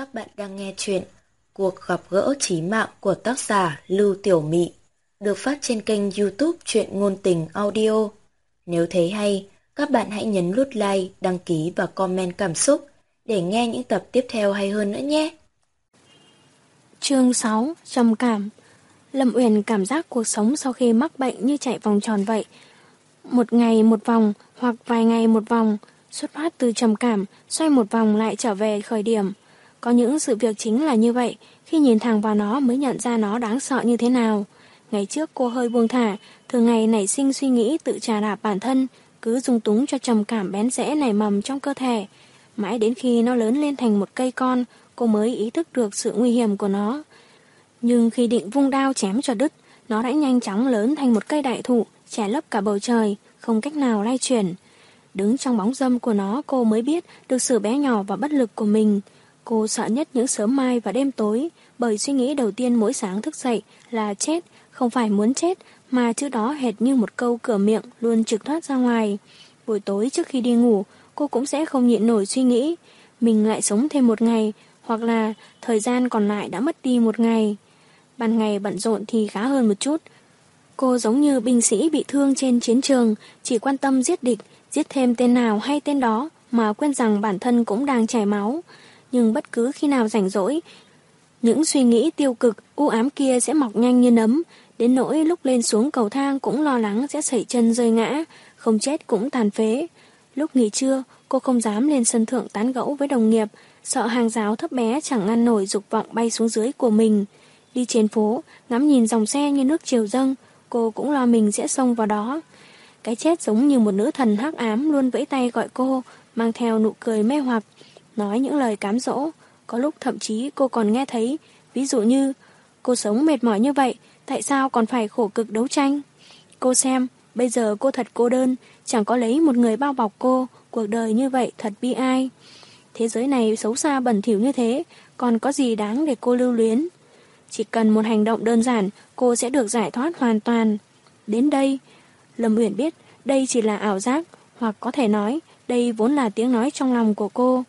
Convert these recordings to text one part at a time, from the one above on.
Các bạn đang nghe chuyện Cuộc gặp gỡ trí mạng của tác giả Lưu Tiểu Mị được phát trên kênh youtube Chuyện Ngôn Tình Audio. Nếu thấy hay, các bạn hãy nhấn nút like, đăng ký và comment cảm xúc để nghe những tập tiếp theo hay hơn nữa nhé. Chương 6 Trầm cảm Lâm Uyển cảm giác cuộc sống sau khi mắc bệnh như chạy vòng tròn vậy. Một ngày một vòng hoặc vài ngày một vòng, xuất phát từ trầm cảm, xoay một vòng lại trở về khởi điểm. Có những sự việc chính là như vậy, khi nhìn thẳng vào nó mới nhận ra nó đáng sợ như thế nào. Ngày trước cô hơi buông thả, thường ngày nảy sinh suy nghĩ tự trà đạp bản thân, cứ dung túng cho trầm cảm bén rẽ nảy mầm trong cơ thể. Mãi đến khi nó lớn lên thành một cây con, cô mới ý thức được sự nguy hiểm của nó. Nhưng khi định vung đao chém cho đứt, nó đã nhanh chóng lớn thành một cây đại thụ, che lấp cả bầu trời, không cách nào lay chuyển. Đứng trong bóng dâm của nó cô mới biết được sự bé nhỏ và bất lực của mình. Cô sợ nhất những sớm mai và đêm tối, bởi suy nghĩ đầu tiên mỗi sáng thức dậy là chết, không phải muốn chết, mà chữ đó hệt như một câu cửa miệng luôn trực thoát ra ngoài. Buổi tối trước khi đi ngủ, cô cũng sẽ không nhịn nổi suy nghĩ, mình lại sống thêm một ngày, hoặc là thời gian còn lại đã mất đi một ngày. Ban ngày bận rộn thì khá hơn một chút. Cô giống như binh sĩ bị thương trên chiến trường, chỉ quan tâm giết địch, giết thêm tên nào hay tên đó, mà quên rằng bản thân cũng đang chảy máu nhưng bất cứ khi nào rảnh rỗi, những suy nghĩ tiêu cực, u ám kia sẽ mọc nhanh như nấm, đến nỗi lúc lên xuống cầu thang cũng lo lắng sẽ sẩy chân rơi ngã, không chết cũng tàn phế. Lúc nghỉ trưa, cô không dám lên sân thượng tán gẫu với đồng nghiệp, sợ hàng rào thấp bé chẳng ngăn nổi dục vọng bay xuống dưới của mình. Đi trên phố, ngắm nhìn dòng xe như nước chiều dâng, cô cũng lo mình sẽ xông vào đó. Cái chết giống như một nữ thần hắc ám luôn vẫy tay gọi cô, mang theo nụ cười mê hoặc nói những lời cám dỗ. Có lúc thậm chí cô còn nghe thấy, ví dụ như, cô sống mệt mỏi như vậy, tại sao còn phải khổ cực đấu tranh? Cô xem, bây giờ cô thật cô đơn, chẳng có lấy một người bao bọc cô, cuộc đời như vậy thật bi ai. Thế giới này xấu xa bẩn thỉu như thế, còn có gì đáng để cô lưu luyến? Chỉ cần một hành động đơn giản, cô sẽ được giải thoát hoàn toàn. Đến đây, Lâm Uyển biết đây chỉ là ảo giác, hoặc có thể nói đây vốn là tiếng nói trong lòng của cô.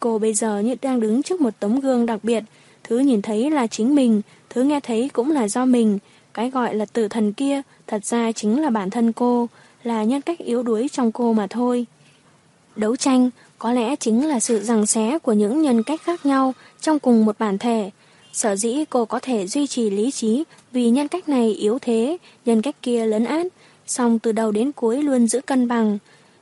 Cô bây giờ như đang đứng trước một tấm gương đặc biệt, thứ nhìn thấy là chính mình, thứ nghe thấy cũng là do mình. Cái gọi là tử thần kia thật ra chính là bản thân cô, là nhân cách yếu đuối trong cô mà thôi. Đấu tranh có lẽ chính là sự giằng xé của những nhân cách khác nhau trong cùng một bản thể. Sở dĩ cô có thể duy trì lý trí vì nhân cách này yếu thế, nhân cách kia lấn át, song từ đầu đến cuối luôn giữ cân bằng.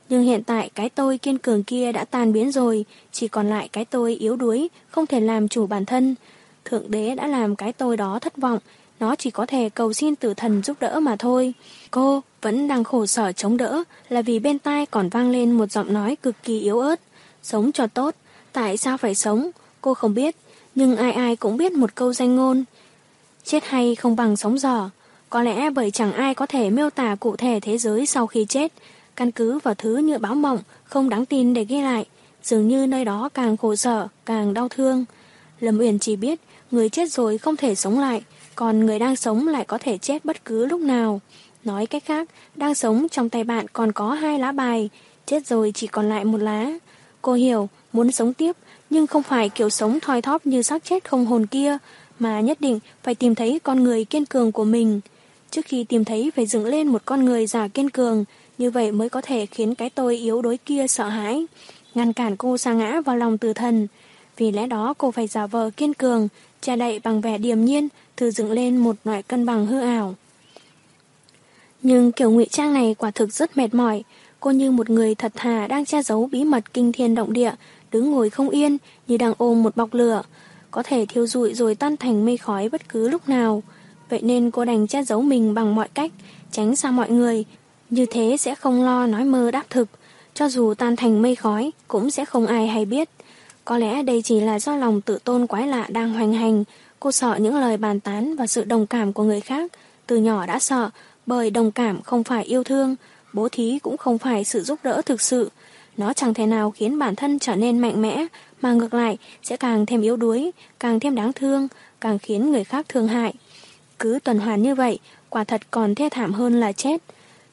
Nhưng hiện tại cái tôi kiên cường kia đã tan biến rồi, chỉ còn lại cái tôi yếu đuối, không thể làm chủ bản thân. Thượng đế đã làm cái tôi đó thất vọng, nó chỉ có thể cầu xin tử thần giúp đỡ mà thôi. Cô vẫn đang khổ sở chống đỡ là vì bên tai còn vang lên một giọng nói cực kỳ yếu ớt. Sống cho tốt, tại sao phải sống? Cô không biết, nhưng ai ai cũng biết một câu danh ngôn. Chết hay không bằng sống dở. Có lẽ bởi chẳng ai có thể miêu tả cụ thể thế giới sau khi chết, căn cứ vào thứ như báo mộng, không đáng tin để ghi lại. Dường như nơi đó càng khổ sở, càng đau thương. Lâm Uyển chỉ biết người chết rồi không thể sống lại, còn người đang sống lại có thể chết bất cứ lúc nào. Nói cách khác, đang sống trong tay bạn còn có hai lá bài, chết rồi chỉ còn lại một lá. Cô hiểu, muốn sống tiếp, nhưng không phải kiểu sống thoi thóp như xác chết không hồn kia, mà nhất định phải tìm thấy con người kiên cường của mình. Trước khi tìm thấy phải dựng lên một con người giả kiên cường, như vậy mới có thể khiến cái tôi yếu đối kia sợ hãi, ngăn cản cô sa ngã vào lòng tử thần. Vì lẽ đó cô phải giả vờ kiên cường, che đậy bằng vẻ điềm nhiên, thử dựng lên một loại cân bằng hư ảo. Nhưng kiểu ngụy trang này quả thực rất mệt mỏi, cô như một người thật thà đang che giấu bí mật kinh thiên động địa, đứng ngồi không yên như đang ôm một bọc lửa, có thể thiêu rụi rồi tan thành mây khói bất cứ lúc nào. Vậy nên cô đành che giấu mình bằng mọi cách, tránh xa mọi người, như thế sẽ không lo nói mơ đáp thực, cho dù tan thành mây khói cũng sẽ không ai hay biết. Có lẽ đây chỉ là do lòng tự tôn quái lạ đang hoành hành, cô sợ những lời bàn tán và sự đồng cảm của người khác. Từ nhỏ đã sợ, bởi đồng cảm không phải yêu thương, bố thí cũng không phải sự giúp đỡ thực sự. Nó chẳng thể nào khiến bản thân trở nên mạnh mẽ, mà ngược lại sẽ càng thêm yếu đuối, càng thêm đáng thương, càng khiến người khác thương hại. Cứ tuần hoàn như vậy, quả thật còn thê thảm hơn là chết.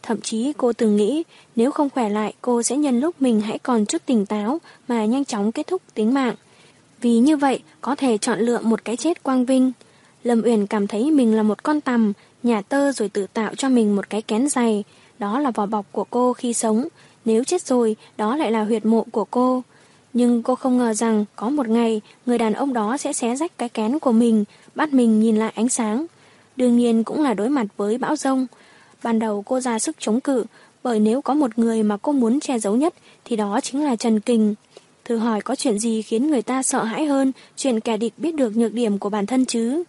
Thậm chí cô từng nghĩ nếu không khỏe lại cô sẽ nhân lúc mình hãy còn chút tỉnh táo mà nhanh chóng kết thúc tính mạng. Vì như vậy có thể chọn lựa một cái chết quang vinh. Lâm Uyển cảm thấy mình là một con tằm, nhà tơ rồi tự tạo cho mình một cái kén dày. Đó là vỏ bọc của cô khi sống. Nếu chết rồi, đó lại là huyệt mộ của cô. Nhưng cô không ngờ rằng có một ngày người đàn ông đó sẽ xé rách cái kén của mình, bắt mình nhìn lại ánh sáng. Đương nhiên cũng là đối mặt với bão rông. Ban đầu cô ra sức chống cự, bởi nếu có một người mà cô muốn che giấu nhất thì đó chính là Trần Kình. Thử hỏi có chuyện gì khiến người ta sợ hãi hơn chuyện kẻ địch biết được nhược điểm của bản thân chứ?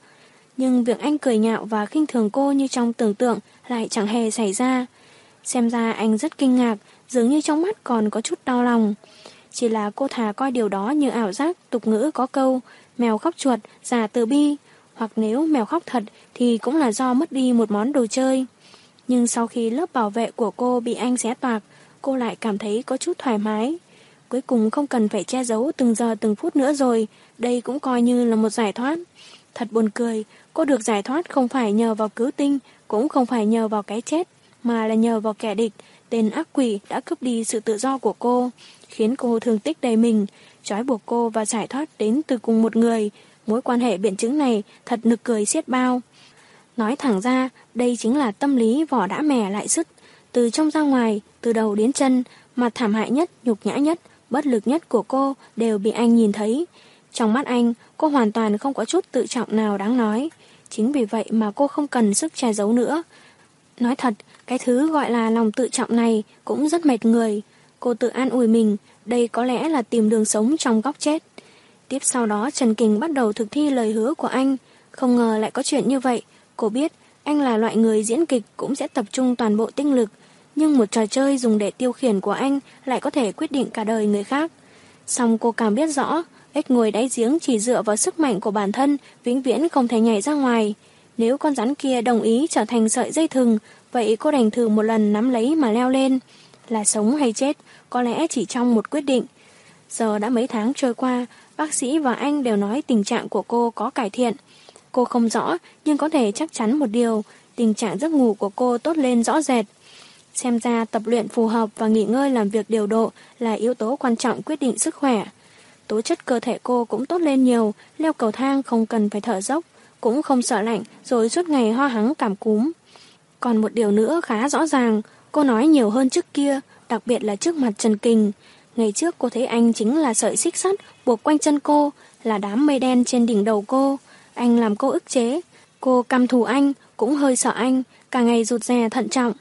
Nhưng việc anh cười nhạo và khinh thường cô như trong tưởng tượng lại chẳng hề xảy ra. Xem ra anh rất kinh ngạc, dường như trong mắt còn có chút đau lòng. Chỉ là cô thà coi điều đó như ảo giác, tục ngữ có câu, mèo khóc chuột, già từ bi. Hoặc nếu mèo khóc thật thì cũng là do mất đi một món đồ chơi. Nhưng sau khi lớp bảo vệ của cô bị anh xé toạc, cô lại cảm thấy có chút thoải mái. Cuối cùng không cần phải che giấu từng giờ từng phút nữa rồi, đây cũng coi như là một giải thoát. Thật buồn cười, cô được giải thoát không phải nhờ vào cứu tinh, cũng không phải nhờ vào cái chết, mà là nhờ vào kẻ địch, tên ác quỷ đã cướp đi sự tự do của cô, khiến cô thương tích đầy mình, trói buộc cô và giải thoát đến từ cùng một người. Mối quan hệ biện chứng này thật nực cười xiết bao. Nói thẳng ra, đây chính là tâm lý vỏ đã mẻ lại sức. Từ trong ra ngoài, từ đầu đến chân, mà thảm hại nhất, nhục nhã nhất, bất lực nhất của cô đều bị anh nhìn thấy. Trong mắt anh, cô hoàn toàn không có chút tự trọng nào đáng nói. Chính vì vậy mà cô không cần sức che giấu nữa. Nói thật, cái thứ gọi là lòng tự trọng này cũng rất mệt người. Cô tự an ủi mình, đây có lẽ là tìm đường sống trong góc chết. Tiếp sau đó Trần Kình bắt đầu thực thi lời hứa của anh. Không ngờ lại có chuyện như vậy. Cô biết anh là loại người diễn kịch cũng sẽ tập trung toàn bộ tinh lực. Nhưng một trò chơi dùng để tiêu khiển của anh lại có thể quyết định cả đời người khác. Xong cô càng biết rõ, ếch ngồi đáy giếng chỉ dựa vào sức mạnh của bản thân, vĩnh viễn không thể nhảy ra ngoài. Nếu con rắn kia đồng ý trở thành sợi dây thừng, vậy cô đành thử một lần nắm lấy mà leo lên. Là sống hay chết, có lẽ chỉ trong một quyết định. Giờ đã mấy tháng trôi qua, bác sĩ và anh đều nói tình trạng của cô có cải thiện. Cô không rõ, nhưng có thể chắc chắn một điều, tình trạng giấc ngủ của cô tốt lên rõ rệt. Xem ra tập luyện phù hợp và nghỉ ngơi làm việc điều độ là yếu tố quan trọng quyết định sức khỏe. Tố chất cơ thể cô cũng tốt lên nhiều, leo cầu thang không cần phải thở dốc, cũng không sợ lạnh rồi suốt ngày ho hắng cảm cúm. Còn một điều nữa khá rõ ràng, cô nói nhiều hơn trước kia, đặc biệt là trước mặt Trần Kình. Ngày trước cô thấy anh chính là sợi xích sắt buộc quanh chân cô, là đám mây đen trên đỉnh đầu cô. Anh làm cô ức chế. Cô căm thù anh, cũng hơi sợ anh, cả ngày rụt rè thận trọng.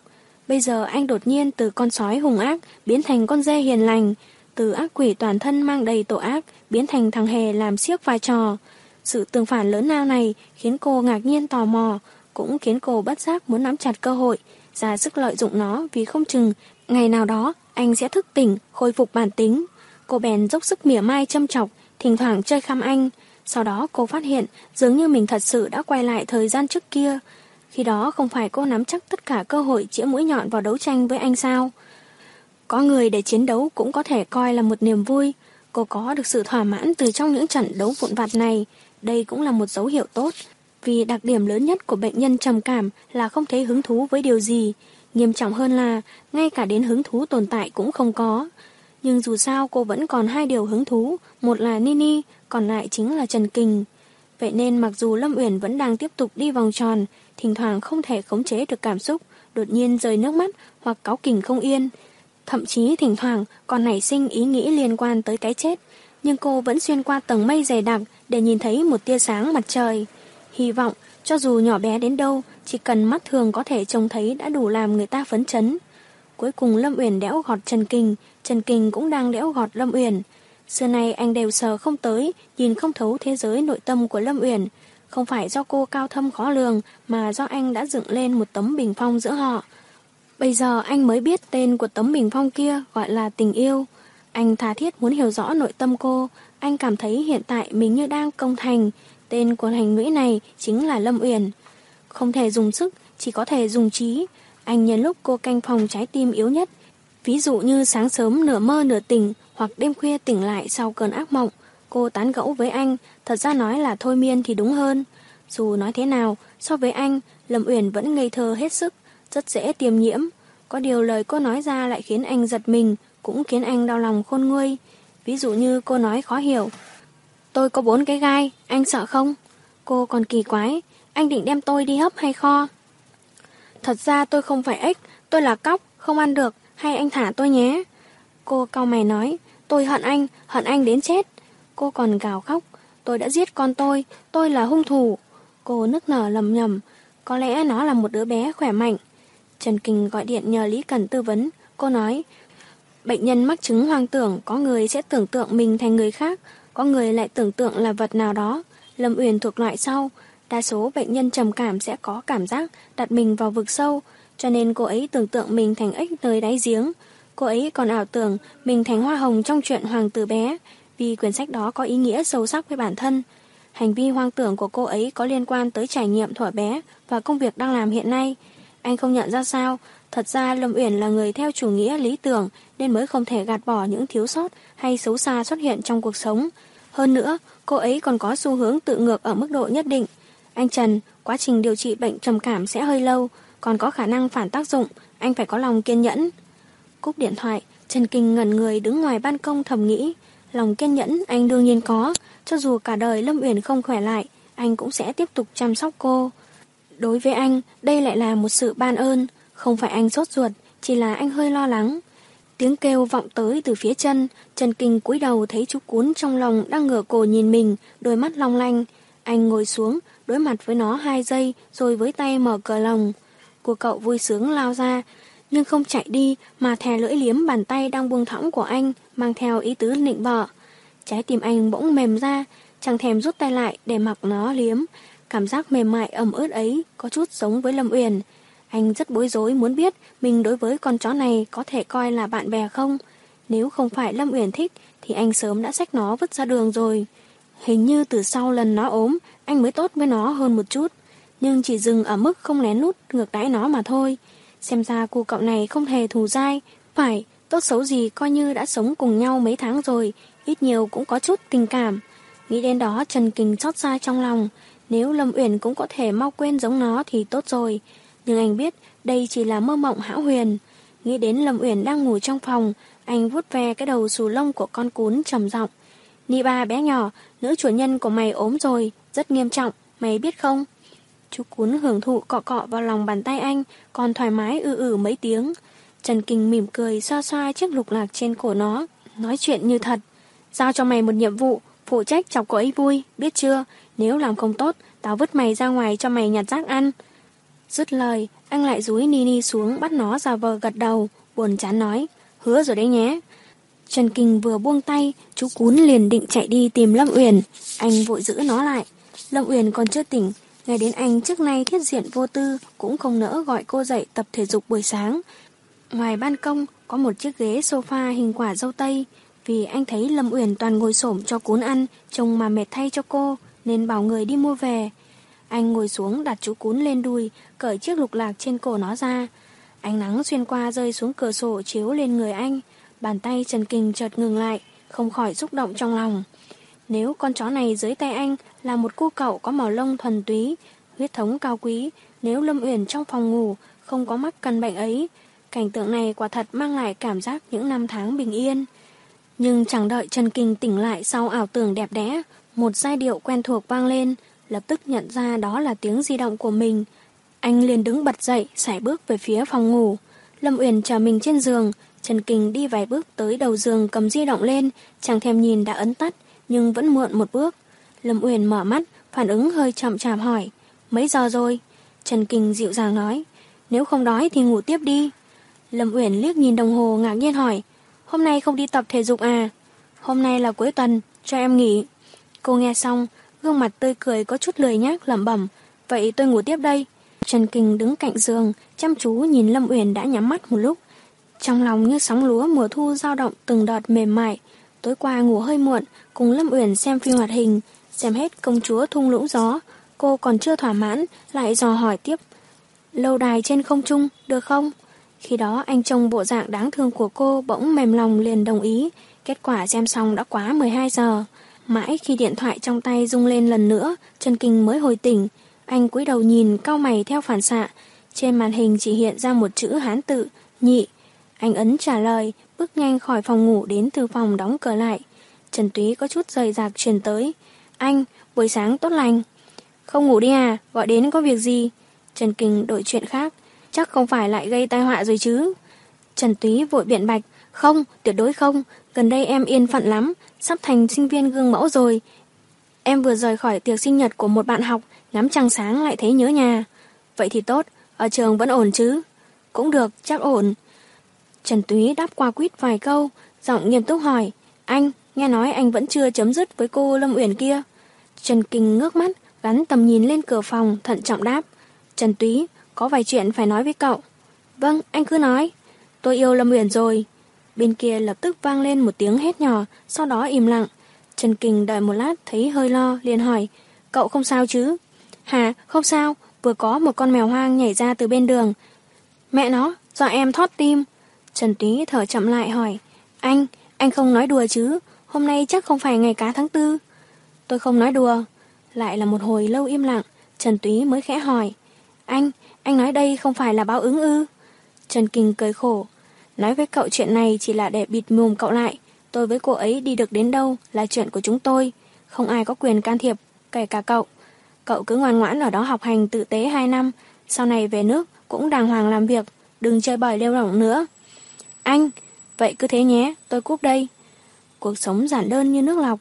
Bây giờ anh đột nhiên từ con sói hùng ác biến thành con dê hiền lành, từ ác quỷ toàn thân mang đầy tội ác biến thành thằng hề làm siếc vai trò. Sự tương phản lớn lao này khiến cô ngạc nhiên tò mò, cũng khiến cô bất giác muốn nắm chặt cơ hội, ra sức lợi dụng nó vì không chừng ngày nào đó anh sẽ thức tỉnh, khôi phục bản tính. Cô bèn dốc sức mỉa mai châm chọc, thỉnh thoảng chơi khăm anh. Sau đó cô phát hiện dường như mình thật sự đã quay lại thời gian trước kia, khi đó không phải cô nắm chắc tất cả cơ hội chĩa mũi nhọn vào đấu tranh với anh sao? Có người để chiến đấu cũng có thể coi là một niềm vui. Cô có được sự thỏa mãn từ trong những trận đấu vụn vặt này. Đây cũng là một dấu hiệu tốt. Vì đặc điểm lớn nhất của bệnh nhân trầm cảm là không thấy hứng thú với điều gì. Nghiêm trọng hơn là ngay cả đến hứng thú tồn tại cũng không có. Nhưng dù sao cô vẫn còn hai điều hứng thú. Một là Nini, còn lại chính là Trần Kình. Vậy nên mặc dù Lâm Uyển vẫn đang tiếp tục đi vòng tròn, thỉnh thoảng không thể khống chế được cảm xúc, đột nhiên rơi nước mắt hoặc cáu kỉnh không yên. Thậm chí thỉnh thoảng còn nảy sinh ý nghĩ liên quan tới cái chết, nhưng cô vẫn xuyên qua tầng mây dày đặc để nhìn thấy một tia sáng mặt trời. Hy vọng, cho dù nhỏ bé đến đâu, chỉ cần mắt thường có thể trông thấy đã đủ làm người ta phấn chấn. Cuối cùng Lâm Uyển đẽo gọt Trần Kinh, Trần Kinh cũng đang đẽo gọt Lâm Uyển. Xưa nay anh đều sờ không tới, nhìn không thấu thế giới nội tâm của Lâm Uyển, không phải do cô cao thâm khó lường mà do anh đã dựng lên một tấm bình phong giữa họ. Bây giờ anh mới biết tên của tấm bình phong kia gọi là tình yêu. Anh tha thiết muốn hiểu rõ nội tâm cô, anh cảm thấy hiện tại mình như đang công thành. Tên của hành ngũy này chính là Lâm Uyển. Không thể dùng sức, chỉ có thể dùng trí. Anh nhân lúc cô canh phòng trái tim yếu nhất, ví dụ như sáng sớm nửa mơ nửa tỉnh hoặc đêm khuya tỉnh lại sau cơn ác mộng, Cô tán gẫu với anh, thật ra nói là thôi miên thì đúng hơn. Dù nói thế nào, so với anh, Lâm Uyển vẫn ngây thơ hết sức, rất dễ tiềm nhiễm. Có điều lời cô nói ra lại khiến anh giật mình, cũng khiến anh đau lòng khôn nguôi. Ví dụ như cô nói khó hiểu. Tôi có bốn cái gai, anh sợ không? Cô còn kỳ quái, anh định đem tôi đi hấp hay kho? Thật ra tôi không phải ếch, tôi là cóc, không ăn được, hay anh thả tôi nhé. Cô cau mày nói, tôi hận anh, hận anh đến chết. Cô còn gào khóc, tôi đã giết con tôi, tôi là hung thủ. Cô nức nở lầm nhầm, có lẽ nó là một đứa bé khỏe mạnh. Trần Kinh gọi điện nhờ Lý Cần tư vấn, cô nói, bệnh nhân mắc chứng hoang tưởng, có người sẽ tưởng tượng mình thành người khác, có người lại tưởng tượng là vật nào đó. Lâm Uyển thuộc loại sau, đa số bệnh nhân trầm cảm sẽ có cảm giác đặt mình vào vực sâu, cho nên cô ấy tưởng tượng mình thành ếch nơi đáy giếng. Cô ấy còn ảo tưởng mình thành hoa hồng trong chuyện hoàng tử bé, vì quyển sách đó có ý nghĩa sâu sắc với bản thân. Hành vi hoang tưởng của cô ấy có liên quan tới trải nghiệm thuở bé và công việc đang làm hiện nay. Anh không nhận ra sao, thật ra Lâm Uyển là người theo chủ nghĩa lý tưởng nên mới không thể gạt bỏ những thiếu sót hay xấu xa xuất hiện trong cuộc sống. Hơn nữa, cô ấy còn có xu hướng tự ngược ở mức độ nhất định. Anh Trần, quá trình điều trị bệnh trầm cảm sẽ hơi lâu, còn có khả năng phản tác dụng, anh phải có lòng kiên nhẫn. Cúp điện thoại, Trần Kinh ngẩn người đứng ngoài ban công thầm nghĩ. Lòng kiên nhẫn anh đương nhiên có, cho dù cả đời Lâm Uyển không khỏe lại, anh cũng sẽ tiếp tục chăm sóc cô. Đối với anh, đây lại là một sự ban ơn, không phải anh sốt ruột, chỉ là anh hơi lo lắng. Tiếng kêu vọng tới từ phía chân, Trần Kinh cúi đầu thấy chú cún trong lòng đang ngửa cổ nhìn mình, đôi mắt long lanh. Anh ngồi xuống, đối mặt với nó hai giây, rồi với tay mở cờ lòng. của cậu vui sướng lao ra, nhưng không chạy đi mà thè lưỡi liếm bàn tay đang buông thõng của anh, mang theo ý tứ nịnh bợ. Trái tim anh bỗng mềm ra, chẳng thèm rút tay lại để mặc nó liếm. Cảm giác mềm mại ẩm ướt ấy có chút giống với Lâm Uyển. Anh rất bối rối muốn biết mình đối với con chó này có thể coi là bạn bè không. Nếu không phải Lâm Uyển thích thì anh sớm đã xách nó vứt ra đường rồi. Hình như từ sau lần nó ốm, anh mới tốt với nó hơn một chút. Nhưng chỉ dừng ở mức không lén lút ngược đãi nó mà thôi. Xem ra cô cậu này không hề thù dai. Phải, tốt xấu gì coi như đã sống cùng nhau mấy tháng rồi, ít nhiều cũng có chút tình cảm. Nghĩ đến đó Trần Kình xót xa trong lòng. Nếu Lâm Uyển cũng có thể mau quên giống nó thì tốt rồi. Nhưng anh biết đây chỉ là mơ mộng hão huyền. Nghĩ đến Lâm Uyển đang ngủ trong phòng, anh vuốt ve cái đầu xù lông của con cún trầm giọng. Ni ba bé nhỏ, nữ chủ nhân của mày ốm rồi, rất nghiêm trọng, mày biết không? Chú cún hưởng thụ cọ cọ vào lòng bàn tay anh, còn thoải mái ư ử mấy tiếng. Trần Kinh mỉm cười xoa xoa chiếc lục lạc trên cổ nó, nói chuyện như thật. Giao cho mày một nhiệm vụ, phụ trách chọc cô ấy vui, biết chưa? Nếu làm không tốt, tao vứt mày ra ngoài cho mày nhặt rác ăn. Dứt lời, anh lại dúi Nini xuống bắt nó ra vờ gật đầu, buồn chán nói, hứa rồi đấy nhé. Trần Kinh vừa buông tay, chú cún liền định chạy đi tìm Lâm Uyển. Anh vội giữ nó lại. Lâm Uyển còn chưa tỉnh, nghe đến anh trước nay thiết diện vô tư, cũng không nỡ gọi cô dậy tập thể dục buổi sáng. Ngoài ban công có một chiếc ghế sofa hình quả dâu tây, vì anh thấy Lâm Uyển toàn ngồi xổm cho cún ăn, trông mà mệt thay cho cô, nên bảo người đi mua về. Anh ngồi xuống đặt chú cún lên đùi, cởi chiếc lục lạc trên cổ nó ra. Ánh nắng xuyên qua rơi xuống cửa sổ chiếu lên người anh. Bàn tay Trần Kình chợt ngừng lại, không khỏi xúc động trong lòng. Nếu con chó này dưới tay anh là một cô cậu có màu lông thuần túy, huyết thống cao quý, nếu Lâm Uyển trong phòng ngủ không có mắc căn bệnh ấy, cảnh tượng này quả thật mang lại cảm giác những năm tháng bình yên. Nhưng chẳng đợi Trần Kinh tỉnh lại sau ảo tưởng đẹp đẽ, một giai điệu quen thuộc vang lên, lập tức nhận ra đó là tiếng di động của mình. Anh liền đứng bật dậy, sải bước về phía phòng ngủ. Lâm Uyển chờ mình trên giường, Trần Kinh đi vài bước tới đầu giường cầm di động lên, chẳng thèm nhìn đã ấn tắt, nhưng vẫn muộn một bước. Lâm Uyển mở mắt, phản ứng hơi chậm chạp hỏi, mấy giờ rồi? Trần Kinh dịu dàng nói, nếu không đói thì ngủ tiếp đi. Lâm Uyển liếc nhìn đồng hồ ngạc nhiên hỏi, hôm nay không đi tập thể dục à? Hôm nay là cuối tuần, cho em nghỉ. Cô nghe xong, gương mặt tươi cười có chút lười nhác lẩm bẩm, vậy tôi ngủ tiếp đây. Trần Kinh đứng cạnh giường, chăm chú nhìn Lâm Uyển đã nhắm mắt một lúc. Trong lòng như sóng lúa mùa thu dao động từng đợt mềm mại. Tối qua ngủ hơi muộn, cùng Lâm Uyển xem phim hoạt hình, xem hết công chúa thung lũng gió. Cô còn chưa thỏa mãn, lại dò hỏi tiếp. Lâu đài trên không trung, được không? Khi đó anh trông bộ dạng đáng thương của cô bỗng mềm lòng liền đồng ý. Kết quả xem xong đã quá 12 giờ. Mãi khi điện thoại trong tay rung lên lần nữa, Trần Kinh mới hồi tỉnh. Anh cúi đầu nhìn cao mày theo phản xạ. Trên màn hình chỉ hiện ra một chữ hán tự, nhị. Anh ấn trả lời, bước nhanh khỏi phòng ngủ đến thư phòng đóng cửa lại. Trần Túy có chút rời rạc truyền tới. Anh, buổi sáng tốt lành. Không ngủ đi à, gọi đến có việc gì? Trần Kinh đổi chuyện khác. Chắc không phải lại gây tai họa rồi chứ. Trần Túy vội biện bạch. Không, tuyệt đối không. Gần đây em yên phận lắm. Sắp thành sinh viên gương mẫu rồi. Em vừa rời khỏi tiệc sinh nhật của một bạn học. Ngắm trăng sáng lại thấy nhớ nhà. Vậy thì tốt. Ở trường vẫn ổn chứ? Cũng được, chắc ổn. Trần Túy đáp qua quýt vài câu. Giọng nghiêm túc hỏi. Anh, nghe nói anh vẫn chưa chấm dứt với cô Lâm Uyển kia. Trần Kinh ngước mắt, gắn tầm nhìn lên cửa phòng, thận trọng đáp. Trần Túy, có vài chuyện phải nói với cậu. Vâng, anh cứ nói. Tôi yêu Lâm Uyển rồi. Bên kia lập tức vang lên một tiếng hét nhỏ, sau đó im lặng. Trần Kinh đợi một lát thấy hơi lo, liền hỏi. Cậu không sao chứ? Hà, không sao, vừa có một con mèo hoang nhảy ra từ bên đường. Mẹ nó, do em thoát tim. Trần Túy thở chậm lại hỏi. Anh, anh không nói đùa chứ? Hôm nay chắc không phải ngày cá tháng tư. Tôi không nói đùa. Lại là một hồi lâu im lặng, Trần Túy mới khẽ hỏi. Anh, anh nói đây không phải là báo ứng ư? Trần Kinh cười khổ. Nói với cậu chuyện này chỉ là để bịt mồm cậu lại. Tôi với cô ấy đi được đến đâu là chuyện của chúng tôi. Không ai có quyền can thiệp, kể cả cậu. Cậu cứ ngoan ngoãn ở đó học hành tử tế 2 năm. Sau này về nước cũng đàng hoàng làm việc. Đừng chơi bời lêu lỏng nữa. Anh, vậy cứ thế nhé, tôi cúp đây. Cuộc sống giản đơn như nước lọc.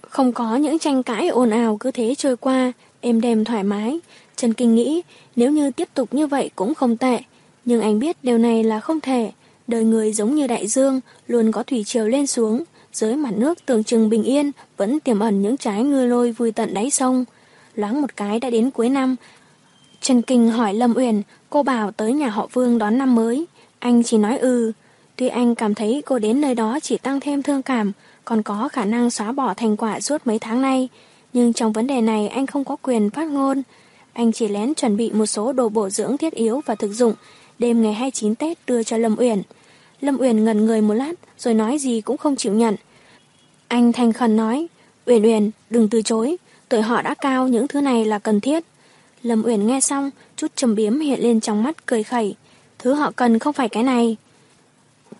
Không có những tranh cãi ồn ào cứ thế trôi qua, êm đềm thoải mái. Trần Kinh nghĩ nếu như tiếp tục như vậy cũng không tệ. Nhưng anh biết điều này là không thể. Đời người giống như đại dương, luôn có thủy triều lên xuống. Dưới mặt nước tưởng chừng bình yên, vẫn tiềm ẩn những trái ngư lôi vui tận đáy sông. Loáng một cái đã đến cuối năm. Trần Kinh hỏi Lâm Uyển, cô bảo tới nhà họ Vương đón năm mới. Anh chỉ nói ừ. Tuy anh cảm thấy cô đến nơi đó chỉ tăng thêm thương cảm, còn có khả năng xóa bỏ thành quả suốt mấy tháng nay. Nhưng trong vấn đề này anh không có quyền phát ngôn. Anh chỉ lén chuẩn bị một số đồ bổ dưỡng thiết yếu và thực dụng, đêm ngày 29 Tết đưa cho Lâm Uyển. Lâm Uyển ngẩn người một lát, rồi nói gì cũng không chịu nhận. Anh thành khẩn nói, Uyển Uyển, đừng từ chối, tuổi họ đã cao, những thứ này là cần thiết. Lâm Uyển nghe xong, chút trầm biếm hiện lên trong mắt cười khẩy. Thứ họ cần không phải cái này.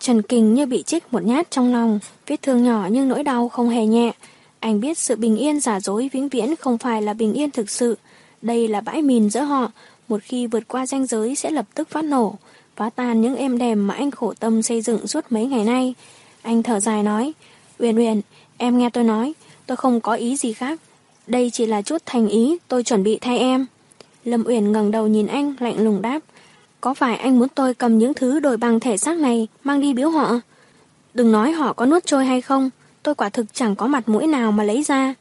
Trần Kình như bị chích một nhát trong lòng, vết thương nhỏ nhưng nỗi đau không hề nhẹ. Anh biết sự bình yên giả dối vĩnh viễn không phải là bình yên thực sự. Đây là bãi mìn giữa họ, một khi vượt qua ranh giới sẽ lập tức phát nổ, phá tan những êm đềm mà anh khổ tâm xây dựng suốt mấy ngày nay. Anh thở dài nói, Uyển Uyển, em nghe tôi nói, tôi không có ý gì khác. Đây chỉ là chút thành ý tôi chuẩn bị thay em. Lâm Uyển ngẩng đầu nhìn anh lạnh lùng đáp, có phải anh muốn tôi cầm những thứ đổi bằng thể xác này mang đi biếu họ? Đừng nói họ có nuốt trôi hay không, tôi quả thực chẳng có mặt mũi nào mà lấy ra.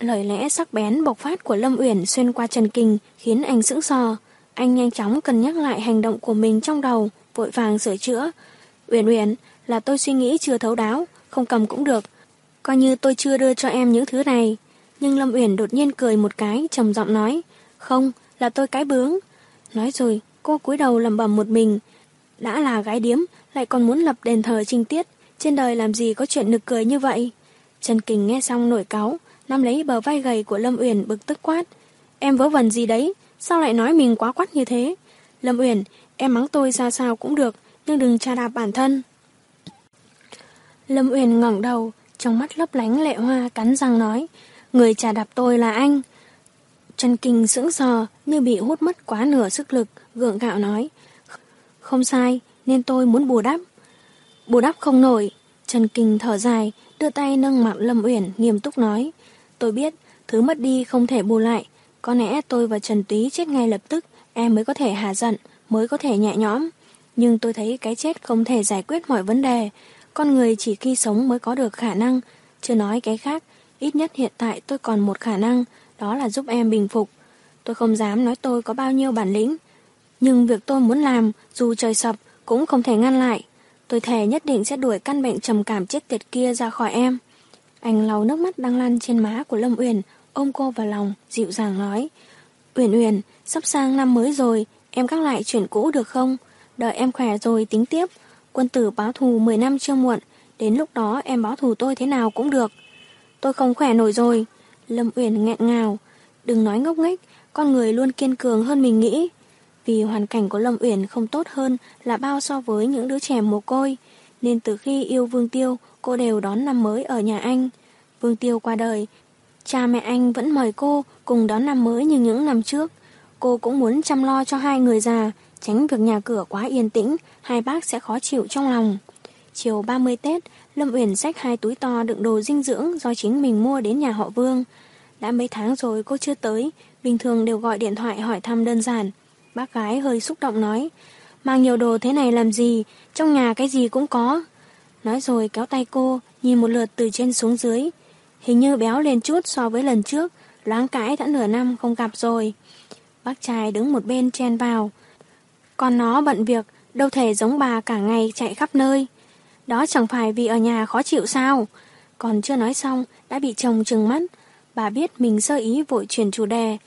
Lời lẽ sắc bén bộc phát của Lâm Uyển xuyên qua Trần Kinh khiến anh sững sờ. Anh nhanh chóng cân nhắc lại hành động của mình trong đầu, vội vàng sửa chữa. Uyển Uyển, là tôi suy nghĩ chưa thấu đáo, không cầm cũng được. Coi như tôi chưa đưa cho em những thứ này. Nhưng Lâm Uyển đột nhiên cười một cái, trầm giọng nói. Không, là tôi cái bướng. Nói rồi, cô cúi đầu lầm bầm một mình. Đã là gái điếm, lại còn muốn lập đền thờ trinh tiết. Trên đời làm gì có chuyện nực cười như vậy? Trần Kình nghe xong nổi cáu, nắm lấy bờ vai gầy của Lâm Uyển bực tức quát. Em vớ vẩn gì đấy? Sao lại nói mình quá quát như thế? Lâm Uyển, em mắng tôi ra sao cũng được, nhưng đừng tra đạp bản thân. Lâm Uyển ngẩng đầu, trong mắt lấp lánh lệ hoa cắn răng nói, người trà đạp tôi là anh. Trần Kinh sững sờ như bị hút mất quá nửa sức lực, gượng gạo nói. Không sai, nên tôi muốn bù đắp. Bù đắp không nổi. Trần Kinh thở dài, đưa tay nâng mặt Lâm Uyển, nghiêm túc nói. Tôi biết, thứ mất đi không thể bù lại. Có lẽ tôi và Trần Túy chết ngay lập tức, em mới có thể hà giận, mới có thể nhẹ nhõm. Nhưng tôi thấy cái chết không thể giải quyết mọi vấn đề. Con người chỉ khi sống mới có được khả năng. Chưa nói cái khác, ít nhất hiện tại tôi còn một khả năng, đó là giúp em bình phục. Tôi không dám nói tôi có bao nhiêu bản lĩnh. Nhưng việc tôi muốn làm, dù trời sập, cũng không thể ngăn lại. Tôi thề nhất định sẽ đuổi căn bệnh trầm cảm chết tiệt kia ra khỏi em. Anh lau nước mắt đang lăn trên má của Lâm Uyển, ôm cô vào lòng, dịu dàng nói. Uyển Uyển, sắp sang năm mới rồi, em gác lại chuyện cũ được không? Đợi em khỏe rồi tính tiếp. Quân tử báo thù 10 năm chưa muộn, đến lúc đó em báo thù tôi thế nào cũng được. Tôi không khỏe nổi rồi. Lâm Uyển nghẹn ngào. Đừng nói ngốc nghếch, con người luôn kiên cường hơn mình nghĩ. Vì hoàn cảnh của Lâm Uyển không tốt hơn là bao so với những đứa trẻ mồ côi. nên từ khi yêu Vương Tiêu, cô đều đón năm mới ở nhà anh. Vương Tiêu qua đời, cha mẹ anh vẫn mời cô cùng đón năm mới như những năm trước. Cô cũng muốn chăm lo cho hai người già, tránh việc nhà cửa quá yên tĩnh, hai bác sẽ khó chịu trong lòng. Chiều 30 Tết, Lâm Uyển xách hai túi to đựng đồ dinh dưỡng do chính mình mua đến nhà họ Vương. Đã mấy tháng rồi cô chưa tới, bình thường đều gọi điện thoại hỏi thăm đơn giản. Bác gái hơi xúc động nói, mang nhiều đồ thế này làm gì, trong nhà cái gì cũng có. Nói rồi kéo tay cô, nhìn một lượt từ trên xuống dưới. Hình như béo lên chút so với lần trước, loáng cãi đã nửa năm không gặp rồi. Bác trai đứng một bên chen vào. Còn nó bận việc, đâu thể giống bà cả ngày chạy khắp nơi. Đó chẳng phải vì ở nhà khó chịu sao? Còn chưa nói xong, đã bị chồng trừng mắt. Bà biết mình sơ ý vội chuyển chủ đề.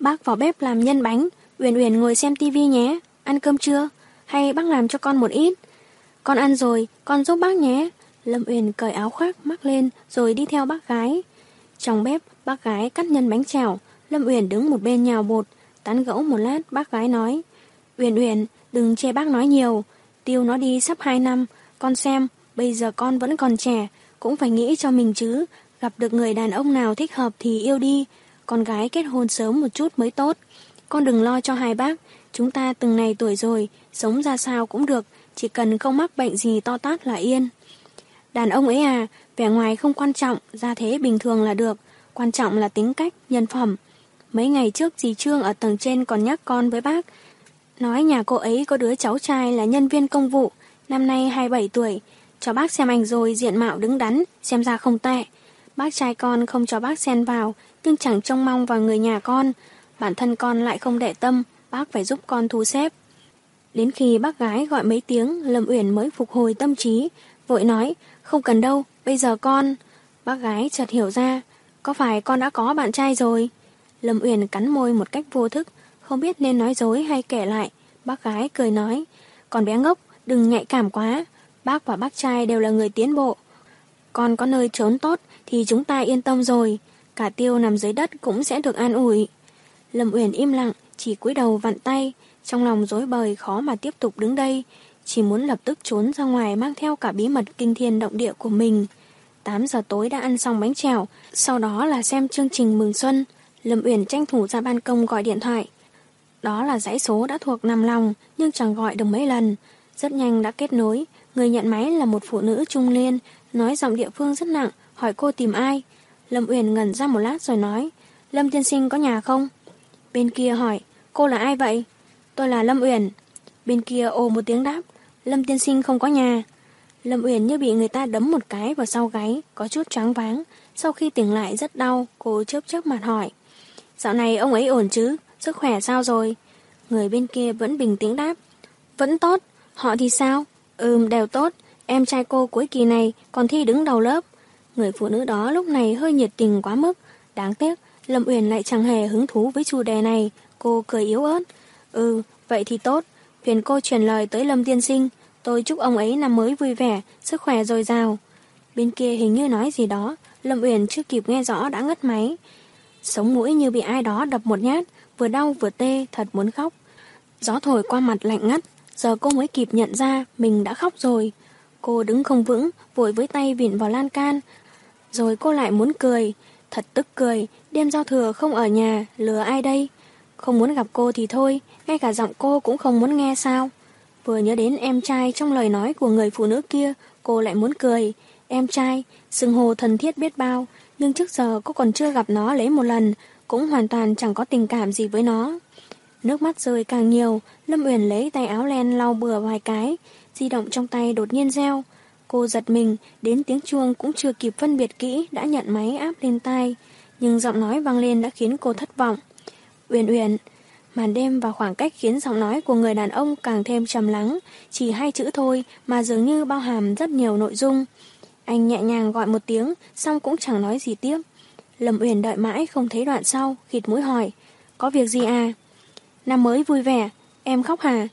Bác vào bếp làm nhân bánh, Uyển Uyển ngồi xem tivi nhé. Ăn cơm chưa? Hay bác làm cho con một ít? Con ăn rồi, con giúp bác nhé. Lâm Uyển cởi áo khoác mắc lên rồi đi theo bác gái. Trong bếp, bác gái cắt nhân bánh chảo. Lâm Uyển đứng một bên nhào bột. Tán gẫu một lát, bác gái nói. Uyển Uyển, đừng chê bác nói nhiều. Tiêu nó đi sắp 2 năm. Con xem, bây giờ con vẫn còn trẻ, cũng phải nghĩ cho mình chứ. Gặp được người đàn ông nào thích hợp thì yêu đi. Con gái kết hôn sớm một chút mới tốt. Con đừng lo cho hai bác. Chúng ta từng này tuổi rồi, sống ra sao cũng được. Chỉ cần không mắc bệnh gì to tát là yên. Đàn ông ấy à, vẻ ngoài không quan trọng, ra thế bình thường là được. Quan trọng là tính cách, nhân phẩm. Mấy ngày trước dì Trương ở tầng trên còn nhắc con với bác. Nói nhà cô ấy có đứa cháu trai là nhân viên công vụ, năm nay 27 tuổi. Cho bác xem ảnh rồi diện mạo đứng đắn, xem ra không tệ. Bác trai con không cho bác xen vào, nhưng chẳng trông mong vào người nhà con. Bản thân con lại không để tâm, bác phải giúp con thu xếp. Đến khi bác gái gọi mấy tiếng, Lâm Uyển mới phục hồi tâm trí, vội nói, không cần đâu, bây giờ con... Bác gái chợt hiểu ra, có phải con đã có bạn trai rồi? Lâm Uyển cắn môi một cách vô thức, không biết nên nói dối hay kể lại. Bác gái cười nói, con bé ngốc, đừng nhạy cảm quá. Bác và bác trai đều là người tiến bộ. Con có nơi trốn tốt thì chúng ta yên tâm rồi. Cả tiêu nằm dưới đất cũng sẽ được an ủi. Lâm Uyển im lặng, chỉ cúi đầu vặn tay, trong lòng rối bời khó mà tiếp tục đứng đây, chỉ muốn lập tức trốn ra ngoài mang theo cả bí mật kinh thiên động địa của mình. 8 giờ tối đã ăn xong bánh trèo, sau đó là xem chương trình mừng xuân. Lâm Uyển tranh thủ ra ban công gọi điện thoại. Đó là dãy số đã thuộc nằm lòng, nhưng chẳng gọi được mấy lần. Rất nhanh đã kết nối, người nhận máy là một phụ nữ trung niên, nói giọng địa phương rất nặng, hỏi cô tìm ai. Lâm Uyển ngẩn ra một lát rồi nói, Lâm tiên sinh có nhà không? Bên kia hỏi, cô là ai vậy? Tôi là Lâm Uyển. Bên kia ồ một tiếng đáp, Lâm tiên sinh không có nhà. Lâm Uyển như bị người ta đấm một cái vào sau gáy, có chút choáng váng. Sau khi tỉnh lại rất đau, cô chớp chớp mặt hỏi. Dạo này ông ấy ổn chứ? Sức khỏe sao rồi? Người bên kia vẫn bình tĩnh đáp. Vẫn tốt. Họ thì sao? Ừm, đều tốt. Em trai cô cuối kỳ này còn thi đứng đầu lớp. Người phụ nữ đó lúc này hơi nhiệt tình quá mức. Đáng tiếc, Lâm Uyển lại chẳng hề hứng thú với chủ đề này. Cô cười yếu ớt. Ừ, vậy thì tốt. Phiền cô truyền lời tới Lâm Tiên Sinh. Tôi chúc ông ấy năm mới vui vẻ, sức khỏe dồi dào. Bên kia hình như nói gì đó. Lâm Uyển chưa kịp nghe rõ đã ngất máy. Sống mũi như bị ai đó đập một nhát, vừa đau vừa tê, thật muốn khóc. Gió thổi qua mặt lạnh ngắt, giờ cô mới kịp nhận ra mình đã khóc rồi. Cô đứng không vững, vội với tay vịn vào lan can. Rồi cô lại muốn cười, thật tức cười, đêm giao thừa không ở nhà, lừa ai đây? Không muốn gặp cô thì thôi, ngay cả giọng cô cũng không muốn nghe sao. Vừa nhớ đến em trai trong lời nói của người phụ nữ kia, cô lại muốn cười. Em trai, xưng hồ thần thiết biết bao, nhưng trước giờ cô còn chưa gặp nó lấy một lần, cũng hoàn toàn chẳng có tình cảm gì với nó. Nước mắt rơi càng nhiều, Lâm Uyển lấy tay áo len lau bừa vài cái, di động trong tay đột nhiên reo. Cô giật mình, đến tiếng chuông cũng chưa kịp phân biệt kỹ đã nhận máy áp lên tai, nhưng giọng nói vang lên đã khiến cô thất vọng. Uyển Uyển, màn đêm và khoảng cách khiến giọng nói của người đàn ông càng thêm trầm lắng, chỉ hai chữ thôi mà dường như bao hàm rất nhiều nội dung. Anh nhẹ nhàng gọi một tiếng, xong cũng chẳng nói gì tiếp. Lâm Uyển đợi mãi không thấy đoạn sau, khịt mũi hỏi, có việc gì à? Năm mới vui vẻ, em khóc hả?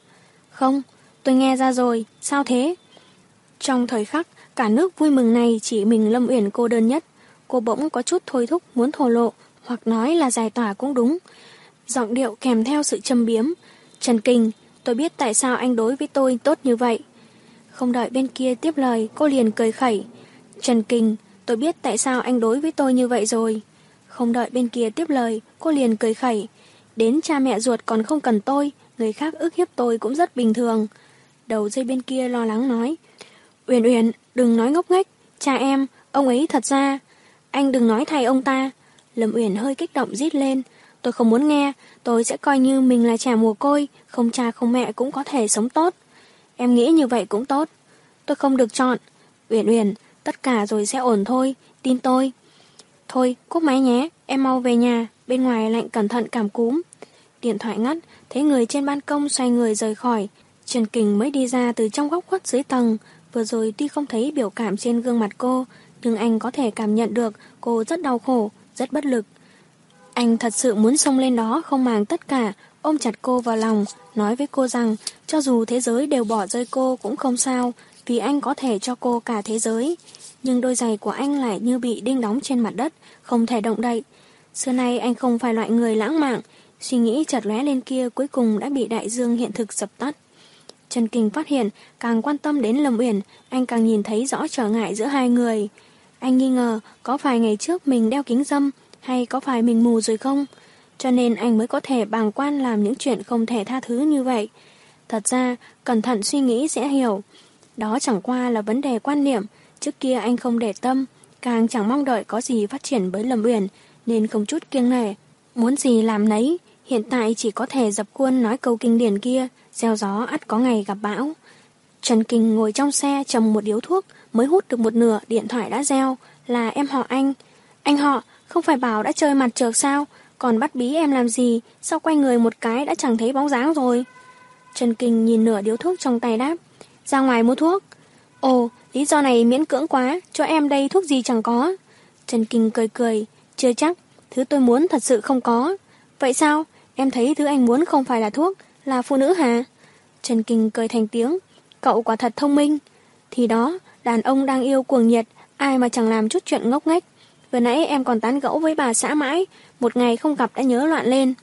Không, tôi nghe ra rồi, sao thế? Trong thời khắc, cả nước vui mừng này chỉ mình Lâm Uyển cô đơn nhất. Cô bỗng có chút thôi thúc muốn thổ lộ, hoặc nói là giải tỏa cũng đúng. Giọng điệu kèm theo sự châm biếm. Trần Kinh, tôi biết tại sao anh đối với tôi tốt như vậy. Không đợi bên kia tiếp lời, cô liền cười khẩy. Trần Kinh, tôi biết tại sao anh đối với tôi như vậy rồi. Không đợi bên kia tiếp lời, cô liền cười khẩy. Đến cha mẹ ruột còn không cần tôi, người khác ức hiếp tôi cũng rất bình thường. Đầu dây bên kia lo lắng nói. Uyển Uyển, đừng nói ngốc nghếch, cha em, ông ấy thật ra. Anh đừng nói thay ông ta. Lâm Uyển hơi kích động rít lên. Tôi không muốn nghe, tôi sẽ coi như mình là trẻ mồ côi, không cha không mẹ cũng có thể sống tốt. Em nghĩ như vậy cũng tốt. Tôi không được chọn. Uyển Uyển, tất cả rồi sẽ ổn thôi, tin tôi. Thôi, cúp máy nhé, em mau về nhà, bên ngoài lạnh cẩn thận cảm cúm. Điện thoại ngắt, thấy người trên ban công xoay người rời khỏi. Trần Kình mới đi ra từ trong góc khuất dưới tầng. Vừa rồi tuy không thấy biểu cảm trên gương mặt cô, nhưng anh có thể cảm nhận được cô rất đau khổ, rất bất lực. Anh thật sự muốn xông lên đó không màng tất cả, ôm chặt cô vào lòng, nói với cô rằng cho dù thế giới đều bỏ rơi cô cũng không sao, vì anh có thể cho cô cả thế giới. Nhưng đôi giày của anh lại như bị đinh đóng trên mặt đất, không thể động đậy. Xưa nay anh không phải loại người lãng mạn, suy nghĩ chợt lóe lên kia cuối cùng đã bị đại dương hiện thực dập tắt. Trần Kinh phát hiện, càng quan tâm đến Lâm Uyển, anh càng nhìn thấy rõ trở ngại giữa hai người. Anh nghi ngờ có phải ngày trước mình đeo kính dâm hay có phải mình mù rồi không? Cho nên anh mới có thể bàng quan làm những chuyện không thể tha thứ như vậy. Thật ra, cẩn thận suy nghĩ sẽ hiểu. Đó chẳng qua là vấn đề quan niệm, trước kia anh không để tâm, càng chẳng mong đợi có gì phát triển với Lâm Uyển, nên không chút kiêng nể. Muốn gì làm nấy, hiện tại chỉ có thể dập khuôn nói câu kinh điển kia, gieo gió ắt có ngày gặp bão. Trần Kinh ngồi trong xe trầm một điếu thuốc, mới hút được một nửa điện thoại đã reo, là em họ anh. Anh họ, không phải bảo đã chơi mặt trược sao, còn bắt bí em làm gì, sao quay người một cái đã chẳng thấy bóng dáng rồi. Trần Kinh nhìn nửa điếu thuốc trong tay đáp, ra ngoài mua thuốc. Ồ, lý do này miễn cưỡng quá, cho em đây thuốc gì chẳng có. Trần Kinh cười cười, chưa chắc, thứ tôi muốn thật sự không có. Vậy sao, em thấy thứ anh muốn không phải là thuốc, là phụ nữ hả? Trần Kinh cười thành tiếng, cậu quả thật thông minh. Thì đó, đàn ông đang yêu cuồng nhiệt, ai mà chẳng làm chút chuyện ngốc nghếch. Vừa nãy em còn tán gẫu với bà xã mãi, một ngày không gặp đã nhớ loạn lên.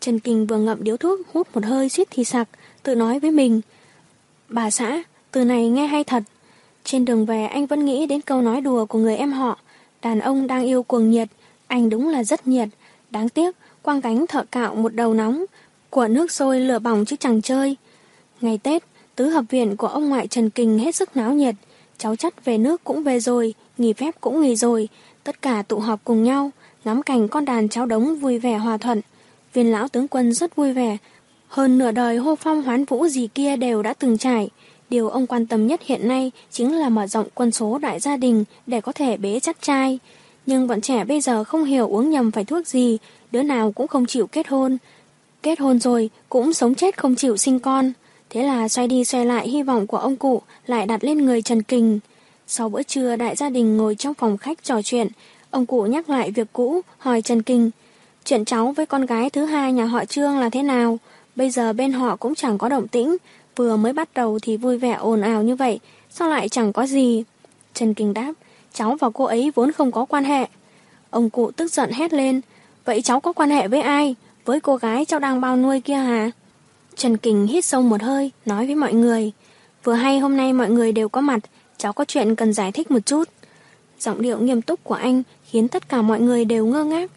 Trần Kinh vừa ngậm điếu thuốc, hút một hơi suýt thì sặc, tự nói với mình. Bà xã, từ này nghe hay thật. Trên đường về anh vẫn nghĩ đến câu nói đùa của người em họ. Đàn ông đang yêu cuồng nhiệt, anh đúng là rất nhiệt. Đáng tiếc, quang cánh thợ cạo một đầu nóng, của nước sôi lửa bỏng chứ chẳng chơi. Ngày Tết, tứ hợp viện của ông ngoại Trần Kinh hết sức náo nhiệt. Cháu chắt về nước cũng về rồi, nghỉ phép cũng nghỉ rồi, tất cả tụ họp cùng nhau, ngắm cảnh con đàn cháu đống vui vẻ hòa thuận. Viên lão tướng quân rất vui vẻ, hơn nửa đời hô phong hoán vũ gì kia đều đã từng trải. Điều ông quan tâm nhất hiện nay chính là mở rộng quân số đại gia đình để có thể bế chắc trai. Nhưng bọn trẻ bây giờ không hiểu uống nhầm phải thuốc gì, đứa nào cũng không chịu kết hôn. Kết hôn rồi, cũng sống chết không chịu sinh con. Thế là xoay đi xoay lại hy vọng của ông cụ lại đặt lên người Trần Kình. Sau bữa trưa đại gia đình ngồi trong phòng khách trò chuyện, ông cụ nhắc lại việc cũ, hỏi Trần Kình, Chuyện cháu với con gái thứ hai nhà họ Trương là thế nào? Bây giờ bên họ cũng chẳng có động tĩnh, vừa mới bắt đầu thì vui vẻ ồn ào như vậy, sao lại chẳng có gì? Trần Kình đáp, cháu và cô ấy vốn không có quan hệ. Ông cụ tức giận hét lên, vậy cháu có quan hệ với ai? Với cô gái cháu đang bao nuôi kia hả? Trần Kình hít sâu một hơi, nói với mọi người. Vừa hay hôm nay mọi người đều có mặt, cháu có chuyện cần giải thích một chút. Giọng điệu nghiêm túc của anh khiến tất cả mọi người đều ngơ ngác.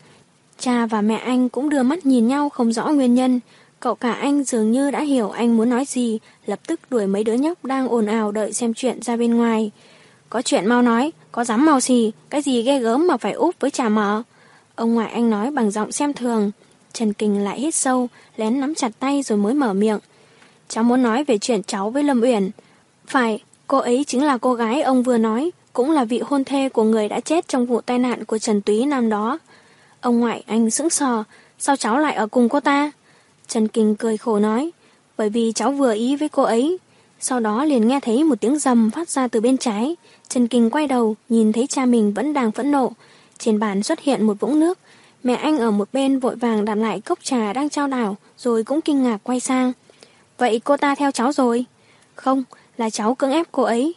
Cha và mẹ anh cũng đưa mắt nhìn nhau không rõ nguyên nhân. Cậu cả anh dường như đã hiểu anh muốn nói gì, lập tức đuổi mấy đứa nhóc đang ồn ào đợi xem chuyện ra bên ngoài. Có chuyện mau nói, có dám mau xì, cái gì ghê gớm mà phải úp với trà mỡ. Ông ngoại anh nói bằng giọng xem thường. Trần Kình lại hít sâu, lén nắm chặt tay rồi mới mở miệng. Cháu muốn nói về chuyện cháu với Lâm Uyển. Phải, cô ấy chính là cô gái ông vừa nói, cũng là vị hôn thê của người đã chết trong vụ tai nạn của Trần Túy năm đó. Ông ngoại anh sững sờ, sao cháu lại ở cùng cô ta? Trần Kinh cười khổ nói, bởi vì cháu vừa ý với cô ấy. Sau đó liền nghe thấy một tiếng rầm phát ra từ bên trái. Trần Kinh quay đầu, nhìn thấy cha mình vẫn đang phẫn nộ. Trên bàn xuất hiện một vũng nước, Mẹ anh ở một bên vội vàng đặt lại cốc trà đang trao đảo, rồi cũng kinh ngạc quay sang. Vậy cô ta theo cháu rồi? Không, là cháu cưỡng ép cô ấy.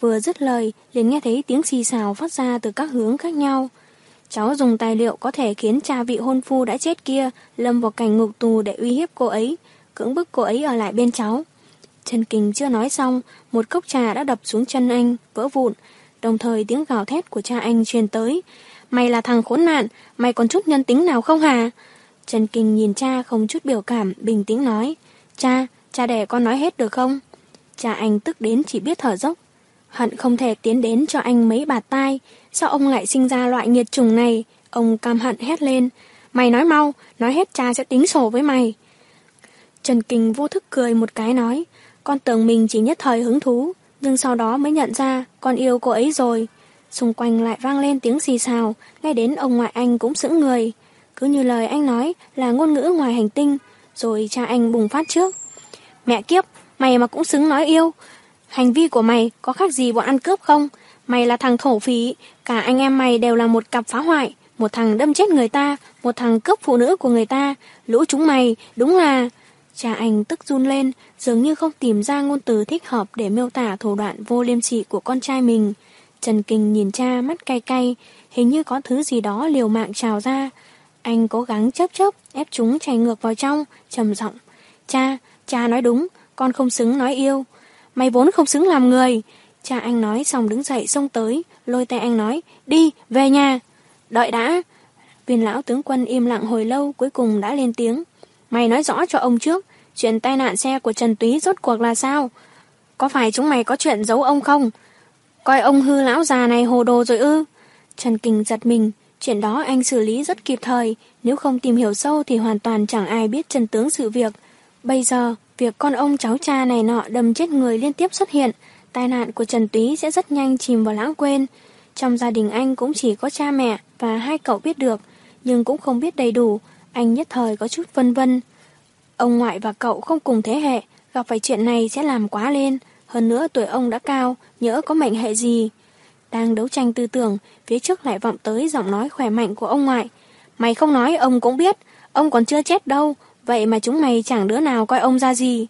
Vừa dứt lời, liền nghe thấy tiếng xì xào phát ra từ các hướng khác nhau. Cháu dùng tài liệu có thể khiến cha vị hôn phu đã chết kia lâm vào cảnh ngục tù để uy hiếp cô ấy, cưỡng bức cô ấy ở lại bên cháu. Trần kình chưa nói xong, một cốc trà đã đập xuống chân anh, vỡ vụn, đồng thời tiếng gào thét của cha anh truyền tới. Mày là thằng khốn nạn, mày còn chút nhân tính nào không hả? Trần Kinh nhìn cha không chút biểu cảm, bình tĩnh nói. Cha, cha đẻ con nói hết được không? Cha anh tức đến chỉ biết thở dốc. Hận không thể tiến đến cho anh mấy bạt tai. Sao ông lại sinh ra loại nghiệt trùng này? Ông cam hận hét lên. Mày nói mau, nói hết cha sẽ tính sổ với mày. Trần Kinh vô thức cười một cái nói. Con tưởng mình chỉ nhất thời hứng thú, nhưng sau đó mới nhận ra con yêu cô ấy rồi. Xung quanh lại vang lên tiếng xì xào, ngay đến ông ngoại anh cũng sững người. Cứ như lời anh nói là ngôn ngữ ngoài hành tinh, rồi cha anh bùng phát trước. Mẹ kiếp, mày mà cũng xứng nói yêu. Hành vi của mày có khác gì bọn ăn cướp không? Mày là thằng thổ phí, cả anh em mày đều là một cặp phá hoại. Một thằng đâm chết người ta, một thằng cướp phụ nữ của người ta. Lũ chúng mày, đúng là... Cha anh tức run lên, dường như không tìm ra ngôn từ thích hợp để miêu tả thủ đoạn vô liêm sỉ của con trai mình. Trần Kinh nhìn cha mắt cay cay, hình như có thứ gì đó liều mạng trào ra. Anh cố gắng chớp chớp, ép chúng chảy ngược vào trong, trầm giọng. Cha, cha nói đúng, con không xứng nói yêu. Mày vốn không xứng làm người. Cha anh nói xong đứng dậy xông tới, lôi tay anh nói, đi, về nhà. Đợi đã. Viên lão tướng quân im lặng hồi lâu cuối cùng đã lên tiếng. Mày nói rõ cho ông trước, chuyện tai nạn xe của Trần Túy rốt cuộc là sao? Có phải chúng mày có chuyện giấu ông không? Coi ông hư lão già này hồ đồ rồi ư? Trần Kình giật mình, chuyện đó anh xử lý rất kịp thời, nếu không tìm hiểu sâu thì hoàn toàn chẳng ai biết chân tướng sự việc. Bây giờ, việc con ông cháu cha này nọ đâm chết người liên tiếp xuất hiện, tai nạn của Trần Túy sẽ rất nhanh chìm vào lãng quên. Trong gia đình anh cũng chỉ có cha mẹ và hai cậu biết được, nhưng cũng không biết đầy đủ, anh nhất thời có chút vân vân. Ông ngoại và cậu không cùng thế hệ, gặp phải chuyện này sẽ làm quá lên. Hơn nữa tuổi ông đã cao, nhỡ có mệnh hệ gì. Đang đấu tranh tư tưởng, phía trước lại vọng tới giọng nói khỏe mạnh của ông ngoại. Mày không nói ông cũng biết, ông còn chưa chết đâu, vậy mà chúng mày chẳng đứa nào coi ông ra gì.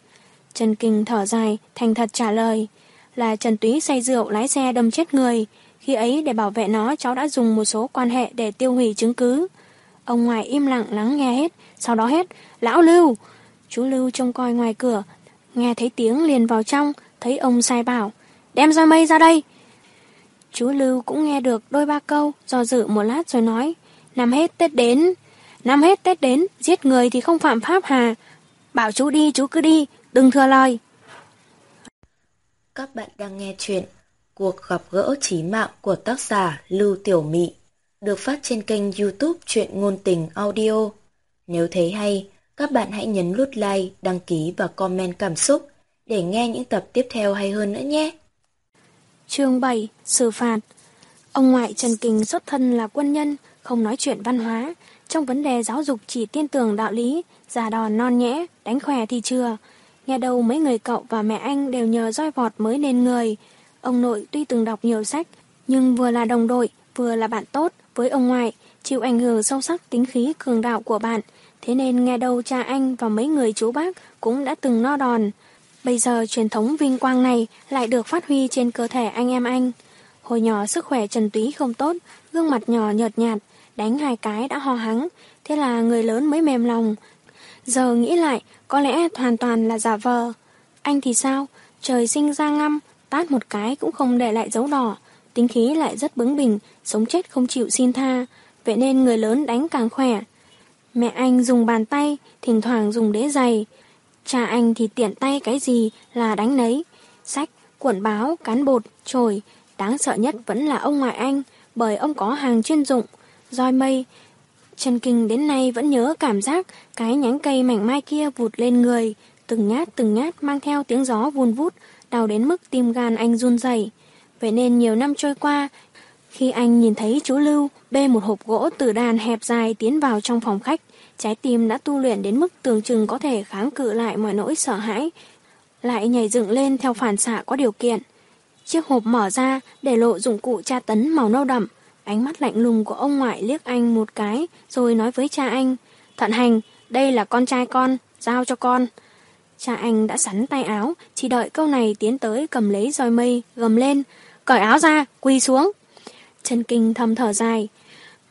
Trần Kinh thở dài, thành thật trả lời. Là Trần Túy say rượu lái xe đâm chết người. Khi ấy để bảo vệ nó cháu đã dùng một số quan hệ để tiêu hủy chứng cứ. Ông ngoại im lặng lắng nghe hết, sau đó hết, lão Lưu. Chú Lưu trông coi ngoài cửa, nghe thấy tiếng liền vào trong, thấy ông sai bảo, đem roi mây ra đây. Chú Lưu cũng nghe được đôi ba câu, do dự một lát rồi nói, năm hết Tết đến, năm hết Tết đến, giết người thì không phạm pháp hà. Bảo chú đi, chú cứ đi, đừng thừa lời. Các bạn đang nghe chuyện Cuộc gặp gỡ trí mạng của tác giả Lưu Tiểu Mị được phát trên kênh youtube Chuyện Ngôn Tình Audio. Nếu thấy hay, các bạn hãy nhấn nút like, đăng ký và comment cảm xúc để nghe những tập tiếp theo hay hơn nữa nhé. Chương 7. Xử phạt Ông ngoại Trần Kình xuất thân là quân nhân, không nói chuyện văn hóa. Trong vấn đề giáo dục chỉ tin tưởng đạo lý, già đòn non nhẽ, đánh khỏe thì chưa. Nghe đầu mấy người cậu và mẹ anh đều nhờ roi vọt mới nên người. Ông nội tuy từng đọc nhiều sách, nhưng vừa là đồng đội, vừa là bạn tốt với ông ngoại, chịu ảnh hưởng sâu sắc tính khí cường đạo của bạn. Thế nên nghe đầu cha anh và mấy người chú bác cũng đã từng no đòn. Bây giờ truyền thống vinh quang này lại được phát huy trên cơ thể anh em anh. Hồi nhỏ sức khỏe Trần Túy không tốt, gương mặt nhỏ nhợt nhạt, đánh hai cái đã ho hắng, thế là người lớn mới mềm lòng. Giờ nghĩ lại, có lẽ hoàn toàn là giả vờ. Anh thì sao? Trời sinh ra ngăm, tát một cái cũng không để lại dấu đỏ, tính khí lại rất bướng bỉnh, sống chết không chịu xin tha, vậy nên người lớn đánh càng khỏe. Mẹ anh dùng bàn tay, thỉnh thoảng dùng đế giày. Cha anh thì tiện tay cái gì là đánh nấy. Sách, cuộn báo, cán bột, trồi. Đáng sợ nhất vẫn là ông ngoại anh, bởi ông có hàng chuyên dụng, roi mây. Trần Kinh đến nay vẫn nhớ cảm giác cái nhánh cây mảnh mai kia vụt lên người, từng nhát từng nhát mang theo tiếng gió vun vút, đau đến mức tim gan anh run rẩy. Vậy nên nhiều năm trôi qua, khi anh nhìn thấy chú Lưu bê một hộp gỗ từ đàn hẹp dài tiến vào trong phòng khách, trái tim đã tu luyện đến mức tường chừng có thể kháng cự lại mọi nỗi sợ hãi, lại nhảy dựng lên theo phản xạ có điều kiện. Chiếc hộp mở ra để lộ dụng cụ tra tấn màu nâu đậm, ánh mắt lạnh lùng của ông ngoại liếc anh một cái rồi nói với cha anh, Thận hành, đây là con trai con, giao cho con. Cha anh đã sắn tay áo, chỉ đợi câu này tiến tới cầm lấy roi mây, gầm lên, cởi áo ra, quỳ xuống. Trần Kinh thầm thở dài.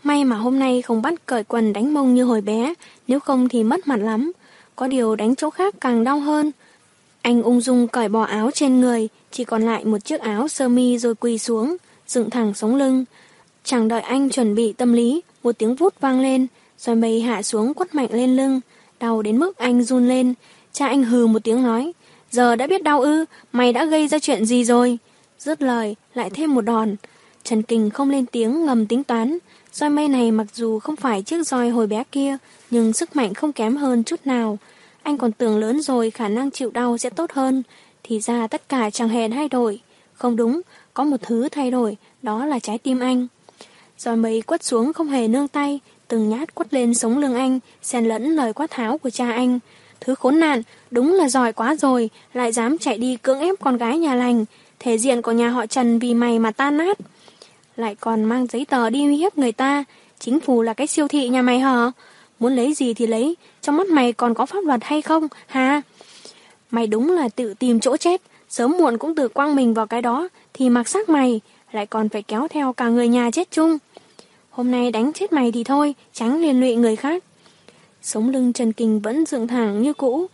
May mà hôm nay không bắt cởi quần đánh mông như hồi bé, nếu không thì mất mặt lắm. Có điều đánh chỗ khác càng đau hơn. Anh ung dung cởi bỏ áo trên người, chỉ còn lại một chiếc áo sơ mi rồi quỳ xuống, dựng thẳng sống lưng. Chẳng đợi anh chuẩn bị tâm lý, một tiếng vút vang lên, rồi mây hạ xuống quất mạnh lên lưng, đau đến mức anh run lên. Cha anh hừ một tiếng nói, giờ đã biết đau ư, mày đã gây ra chuyện gì rồi? Dứt lời, lại thêm một đòn. Trần Kình không lên tiếng ngầm tính toán, roi mây này mặc dù không phải chiếc roi hồi bé kia, nhưng sức mạnh không kém hơn chút nào. Anh còn tưởng lớn rồi khả năng chịu đau sẽ tốt hơn, thì ra tất cả chẳng hề thay đổi. Không đúng, có một thứ thay đổi, đó là trái tim anh. roi mây quất xuống không hề nương tay, từng nhát quất lên sống lưng anh, xen lẫn lời quát tháo của cha anh. Thứ khốn nạn, đúng là giỏi quá rồi, lại dám chạy đi cưỡng ép con gái nhà lành. Thể diện của nhà họ Trần vì mày mà tan nát. Lại còn mang giấy tờ đi uy hiếp người ta. Chính phủ là cái siêu thị nhà mày hả? Muốn lấy gì thì lấy, trong mắt mày còn có pháp luật hay không, hả? Mày đúng là tự tìm chỗ chết, sớm muộn cũng tự quăng mình vào cái đó, thì mặc sắc mày, lại còn phải kéo theo cả người nhà chết chung. Hôm nay đánh chết mày thì thôi, tránh liên lụy người khác. Sống lưng Trần Kình vẫn dựng thẳng như cũ,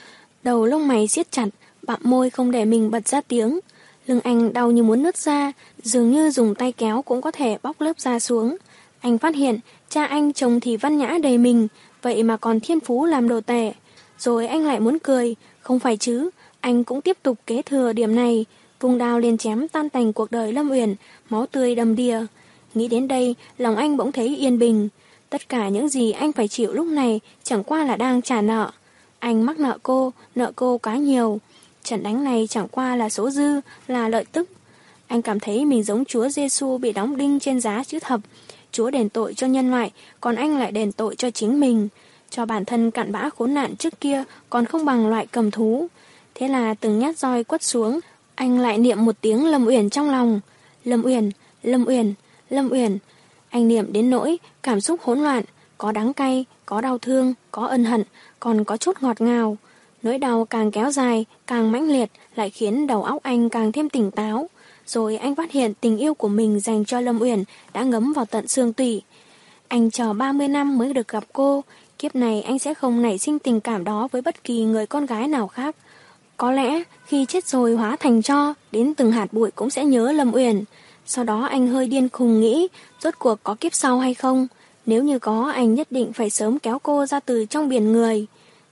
đầu lông mày siết chặt, bạm môi không để mình bật ra tiếng. Lưng anh đau như muốn nứt ra, dường như dùng tay kéo cũng có thể bóc lớp da xuống. Anh phát hiện, cha anh chồng thì văn nhã đầy mình, vậy mà còn thiên phú làm đồ tệ. Rồi anh lại muốn cười, không phải chứ, anh cũng tiếp tục kế thừa điểm này, vùng đao liền chém tan tành cuộc đời Lâm Uyển, máu tươi đầm đìa. Nghĩ đến đây, lòng anh bỗng thấy yên bình. Tất cả những gì anh phải chịu lúc này chẳng qua là đang trả nợ. Anh mắc nợ cô, nợ cô quá nhiều. Trận đánh này chẳng qua là số dư, là lợi tức. Anh cảm thấy mình giống Chúa Giêsu bị đóng đinh trên giá chữ thập. Chúa đền tội cho nhân loại, còn anh lại đền tội cho chính mình. Cho bản thân cặn bã khốn nạn trước kia còn không bằng loại cầm thú. Thế là từng nhát roi quất xuống, anh lại niệm một tiếng Lâm Uyển trong lòng. Lâm Uyển, Lâm Uyển, Lâm Uyển. Anh niệm đến nỗi, cảm xúc hỗn loạn, có đắng cay, có đau thương, có ân hận, còn có chút ngọt ngào. Nỗi đau càng kéo dài, càng mãnh liệt, lại khiến đầu óc anh càng thêm tỉnh táo. Rồi anh phát hiện tình yêu của mình dành cho Lâm Uyển đã ngấm vào tận xương tủy. Anh chờ 30 năm mới được gặp cô, kiếp này anh sẽ không nảy sinh tình cảm đó với bất kỳ người con gái nào khác. Có lẽ khi chết rồi hóa thành cho, đến từng hạt bụi cũng sẽ nhớ Lâm Uyển. Sau đó anh hơi điên khùng nghĩ, rốt cuộc có kiếp sau hay không? Nếu như có, anh nhất định phải sớm kéo cô ra từ trong biển người.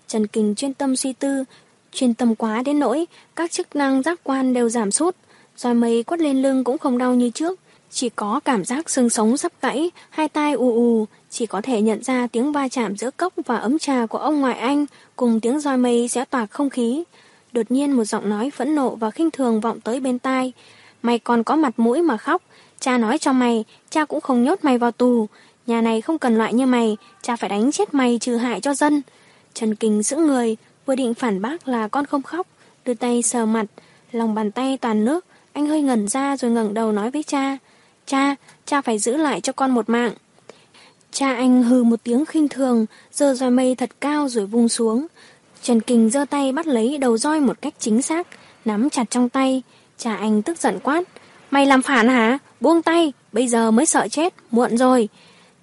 Trần Kình chuyên tâm suy tư, chuyên tâm quá đến nỗi, các chức năng giác quan đều giảm sút. roi mây quất lên lưng cũng không đau như trước, chỉ có cảm giác xương sống sắp gãy, hai tai ù ù, chỉ có thể nhận ra tiếng va chạm giữa cốc và ấm trà của ông ngoại anh, cùng tiếng roi mây xé toạc không khí. Đột nhiên một giọng nói phẫn nộ và khinh thường vọng tới bên tai. Mày còn có mặt mũi mà khóc. Cha nói cho mày, cha cũng không nhốt mày vào tù. Nhà này không cần loại như mày, cha phải đánh chết mày trừ hại cho dân. Trần Kinh giữ người, vừa định phản bác là con không khóc, đưa tay sờ mặt, lòng bàn tay toàn nước, anh hơi ngẩn ra rồi ngẩng đầu nói với cha. Cha, cha phải giữ lại cho con một mạng. Cha anh hừ một tiếng khinh thường, giơ roi mây thật cao rồi vung xuống. Trần Kinh giơ tay bắt lấy đầu roi một cách chính xác, nắm chặt trong tay. Cha anh tức giận quát. Mày làm phản hả? Buông tay, bây giờ mới sợ chết, muộn rồi.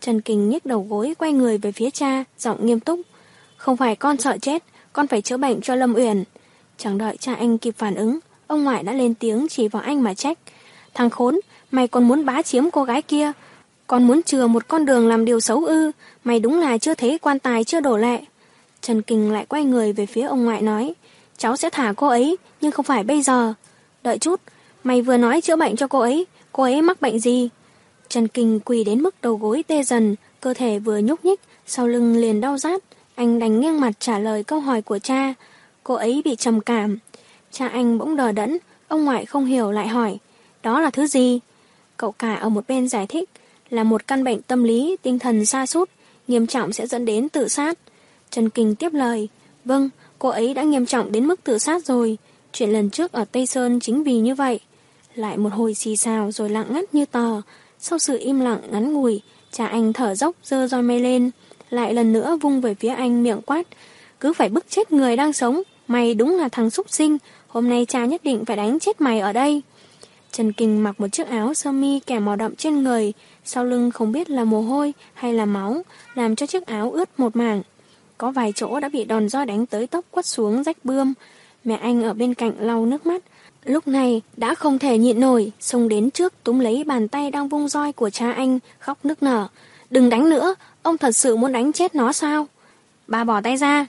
Trần Kinh nhếch đầu gối quay người về phía cha, giọng nghiêm túc. Không phải con sợ chết, con phải chữa bệnh cho Lâm Uyển. Chẳng đợi cha anh kịp phản ứng, ông ngoại đã lên tiếng chỉ vào anh mà trách. Thằng khốn, mày còn muốn bá chiếm cô gái kia, còn muốn chừa một con đường làm điều xấu ư, mày đúng là chưa thấy quan tài chưa đổ lệ. Trần Kinh lại quay người về phía ông ngoại nói, cháu sẽ thả cô ấy, nhưng không phải bây giờ. Đợi chút, mày vừa nói chữa bệnh cho cô ấy, cô ấy mắc bệnh gì? Trần Kinh quỳ đến mức đầu gối tê dần, cơ thể vừa nhúc nhích, sau lưng liền đau rát. Anh đánh nghiêng mặt trả lời câu hỏi của cha. Cô ấy bị trầm cảm. Cha anh bỗng đờ đẫn, ông ngoại không hiểu lại hỏi. Đó là thứ gì? Cậu cả ở một bên giải thích là một căn bệnh tâm lý, tinh thần xa sút nghiêm trọng sẽ dẫn đến tự sát. Trần Kinh tiếp lời. Vâng, cô ấy đã nghiêm trọng đến mức tự sát rồi. Chuyện lần trước ở Tây Sơn chính vì như vậy. Lại một hồi xì xào rồi lặng ngắt như tờ. Sau sự im lặng ngắn ngủi, cha anh thở dốc dơ roi mây lên lại lần nữa vung về phía anh miệng quát. Cứ phải bức chết người đang sống, mày đúng là thằng súc sinh, hôm nay cha nhất định phải đánh chết mày ở đây. Trần Kinh mặc một chiếc áo sơ mi kẻ màu đậm trên người, sau lưng không biết là mồ hôi hay là máu, làm cho chiếc áo ướt một mảng. Có vài chỗ đã bị đòn roi đánh tới tóc quất xuống rách bươm. Mẹ anh ở bên cạnh lau nước mắt. Lúc này đã không thể nhịn nổi, xông đến trước túm lấy bàn tay đang vung roi của cha anh, khóc nức nở. Đừng đánh nữa, ông thật sự muốn đánh chết nó sao? Bà bỏ tay ra.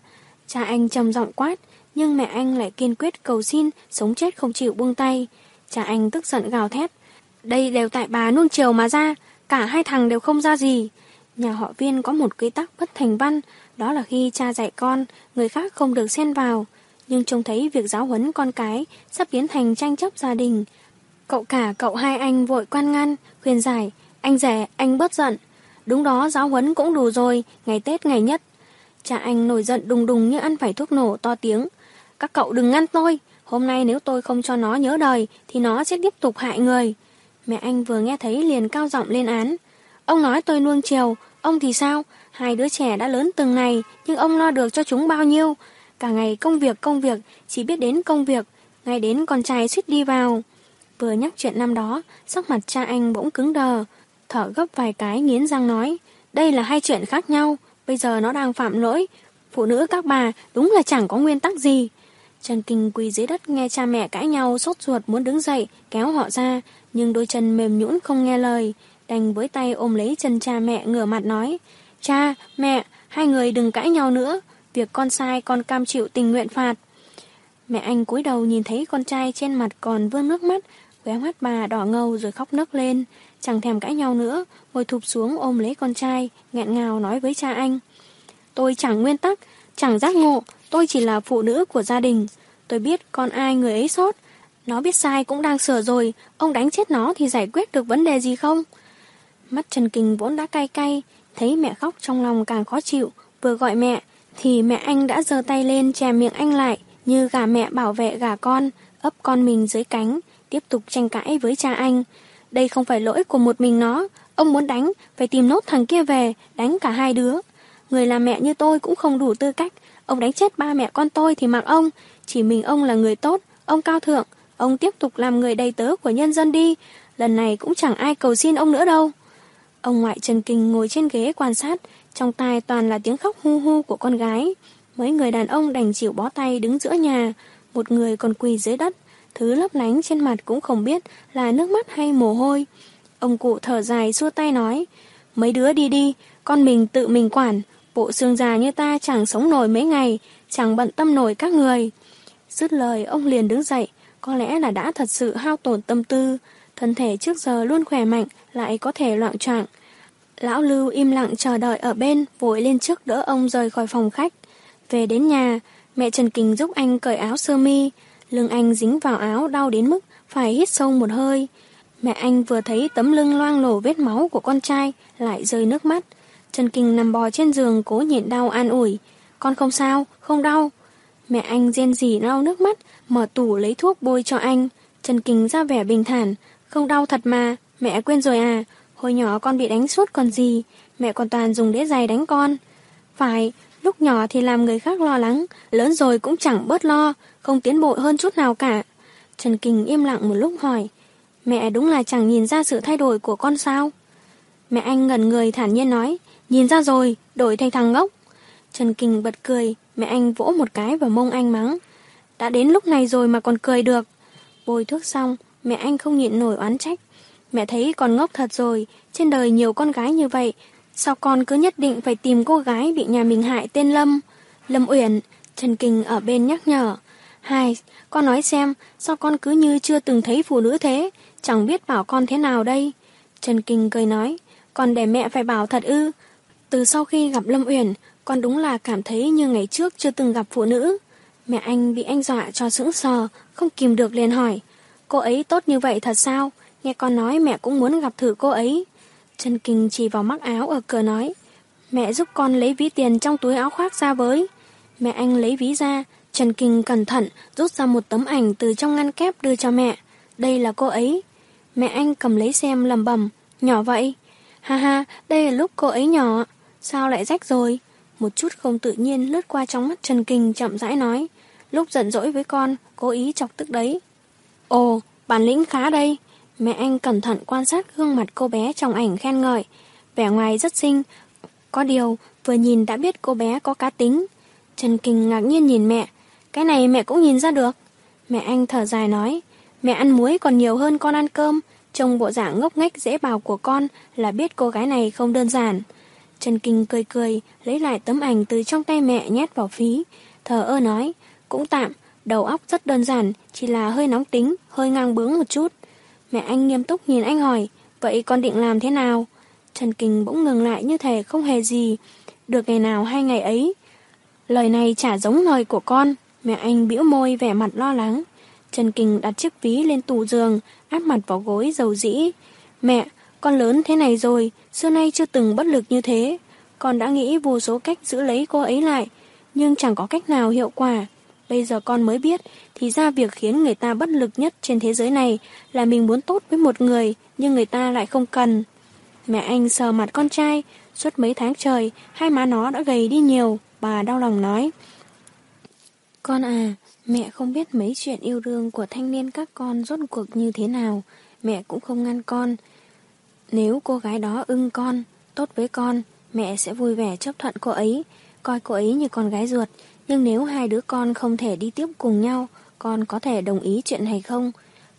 Cha anh trầm giọng quát, nhưng mẹ anh lại kiên quyết cầu xin, sống chết không chịu buông tay. Cha anh tức giận gào thét. Đây đều tại bà nuông chiều mà ra, cả hai thằng đều không ra gì. Nhà họ viên có một quy tắc bất thành văn, đó là khi cha dạy con, người khác không được xen vào. Nhưng trông thấy việc giáo huấn con cái sắp biến thành tranh chấp gia đình. Cậu cả cậu hai anh vội quan ngăn, khuyên giải, anh rẻ, anh bớt giận. Đúng đó, giáo huấn cũng đủ rồi, ngày Tết ngày nhất. Cha anh nổi giận đùng đùng như ăn phải thuốc nổ to tiếng. Các cậu đừng ngăn tôi, hôm nay nếu tôi không cho nó nhớ đời thì nó sẽ tiếp tục hại người. Mẹ anh vừa nghe thấy liền cao giọng lên án. Ông nói tôi nuông chiều, ông thì sao? Hai đứa trẻ đã lớn từng ngày, nhưng ông lo được cho chúng bao nhiêu? Cả ngày công việc công việc, chỉ biết đến công việc, ngày đến con trai suýt đi vào. Vừa nhắc chuyện năm đó, sắc mặt cha anh bỗng cứng đờ, thở gấp vài cái nghiến răng nói, đây là hai chuyện khác nhau, bây giờ nó đang phạm lỗi. Phụ nữ các bà đúng là chẳng có nguyên tắc gì. Trần Kinh quỳ dưới đất nghe cha mẹ cãi nhau sốt ruột muốn đứng dậy, kéo họ ra, nhưng đôi chân mềm nhũn không nghe lời, đành với tay ôm lấy chân cha mẹ ngửa mặt nói, cha, mẹ, hai người đừng cãi nhau nữa, việc con sai con cam chịu tình nguyện phạt. Mẹ anh cúi đầu nhìn thấy con trai trên mặt còn vương nước mắt, khóe mắt bà đỏ ngầu rồi khóc nấc lên, chẳng thèm cãi nhau nữa, ngồi thụp xuống ôm lấy con trai, nghẹn ngào nói với cha anh. Tôi chẳng nguyên tắc, chẳng giác ngộ, tôi chỉ là phụ nữ của gia đình. Tôi biết con ai người ấy sót, nó biết sai cũng đang sửa rồi, ông đánh chết nó thì giải quyết được vấn đề gì không? Mắt Trần Kinh vốn đã cay cay, thấy mẹ khóc trong lòng càng khó chịu, vừa gọi mẹ, thì mẹ anh đã giơ tay lên chè miệng anh lại, như gà mẹ bảo vệ gà con, ấp con mình dưới cánh, tiếp tục tranh cãi với cha anh. Đây không phải lỗi của một mình nó, ông muốn đánh, phải tìm nốt thằng kia về, đánh cả hai đứa. Người làm mẹ như tôi cũng không đủ tư cách, ông đánh chết ba mẹ con tôi thì mặc ông, chỉ mình ông là người tốt, ông cao thượng, ông tiếp tục làm người đầy tớ của nhân dân đi, lần này cũng chẳng ai cầu xin ông nữa đâu. Ông ngoại Trần Kinh ngồi trên ghế quan sát, trong tai toàn là tiếng khóc hu hu của con gái. Mấy người đàn ông đành chịu bó tay đứng giữa nhà, một người còn quỳ dưới đất, thứ lấp lánh trên mặt cũng không biết là nước mắt hay mồ hôi. Ông cụ thở dài xua tay nói, mấy đứa đi đi, con mình tự mình quản, bộ xương già như ta chẳng sống nổi mấy ngày, chẳng bận tâm nổi các người. Dứt lời ông liền đứng dậy, có lẽ là đã thật sự hao tổn tâm tư, thân thể trước giờ luôn khỏe mạnh, lại có thể loạn trạng. Lão Lưu im lặng chờ đợi ở bên, vội lên trước đỡ ông rời khỏi phòng khách. Về đến nhà, mẹ Trần Kình giúp anh cởi áo sơ mi, lưng anh dính vào áo đau đến mức phải hít sâu một hơi. Mẹ anh vừa thấy tấm lưng loang lổ vết máu của con trai, lại rơi nước mắt. Trần Kình nằm bò trên giường cố nhịn đau an ủi. Con không sao, không đau. Mẹ anh rên rỉ lau nước mắt, mở tủ lấy thuốc bôi cho anh. Trần Kình ra vẻ bình thản. Không đau thật mà, mẹ quên rồi à. Hồi nhỏ con bị đánh suốt còn gì, mẹ còn toàn dùng đế giày đánh con. Phải, lúc nhỏ thì làm người khác lo lắng, lớn rồi cũng chẳng bớt lo, không tiến bộ hơn chút nào cả. Trần Kình im lặng một lúc hỏi, mẹ đúng là chẳng nhìn ra sự thay đổi của con sao? Mẹ anh ngẩn người thản nhiên nói, nhìn ra rồi, đổi thành thằng ngốc. Trần Kình bật cười, mẹ anh vỗ một cái vào mông anh mắng. Đã đến lúc này rồi mà còn cười được. Bôi thuốc xong, mẹ anh không nhịn nổi oán trách. Mẹ thấy con ngốc thật rồi, trên đời nhiều con gái như vậy, sao con cứ nhất định phải tìm cô gái bị nhà mình hại tên Lâm? Lâm Uyển, Trần Kình ở bên nhắc nhở. Hai, con nói xem, sao con cứ như chưa từng thấy phụ nữ thế, chẳng biết bảo con thế nào đây? Trần Kinh cười nói, con để mẹ phải bảo thật ư. Từ sau khi gặp Lâm Uyển, con đúng là cảm thấy như ngày trước chưa từng gặp phụ nữ. Mẹ anh bị anh dọa cho sững sờ, không kìm được liền hỏi. Cô ấy tốt như vậy thật sao? Nghe con nói mẹ cũng muốn gặp thử cô ấy. Trần Kinh chỉ vào mắc áo ở cửa nói. Mẹ giúp con lấy ví tiền trong túi áo khoác ra với. Mẹ anh lấy ví ra. Trần Kinh cẩn thận rút ra một tấm ảnh từ trong ngăn kép đưa cho mẹ. Đây là cô ấy. Mẹ anh cầm lấy xem lầm bầm. Nhỏ vậy. Ha ha, đây là lúc cô ấy nhỏ. Sao lại rách rồi? Một chút không tự nhiên lướt qua trong mắt Trần Kinh chậm rãi nói. Lúc giận dỗi với con, cố ý chọc tức đấy. Ồ, bản lĩnh khá đây. Mẹ anh cẩn thận quan sát gương mặt cô bé trong ảnh khen ngợi. Vẻ ngoài rất xinh. Có điều, vừa nhìn đã biết cô bé có cá tính. Trần Kinh ngạc nhiên nhìn mẹ. Cái này mẹ cũng nhìn ra được. Mẹ anh thở dài nói, mẹ ăn muối còn nhiều hơn con ăn cơm. Trông bộ dạng ngốc nghếch dễ bào của con là biết cô gái này không đơn giản. Trần Kinh cười cười, lấy lại tấm ảnh từ trong tay mẹ nhét vào phí. Thờ ơ nói, cũng tạm, đầu óc rất đơn giản, chỉ là hơi nóng tính, hơi ngang bướng một chút. Mẹ anh nghiêm túc nhìn anh hỏi, vậy con định làm thế nào? Trần Kinh bỗng ngừng lại như thể không hề gì. Được ngày nào hay ngày ấy. Lời này chả giống lời của con. Mẹ anh bĩu môi vẻ mặt lo lắng. Trần Kinh đặt chiếc ví lên tủ giường, áp mặt vào gối dầu dĩ. Mẹ, con lớn thế này rồi, xưa nay chưa từng bất lực như thế. Con đã nghĩ vô số cách giữ lấy cô ấy lại, nhưng chẳng có cách nào hiệu quả. Bây giờ con mới biết, thì ra việc khiến người ta bất lực nhất trên thế giới này là mình muốn tốt với một người, nhưng người ta lại không cần. Mẹ anh sờ mặt con trai, suốt mấy tháng trời, hai má nó đã gầy đi nhiều, bà đau lòng nói. Con à, mẹ không biết mấy chuyện yêu đương của thanh niên các con rốt cuộc như thế nào, mẹ cũng không ngăn con. Nếu cô gái đó ưng con, tốt với con, mẹ sẽ vui vẻ chấp thuận cô ấy, coi cô ấy như con gái ruột. Nhưng nếu hai đứa con không thể đi tiếp cùng nhau, con có thể đồng ý chuyện này không?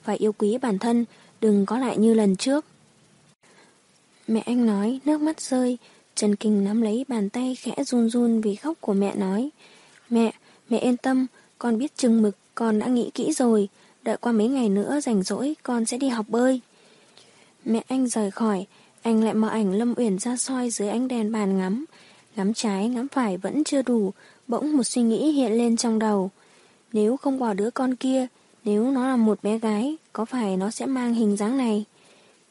Phải yêu quý bản thân, đừng có lại như lần trước. Mẹ anh nói, nước mắt rơi, Trần Kinh nắm lấy bàn tay khẽ run run vì khóc của mẹ nói. Mẹ, mẹ yên tâm, con biết chừng mực, con đã nghĩ kỹ rồi, đợi qua mấy ngày nữa rảnh rỗi, con sẽ đi học bơi. Mẹ anh rời khỏi, anh lại mở ảnh Lâm Uyển ra soi dưới ánh đèn bàn ngắm. Ngắm trái, ngắm phải vẫn chưa đủ, bỗng một suy nghĩ hiện lên trong đầu. Nếu không bỏ đứa con kia, nếu nó là một bé gái, có phải nó sẽ mang hình dáng này?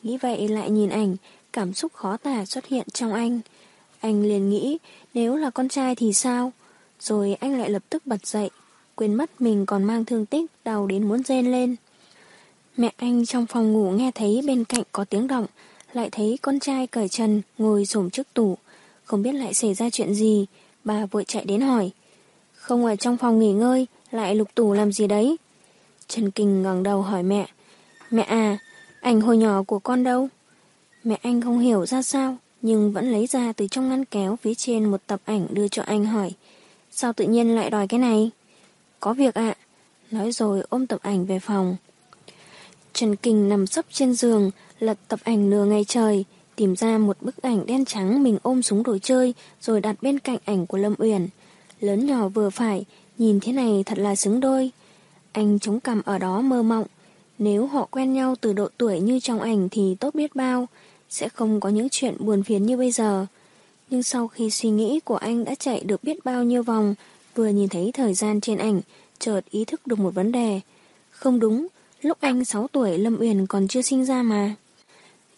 Nghĩ vậy lại nhìn ảnh, cảm xúc khó tả xuất hiện trong anh. Anh liền nghĩ, nếu là con trai thì sao? Rồi anh lại lập tức bật dậy, quên mất mình còn mang thương tích, đau đến muốn rên lên. Mẹ anh trong phòng ngủ nghe thấy bên cạnh có tiếng động, lại thấy con trai cởi trần ngồi xổm trước tủ. Không biết lại xảy ra chuyện gì, bà vội chạy đến hỏi. Không ở trong phòng nghỉ ngơi, lại lục tủ làm gì đấy? Trần Kinh ngẩng đầu hỏi mẹ. Mẹ à, ảnh hồi nhỏ của con đâu? Mẹ anh không hiểu ra sao, nhưng vẫn lấy ra từ trong ngăn kéo phía trên một tập ảnh đưa cho anh hỏi. Sao tự nhiên lại đòi cái này? Có việc ạ. Nói rồi ôm tập ảnh về phòng. Trần Kinh nằm sấp trên giường, lật tập ảnh nửa ngày trời, tìm ra một bức ảnh đen trắng mình ôm súng đồ chơi rồi đặt bên cạnh ảnh của Lâm Uyển. Lớn nhỏ vừa phải, nhìn thế này thật là xứng đôi. Anh chống cằm ở đó mơ mộng. Nếu họ quen nhau từ độ tuổi như trong ảnh thì tốt biết bao, sẽ không có những chuyện buồn phiền như bây giờ. Nhưng sau khi suy nghĩ của anh đã chạy được biết bao nhiêu vòng, vừa nhìn thấy thời gian trên ảnh, chợt ý thức được một vấn đề. Không đúng, lúc anh 6 tuổi Lâm Uyển còn chưa sinh ra mà.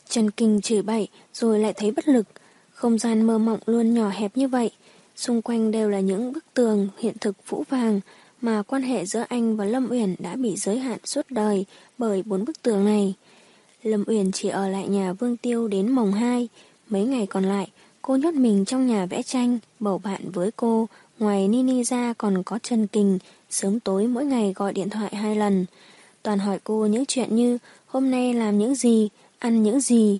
Trần Kinh chửi bậy rồi lại thấy bất lực. Không gian mơ mộng luôn nhỏ hẹp như vậy. Xung quanh đều là những bức tường hiện thực phũ vàng mà quan hệ giữa anh và Lâm Uyển đã bị giới hạn suốt đời bởi bốn bức tường này. Lâm Uyển chỉ ở lại nhà Vương Tiêu đến mồng 2. Mấy ngày còn lại, cô nhốt mình trong nhà vẽ tranh, bầu bạn với cô. Ngoài Nini ra còn có Trần Kình, sớm tối mỗi ngày gọi điện thoại hai lần. Toàn hỏi cô những chuyện như hôm nay làm những gì, ăn những gì.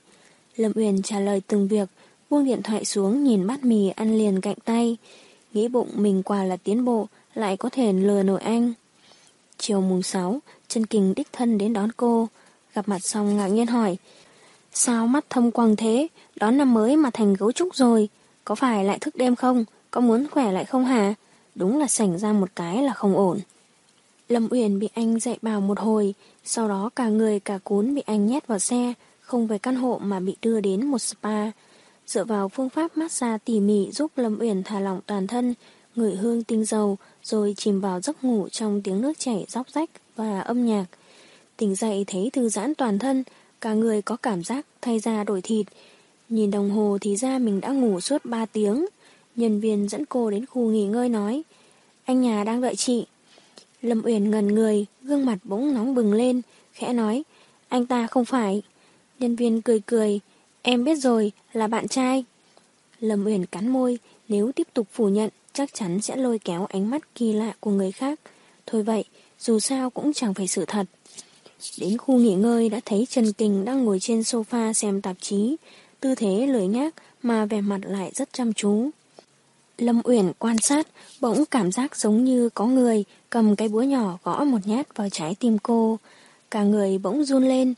Lâm Uyển trả lời từng việc, buông điện thoại xuống nhìn bát mì ăn liền cạnh tay. Nghĩ bụng mình quả là tiến bộ, lại có thể lừa nổi anh. Chiều mùng 6, Trần Kình đích thân đến đón cô. Gặp mặt xong ngạc nhiên hỏi. Sao mắt thông quầng thế? Đón năm mới mà thành gấu trúc rồi. Có phải lại thức đêm không? Có muốn khỏe lại không hả? Đúng là sảnh ra một cái là không ổn. Lâm Uyển bị anh dạy bảo một hồi, sau đó cả người cả cuốn bị anh nhét vào xe, không về căn hộ mà bị đưa đến một spa. Dựa vào phương pháp massage tỉ mỉ giúp Lâm Uyển thả lỏng toàn thân, ngửi hương tinh dầu, rồi chìm vào giấc ngủ trong tiếng nước chảy róc rách và âm nhạc. Tỉnh dậy thấy thư giãn toàn thân, cả người có cảm giác thay da đổi thịt. Nhìn đồng hồ thì ra mình đã ngủ suốt 3 tiếng. Nhân viên dẫn cô đến khu nghỉ ngơi nói, anh nhà đang đợi chị. Lâm Uyển ngần người, gương mặt bỗng nóng bừng lên, khẽ nói, anh ta không phải. Nhân viên cười cười, em biết rồi, là bạn trai. Lâm Uyển cắn môi, nếu tiếp tục phủ nhận, chắc chắn sẽ lôi kéo ánh mắt kỳ lạ của người khác. Thôi vậy, dù sao cũng chẳng phải sự thật. Đến khu nghỉ ngơi đã thấy Trần Kình đang ngồi trên sofa xem tạp chí, tư thế lười nhác mà vẻ mặt lại rất chăm chú. Lâm Uyển quan sát, bỗng cảm giác giống như có người cầm cái búa nhỏ gõ một nhát vào trái tim cô. Cả người bỗng run lên,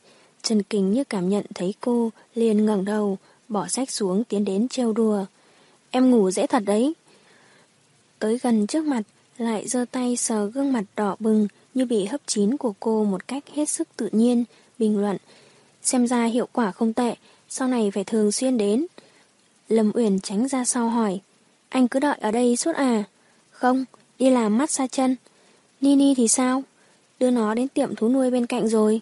Trần kình như cảm nhận thấy cô, liền ngẩng đầu, bỏ sách xuống tiến đến trêu đùa. Em ngủ dễ thật đấy. Tới gần trước mặt, lại giơ tay sờ gương mặt đỏ bừng như bị hấp chín của cô một cách hết sức tự nhiên, bình luận. Xem ra hiệu quả không tệ, sau này phải thường xuyên đến. Lâm Uyển tránh ra sau hỏi, anh cứ đợi ở đây suốt à? Không, đi làm massage chân. Nini thì sao? Đưa nó đến tiệm thú nuôi bên cạnh rồi.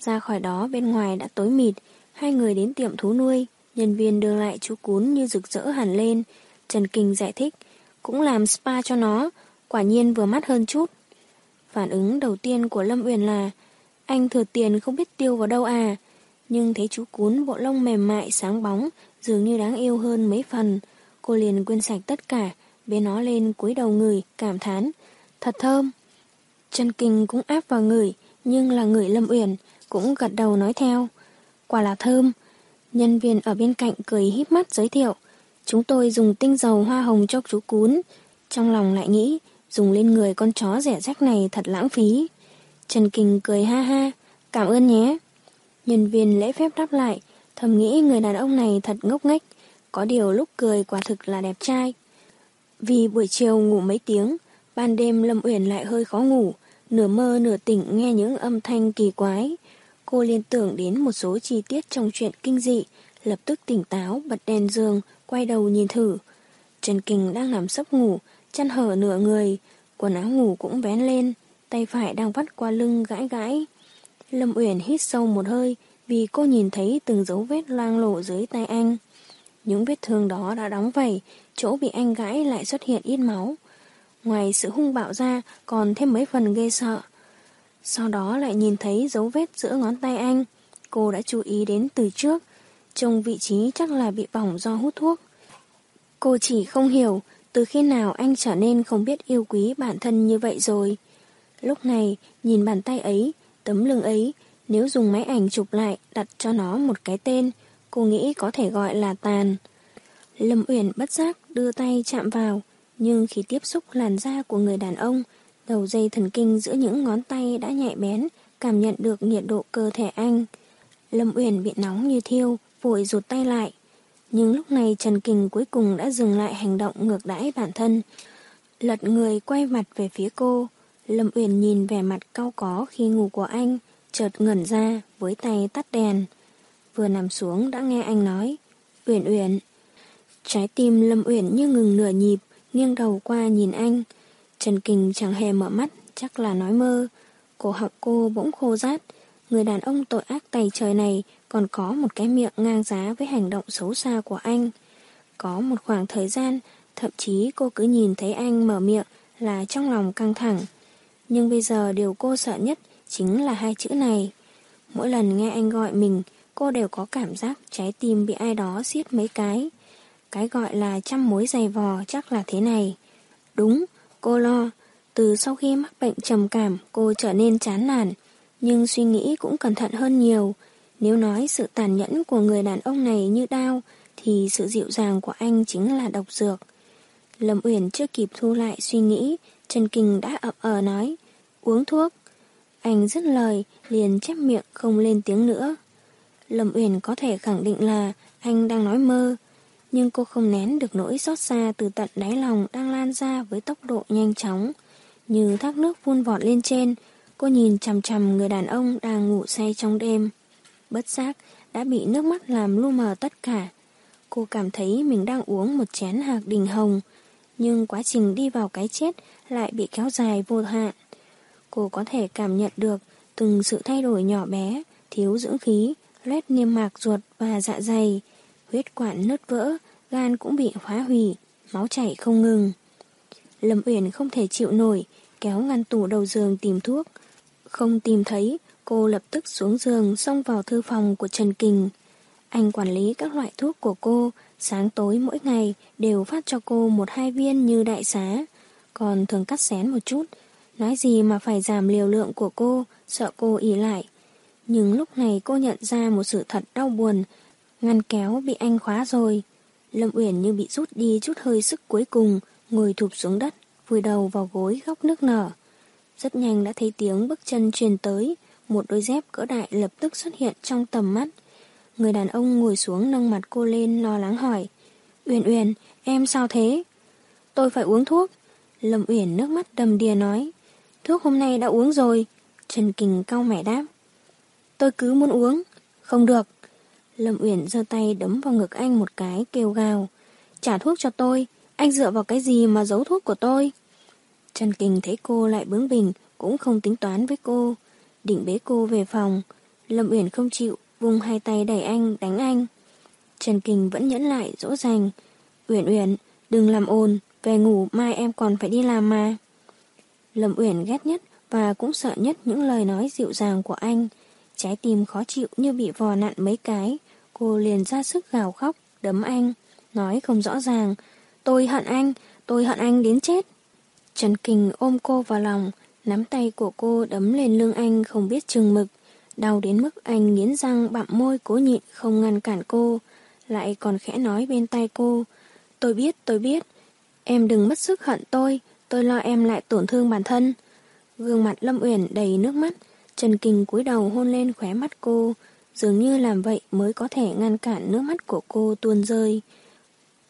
Ra khỏi đó bên ngoài đã tối mịt, hai người đến tiệm thú nuôi, nhân viên đưa lại chú cún như rực rỡ hẳn lên. Trần Kinh giải thích, cũng làm spa cho nó, quả nhiên vừa mắt hơn chút. Phản ứng đầu tiên của Lâm Uyển là, anh thừa tiền không biết tiêu vào đâu à, nhưng thấy chú cún bộ lông mềm mại sáng bóng, dường như đáng yêu hơn mấy phần. Cô liền quên sạch tất cả, bế nó lên cúi đầu người, cảm thán. Thật thơm. Trần Kinh cũng áp vào người, nhưng là người Lâm Uyển, cũng gật đầu nói theo. Quả là thơm. Nhân viên ở bên cạnh cười híp mắt giới thiệu. Chúng tôi dùng tinh dầu hoa hồng cho chú cún. Trong lòng lại nghĩ, dùng lên người con chó rẻ rách này thật lãng phí. Trần kình cười ha ha, cảm ơn nhé. Nhân viên lễ phép đáp lại, thầm nghĩ người đàn ông này thật ngốc nghếch, có điều lúc cười quả thực là đẹp trai. Vì buổi chiều ngủ mấy tiếng, ban đêm Lâm Uyển lại hơi khó ngủ, nửa mơ nửa tỉnh nghe những âm thanh kỳ quái. Cô liên tưởng đến một số chi tiết trong chuyện kinh dị, lập tức tỉnh táo, bật đèn giường, quay đầu nhìn thử. Trần Kình đang nằm sấp ngủ, chăn hở nửa người, quần áo ngủ cũng vén lên, tay phải đang vắt qua lưng gãi gãi. Lâm Uyển hít sâu một hơi vì cô nhìn thấy từng dấu vết loang lổ dưới tay anh. Những vết thương đó đã đóng vảy, chỗ bị anh gãi lại xuất hiện ít máu. Ngoài sự hung bạo ra còn thêm mấy phần ghê sợ. Sau đó lại nhìn thấy dấu vết giữa ngón tay anh. Cô đã chú ý đến từ trước. Trông vị trí chắc là bị bỏng do hút thuốc. Cô chỉ không hiểu từ khi nào anh trở nên không biết yêu quý bản thân như vậy rồi. Lúc này, nhìn bàn tay ấy, tấm lưng ấy, nếu dùng máy ảnh chụp lại đặt cho nó một cái tên, cô nghĩ có thể gọi là tàn. Lâm Uyển bất giác đưa tay chạm vào, nhưng khi tiếp xúc làn da của người đàn ông, đầu dây thần kinh giữa những ngón tay đã nhạy bén, cảm nhận được nhiệt độ cơ thể anh. Lâm Uyển bị nóng như thiêu, vội rụt tay lại. Nhưng lúc này Trần Kình cuối cùng đã dừng lại hành động ngược đãi bản thân. Lật người quay mặt về phía cô. Lâm Uyển nhìn vẻ mặt cao có khi ngủ của anh, chợt ngẩn ra với tay tắt đèn. Vừa nằm xuống đã nghe anh nói, Uyển Uyển. Trái tim Lâm Uyển như ngừng nửa nhịp, nghiêng đầu qua nhìn anh. Trần Kình chẳng hề mở mắt, chắc là nói mơ. Cổ họng cô bỗng khô rát. Người đàn ông tội ác tày trời này còn có một cái miệng ngang giá với hành động xấu xa của anh. Có một khoảng thời gian, thậm chí cô cứ nhìn thấy anh mở miệng là trong lòng căng thẳng. Nhưng bây giờ điều cô sợ nhất chính là hai chữ này. Mỗi lần nghe anh gọi mình, cô đều có cảm giác trái tim bị ai đó siết mấy cái. Cái gọi là trăm mối dày vò chắc là thế này. Đúng, cô lo. Từ sau khi mắc bệnh trầm cảm, cô trở nên chán nản. Nhưng suy nghĩ cũng cẩn thận hơn nhiều. Nếu nói sự tàn nhẫn của người đàn ông này như đau, thì sự dịu dàng của anh chính là độc dược. Lâm Uyển chưa kịp thu lại suy nghĩ, Trần Kinh đã ập ờ nói, uống thuốc. Anh dứt lời, liền chép miệng không lên tiếng nữa. Lâm Uyển có thể khẳng định là anh đang nói mơ, nhưng cô không nén được nỗi xót xa từ tận đáy lòng đang lan ra với tốc độ nhanh chóng. Như thác nước vun vọt lên trên, cô nhìn chằm chằm người đàn ông đang ngủ say trong đêm. Bất giác, đã bị nước mắt làm lu mờ tất cả. Cô cảm thấy mình đang uống một chén hạc đình hồng, nhưng quá trình đi vào cái chết lại bị kéo dài vô hạn. Cô có thể cảm nhận được từng sự thay đổi nhỏ bé, thiếu dưỡng khí, loét niêm mạc ruột và dạ dày, huyết quản nứt vỡ, gan cũng bị phá hủy, máu chảy không ngừng. Lâm Uyển không thể chịu nổi, kéo ngăn tủ đầu giường tìm thuốc. Không tìm thấy, cô lập tức xuống giường xông vào thư phòng của Trần Kình. Anh quản lý các loại thuốc của cô, sáng tối mỗi ngày đều phát cho cô một hai viên như đại xá, còn thường cắt xén một chút, nói gì mà phải giảm liều lượng của cô, sợ cô ý lại. Nhưng lúc này cô nhận ra một sự thật đau buồn, ngăn kéo bị anh khóa rồi. Lâm Uyển như bị rút đi chút hơi sức cuối cùng, ngồi thụp xuống đất, vùi đầu vào gối khóc nước nở. Rất nhanh đã thấy tiếng bước chân truyền tới, một đôi dép cỡ đại lập tức xuất hiện trong tầm mắt. Người đàn ông ngồi xuống nâng mặt cô lên lo lắng hỏi. Uyển Uyển, em sao thế? Tôi phải uống thuốc. Lâm Uyển nước mắt đầm đìa nói. Thuốc hôm nay đã uống rồi. Trần Kình cau mẻ đáp. Tôi cứ muốn uống. Không được. Lâm Uyển giơ tay đấm vào ngực anh một cái kêu gào. Trả thuốc cho tôi. Anh dựa vào cái gì mà giấu thuốc của tôi? Trần Kình thấy cô lại bướng bỉnh cũng không tính toán với cô. Định bế cô về phòng. Lâm Uyển không chịu, vùng hai tay đẩy anh, đánh anh. Trần Kình vẫn nhẫn lại, dỗ dành. Uyển Uyển, đừng làm ồn, về ngủ mai em còn phải đi làm mà. Lâm Uyển ghét nhất và cũng sợ nhất những lời nói dịu dàng của anh. Trái tim khó chịu như bị vò nặn mấy cái. Cô liền ra sức gào khóc, đấm anh, nói không rõ ràng. Tôi hận anh, tôi hận anh đến chết. Trần Kình ôm cô vào lòng, nắm tay của cô đấm lên lưng anh không biết chừng mực. Đau đến mức anh nghiến răng bặm môi cố nhịn không ngăn cản cô, lại còn khẽ nói bên tay cô. Tôi biết, tôi biết, em đừng mất sức hận tôi, tôi lo em lại tổn thương bản thân. Gương mặt Lâm Uyển đầy nước mắt, Trần Kình cúi đầu hôn lên khóe mắt cô, dường như làm vậy mới có thể ngăn cản nước mắt của cô tuôn rơi.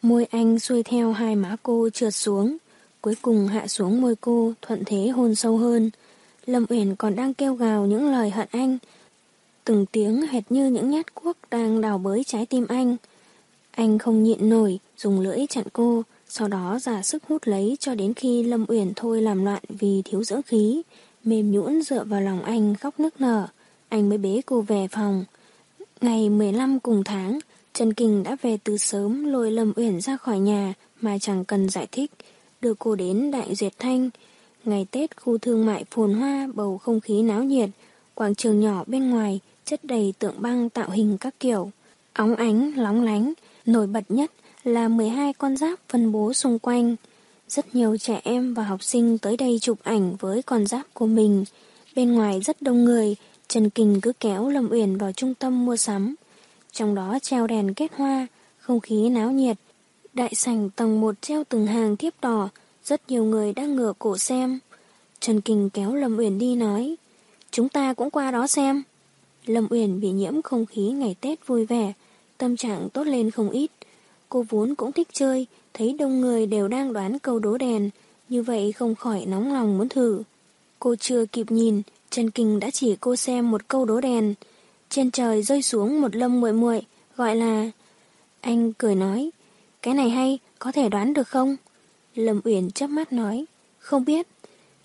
Môi anh xuôi theo hai má cô trượt xuống, cuối cùng hạ xuống môi cô, thuận thế hôn sâu hơn. Lâm Uyển còn đang kêu gào những lời hận anh, từng tiếng hệt như những nhát cuốc đang đào bới trái tim anh. Anh không nhịn nổi, dùng lưỡi chặn cô, sau đó giả sức hút lấy cho đến khi Lâm Uyển thôi làm loạn vì thiếu dưỡng khí, mềm nhũn dựa vào lòng anh khóc nức nở, anh mới bế cô về phòng. Ngày 15 cùng tháng, Trần Kình đã về từ sớm lôi Lâm Uyển ra khỏi nhà mà chẳng cần giải thích, đưa cô đến Đại Duyệt Thanh. Ngày Tết khu thương mại phồn hoa bầu không khí náo nhiệt, quảng trường nhỏ bên ngoài chất đầy tượng băng tạo hình các kiểu, óng ánh, lóng lánh, nổi bật nhất là 12 con giáp phân bố xung quanh. Rất nhiều trẻ em và học sinh tới đây chụp ảnh với con giáp của mình. Bên ngoài rất đông người, Trần Kình cứ kéo Lâm Uyển vào trung tâm mua sắm. Trong đó treo đèn kết hoa, không khí náo nhiệt. Đại sảnh tầng 1 treo từng hàng thiếp đỏ, rất nhiều người đang ngửa cổ xem. Trần Kình kéo Lâm Uyển đi nói, chúng ta cũng qua đó xem. Lâm Uyển bị nhiễm không khí ngày Tết vui vẻ, tâm trạng tốt lên không ít. Cô vốn cũng thích chơi, thấy đông người đều đang đoán câu đố đèn, như vậy không khỏi nóng lòng muốn thử. Cô chưa kịp nhìn, Trần Kinh đã chỉ cô xem một câu đố đèn. Trên trời rơi xuống một lâm muội muội gọi là... Anh cười nói, cái này hay, có thể đoán được không? Lâm Uyển chớp mắt nói, không biết.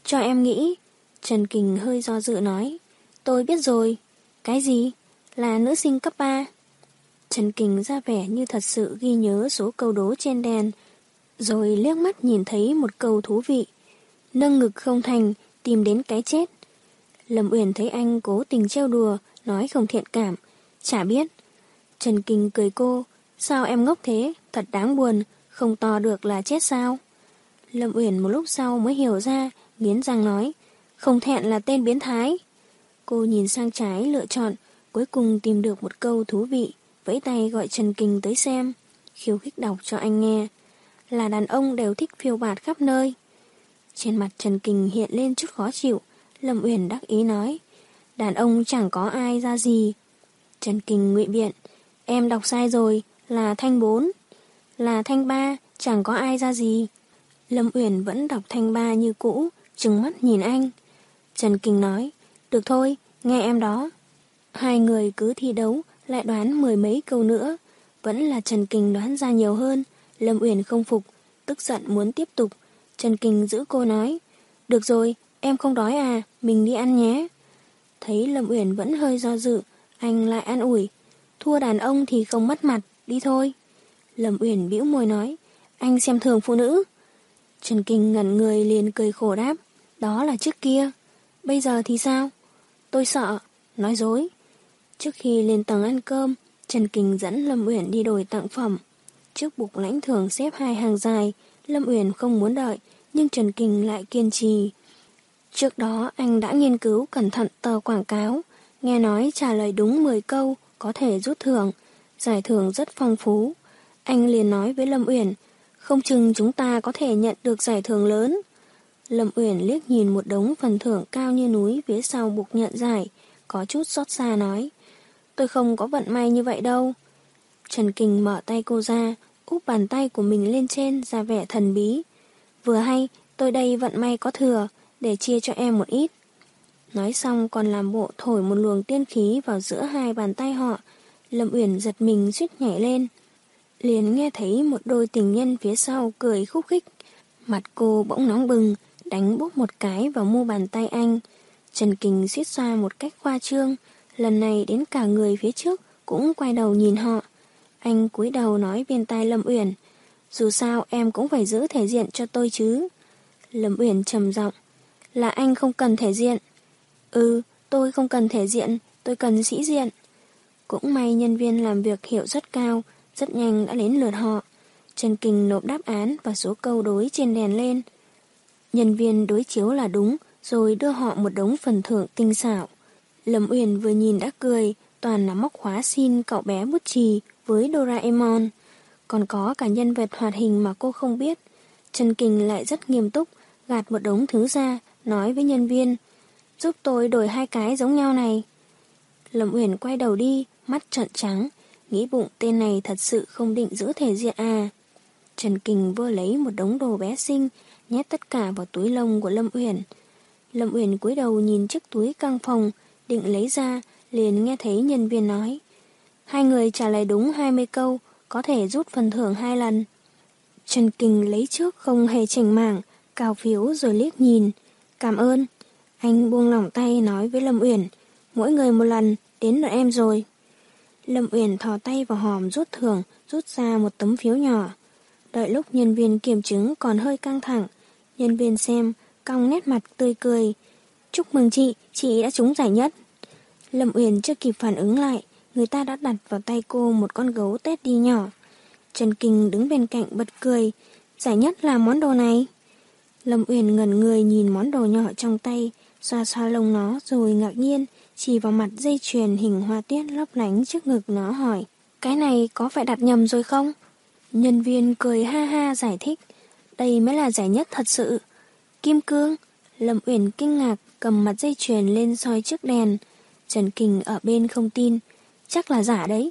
Cho em nghĩ. Trần Kình hơi do dự nói, tôi biết rồi. Cái gì? Là nữ sinh cấp 3. Trần Kình ra vẻ như thật sự ghi nhớ số câu đố trên đèn, rồi liếc mắt nhìn thấy một câu thú vị. Nâng ngực không thành, tìm đến cái chết. Lâm Uyển thấy anh cố tình treo đùa, nói không thiện cảm. Chả biết. Trần Kinh cười cô, sao em ngốc thế, thật đáng buồn, không to được là chết sao. Lâm Uyển một lúc sau mới hiểu ra, nghiến răng nói, không thẹn là tên biến thái. Cô nhìn sang trái lựa chọn, cuối cùng tìm được một câu thú vị, vẫy tay gọi Trần Kinh tới xem, khiêu khích đọc cho anh nghe. Là đàn ông đều thích phiêu bạt khắp nơi. Trên mặt Trần Kinh hiện lên chút khó chịu, Lâm Uyển đắc ý nói, đàn ông chẳng có ai ra gì. Trần Kinh ngụy biện, em đọc sai rồi, là thanh bốn, là thanh ba chẳng có ai ra gì. Lâm Uyển vẫn đọc thanh ba như cũ, trừng mắt nhìn anh. Trần Kinh nói, được thôi, nghe em đó. Hai người cứ thi đấu, lại đoán mười mấy câu nữa. Vẫn là Trần Kinh đoán ra nhiều hơn. Lâm Uyển không phục, tức giận muốn tiếp tục. Trần Kinh giữ cô nói, được rồi, em không đói à, mình đi ăn nhé. Thấy Lâm Uyển vẫn hơi do dự, anh lại an ủi. Thua đàn ông thì không mất mặt, đi thôi. Lâm Uyển bĩu môi nói, anh xem thường phụ nữ. Trần Kinh ngẩn người liền cười khổ đáp, đó là trước kia. Bây giờ thì sao? Tôi sợ, nói dối. Trước khi lên tầng ăn cơm, Trần Kinh dẫn Lâm Uyển đi đổi tặng phẩm. Trước bục lãnh thưởng xếp hai hàng dài, Lâm Uyển không muốn đợi, nhưng Trần Kinh lại kiên trì. Trước đó anh đã nghiên cứu cẩn thận tờ quảng cáo, nghe nói trả lời đúng 10 câu có thể rút thưởng, giải thưởng rất phong phú. Anh liền nói với Lâm Uyển, không chừng chúng ta có thể nhận được giải thưởng lớn. Lâm Uyển liếc nhìn một đống phần thưởng cao như núi phía sau buộc nhận giải, có chút xót xa nói. Tôi không có vận may như vậy đâu. Trần Kình mở tay cô ra, úp bàn tay của mình lên trên ra vẻ thần bí. Vừa hay, tôi đây vận may có thừa, để chia cho em một ít. Nói xong còn làm bộ thổi một luồng tiên khí vào giữa hai bàn tay họ. Lâm Uyển giật mình suýt nhảy lên. Liền nghe thấy một đôi tình nhân phía sau cười khúc khích. Mặt cô bỗng nóng bừng, đánh bốc một cái vào mu bàn tay anh. Trần Kình suýt xoa một cách khoa trương, lần này đến cả người phía trước cũng quay đầu nhìn họ. Anh cúi đầu nói bên tai Lâm Uyển, dù sao em cũng phải giữ thể diện cho tôi chứ. Lâm Uyển trầm giọng, là anh không cần thể diện. Ừ, tôi không cần thể diện, tôi cần sĩ diện. Cũng may nhân viên làm việc hiệu rất cao, rất nhanh đã đến lượt họ. Trần Kình nộp đáp án và số câu đối trên đèn lên. Nhân viên đối chiếu là đúng, rồi đưa họ một đống phần thưởng tinh xảo. Lâm Uyển vừa nhìn đã cười, toàn là móc khóa xin cậu bé bút chì với Doraemon. Còn có cả nhân vật hoạt hình mà cô không biết. Trần Kình lại rất nghiêm túc, gạt một đống thứ ra, nói với nhân viên, giúp tôi đổi hai cái giống nhau này. Lâm Uyển quay đầu đi, mắt trợn trắng, nghĩ bụng tên này thật sự không định giữ thể diện à. Trần Kình vừa lấy một đống đồ bé xinh, nhét tất cả vào túi lông của Lâm Uyển. Lâm Uyển cúi đầu nhìn chiếc túi căng phòng, định lấy ra, liền nghe thấy nhân viên nói. Hai người trả lời đúng 20 câu, có thể rút phần thưởng hai lần. Trần Kình lấy trước không hề chỉnh mảng, cào phiếu rồi liếc nhìn. Cảm ơn. Anh buông lỏng tay nói với Lâm Uyển, mỗi người một lần, đến lượt em rồi. Lâm Uyển thò tay vào hòm rút thưởng, rút ra một tấm phiếu nhỏ. Đợi lúc nhân viên kiểm chứng còn hơi căng thẳng, nhân viên xem, cong nét mặt tươi cười. Chúc mừng chị, chị đã trúng giải nhất. Lâm Uyển chưa kịp phản ứng lại, người ta đã đặt vào tay cô một con gấu tết đi nhỏ. Trần Kinh đứng bên cạnh bật cười, giải nhất là món đồ này. Lâm Uyển ngẩn người nhìn món đồ nhỏ trong tay, xoa xoa lông nó rồi ngạc nhiên, chỉ vào mặt dây chuyền hình hoa tuyết lấp lánh trước ngực nó hỏi, cái này có phải đặt nhầm rồi không? Nhân viên cười ha ha giải thích, đây mới là giải nhất thật sự. Kim cương, Lâm Uyển kinh ngạc cầm mặt dây chuyền lên soi trước đèn. Trần Kình ở bên không tin, chắc là giả đấy.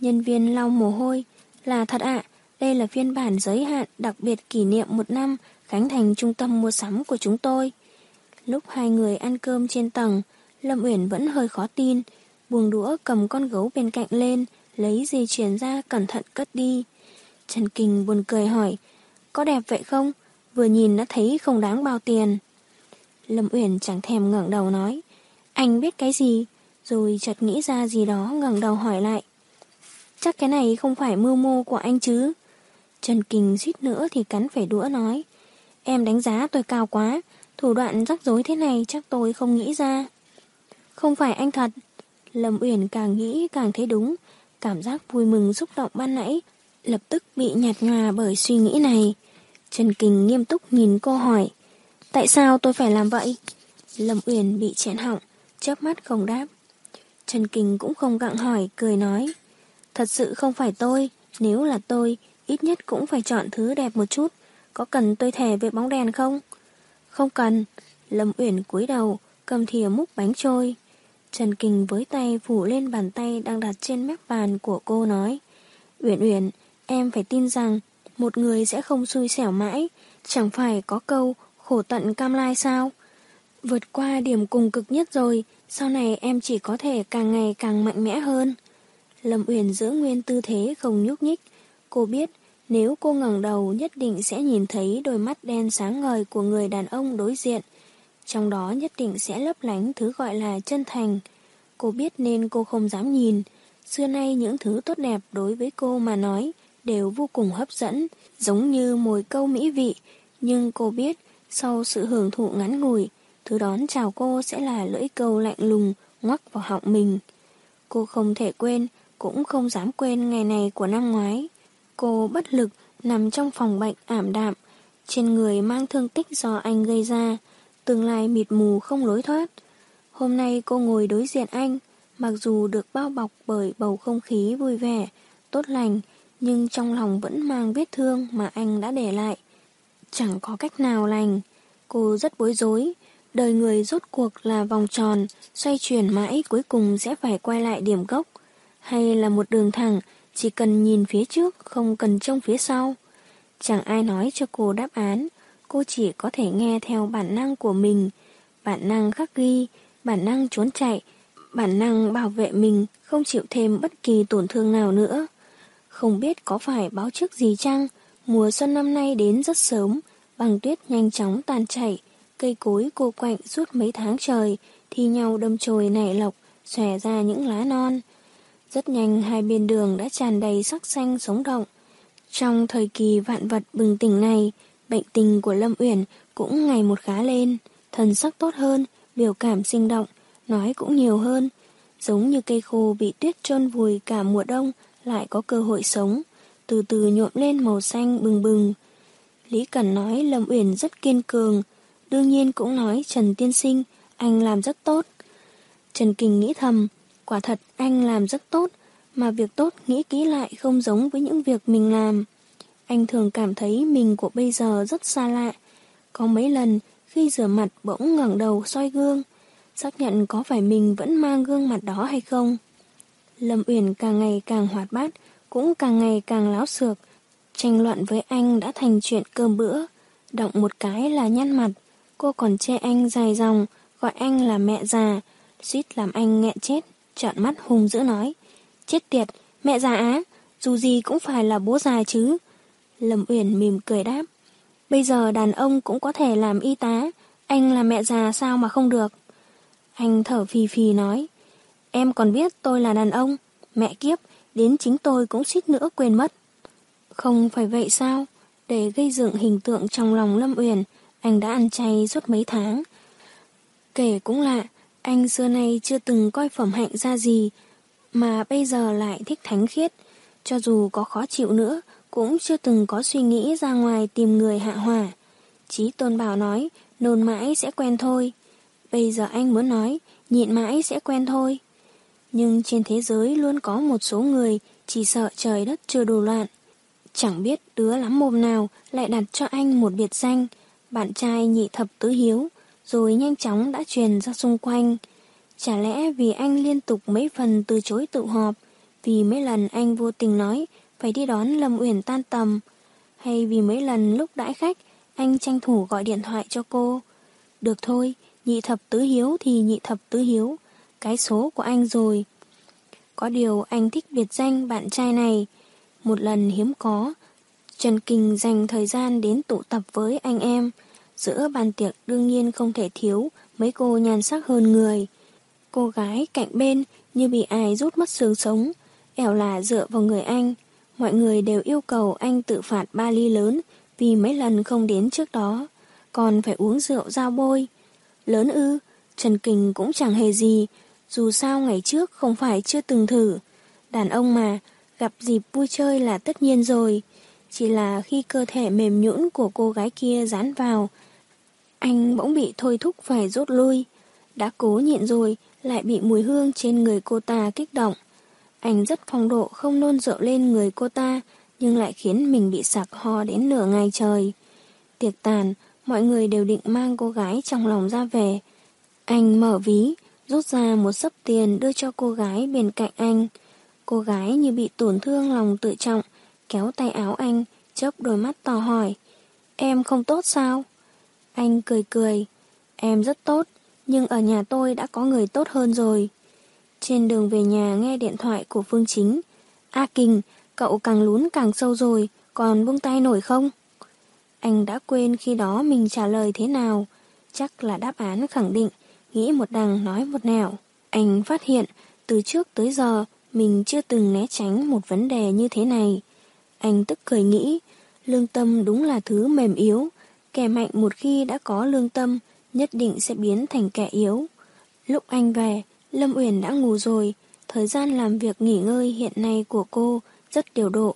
Nhân viên lau mồ hôi, là thật ạ, đây là phiên bản giới hạn đặc biệt kỷ niệm một năm khánh thành trung tâm mua sắm của chúng tôi. Lúc hai người ăn cơm trên tầng, Lâm Uyển vẫn hơi khó tin, buông đũa cầm con gấu bên cạnh lên, lấy dây chuyền ra cẩn thận cất đi. Trần Kình buồn cười hỏi, có đẹp vậy không? Vừa nhìn đã thấy không đáng bao tiền. Lâm Uyển chẳng thèm ngẩng đầu nói, anh biết cái gì? Rồi chợt nghĩ ra gì đó ngẩng đầu hỏi lại. Chắc cái này không phải mưu mô của anh chứ? Trần Kình suýt nữa thì cắn phải đũa nói. Em đánh giá tôi cao quá, thủ đoạn rắc rối thế này chắc tôi không nghĩ ra. Không phải anh thật. Lâm Uyển càng nghĩ càng thấy đúng, cảm giác vui mừng xúc động ban nãy, lập tức bị nhạt nhòa bởi suy nghĩ này. Trần Kình nghiêm túc nhìn cô hỏi, tại sao tôi phải làm vậy? Lâm Uyển bị chẹn họng, chớp mắt không đáp. Trần Kình cũng không gặng hỏi, cười nói, thật sự không phải tôi, nếu là tôi, ít nhất cũng phải chọn thứ đẹp một chút, có cần tôi thề về bóng đèn không? Không cần, Lâm Uyển cúi đầu, cầm thìa múc bánh trôi. Trần Kình với tay phủ lên bàn tay đang đặt trên mép bàn của cô nói, Uyển Uyển, em phải tin rằng một người sẽ không xui xẻo mãi, chẳng phải có câu khổ tận cam lai sao? Vượt qua điểm cùng cực nhất rồi, sau này em chỉ có thể càng ngày càng mạnh mẽ hơn. Lâm Uyển giữ nguyên tư thế không nhúc nhích. Cô biết nếu cô ngẩng đầu nhất định sẽ nhìn thấy đôi mắt đen sáng ngời của người đàn ông đối diện. Trong đó nhất định sẽ lấp lánh thứ gọi là chân thành. Cô biết nên cô không dám nhìn. Xưa nay những thứ tốt đẹp đối với cô mà nói đều vô cùng hấp dẫn, giống như mồi câu mỹ vị. Nhưng cô biết, sau sự hưởng thụ ngắn ngủi, thứ đón chào cô sẽ là lưỡi câu lạnh lùng ngoắc vào họng mình. Cô không thể quên, cũng không dám quên ngày này của năm ngoái. Cô bất lực nằm trong phòng bệnh ảm đạm, trên người mang thương tích do anh gây ra, tương lai mịt mù không lối thoát. Hôm nay cô ngồi đối diện anh, mặc dù được bao bọc bởi bầu không khí vui vẻ, tốt lành, nhưng trong lòng vẫn mang vết thương mà anh đã để lại. Chẳng có cách nào lành. Cô rất bối rối. Đời người rốt cuộc là vòng tròn, xoay chuyển mãi cuối cùng sẽ phải quay lại điểm gốc. Hay là một đường thẳng, chỉ cần nhìn phía trước, không cần trông phía sau. Chẳng ai nói cho cô đáp án, cô chỉ có thể nghe theo bản năng của mình. Bản năng khắc ghi, bản năng trốn chạy, bản năng bảo vệ mình, không chịu thêm bất kỳ tổn thương nào nữa. Không biết có phải báo trước gì chăng, mùa xuân năm nay đến rất sớm, băng tuyết nhanh chóng tàn chảy, cây cối cô quạnh suốt mấy tháng trời, thi nhau đâm chồi nảy lộc, xòe ra những lá non. Rất nhanh hai bên đường đã tràn đầy sắc xanh sống động. Trong thời kỳ vạn vật bừng tỉnh này, bệnh tình của Lâm Uyển cũng ngày một khá lên, thần sắc tốt hơn, biểu cảm sinh động, nói cũng nhiều hơn. Giống như cây khô bị tuyết trôn vùi cả mùa đông lại có cơ hội sống, từ từ nhuộm lên màu xanh bừng bừng. Lý Cẩn nói Lâm Uyển rất kiên cường, đương nhiên cũng nói Trần Tiên Sinh, anh làm rất tốt. Trần Kình nghĩ thầm, quả thật anh làm rất tốt, mà việc tốt nghĩ kỹ lại không giống với những việc mình làm. Anh thường cảm thấy mình của bây giờ rất xa lạ. Có mấy lần khi rửa mặt bỗng ngẩng đầu soi gương, xác nhận có phải mình vẫn mang gương mặt đó hay không. Lâm Uyển càng ngày càng hoạt bát, cũng càng ngày càng láo xược. Tranh luận với anh đã thành chuyện cơm bữa. Động một cái là nhăn mặt. Cô còn chê anh dài dòng, gọi anh là mẹ già. Suýt làm anh nghẹn chết, trợn mắt hùng dữ nói. Chết tiệt, mẹ già á, dù gì cũng phải là bố già chứ. Lâm Uyển mỉm cười đáp. Bây giờ đàn ông cũng có thể làm y tá, anh là mẹ già sao mà không được. Anh thở phì phì nói. Em còn biết tôi là đàn ông, mẹ kiếp, đến chính tôi cũng suýt nữa quên mất. Không phải vậy sao? Để gây dựng hình tượng trong lòng Lâm Uyển, anh đã ăn chay suốt mấy tháng. Kể cũng lạ, anh xưa nay chưa từng coi phẩm hạnh ra gì, mà bây giờ lại thích thánh khiết. Cho dù có khó chịu nữa, cũng chưa từng có suy nghĩ ra ngoài tìm người hạ hỏa. Chí Tôn Bảo nói, nôn mãi sẽ quen thôi. Bây giờ anh muốn nói, nhịn mãi sẽ quen thôi. Nhưng trên thế giới luôn có một số người chỉ sợ trời đất chưa đủ loạn. Chẳng biết đứa lắm mồm nào lại đặt cho anh một biệt danh, bạn trai nhị thập tứ hiếu, rồi nhanh chóng đã truyền ra xung quanh. Chả lẽ vì anh liên tục mấy phần từ chối tự họp, vì mấy lần anh vô tình nói phải đi đón Lâm Uyển tan tầm, hay vì mấy lần lúc đãi khách anh tranh thủ gọi điện thoại cho cô. Được thôi, nhị thập tứ hiếu thì nhị thập tứ hiếu, cái số của anh rồi. Có điều anh thích biệt danh bạn trai này. Một lần hiếm có, Trần Kình dành thời gian đến tụ tập với anh em. Giữa bàn tiệc đương nhiên không thể thiếu mấy cô nhan sắc hơn người. Cô gái cạnh bên như bị ai rút mất xương sống, ẻo là dựa vào người anh. Mọi người đều yêu cầu anh tự phạt ba ly lớn vì mấy lần không đến trước đó. Còn phải uống rượu dao bôi. Lớn ư, Trần Kình cũng chẳng hề gì, dù sao ngày trước không phải chưa từng thử. Đàn ông mà, gặp dịp vui chơi là tất nhiên rồi. Chỉ là khi cơ thể mềm nhũn của cô gái kia dán vào, anh bỗng bị thôi thúc phải rút lui. Đã cố nhịn rồi, lại bị mùi hương trên người cô ta kích động. Anh rất phong độ không nôn rượu lên người cô ta, nhưng lại khiến mình bị sặc ho đến nửa ngày trời. Tiệc tàn, mọi người đều định mang cô gái trong lòng ra về. Anh mở ví, rút ra một sấp tiền đưa cho cô gái bên cạnh anh. Cô gái như bị tổn thương lòng tự trọng, kéo tay áo anh, chớp đôi mắt tò hỏi. Em không tốt sao? Anh cười cười. Em rất tốt, nhưng ở nhà tôi đã có người tốt hơn rồi. Trên đường về nhà nghe điện thoại của Phương Chính. A Kình, cậu càng lún càng sâu rồi, còn buông tay nổi không? Anh đã quên khi đó mình trả lời thế nào. Chắc là đáp án khẳng định, nghĩ một đằng nói một nẻo. Anh phát hiện, từ trước tới giờ, mình chưa từng né tránh một vấn đề như thế này. Anh tức cười nghĩ, lương tâm đúng là thứ mềm yếu. Kẻ mạnh một khi đã có lương tâm, nhất định sẽ biến thành kẻ yếu. Lúc anh về, Lâm Uyển đã ngủ rồi, thời gian làm việc nghỉ ngơi hiện nay của cô rất điều độ.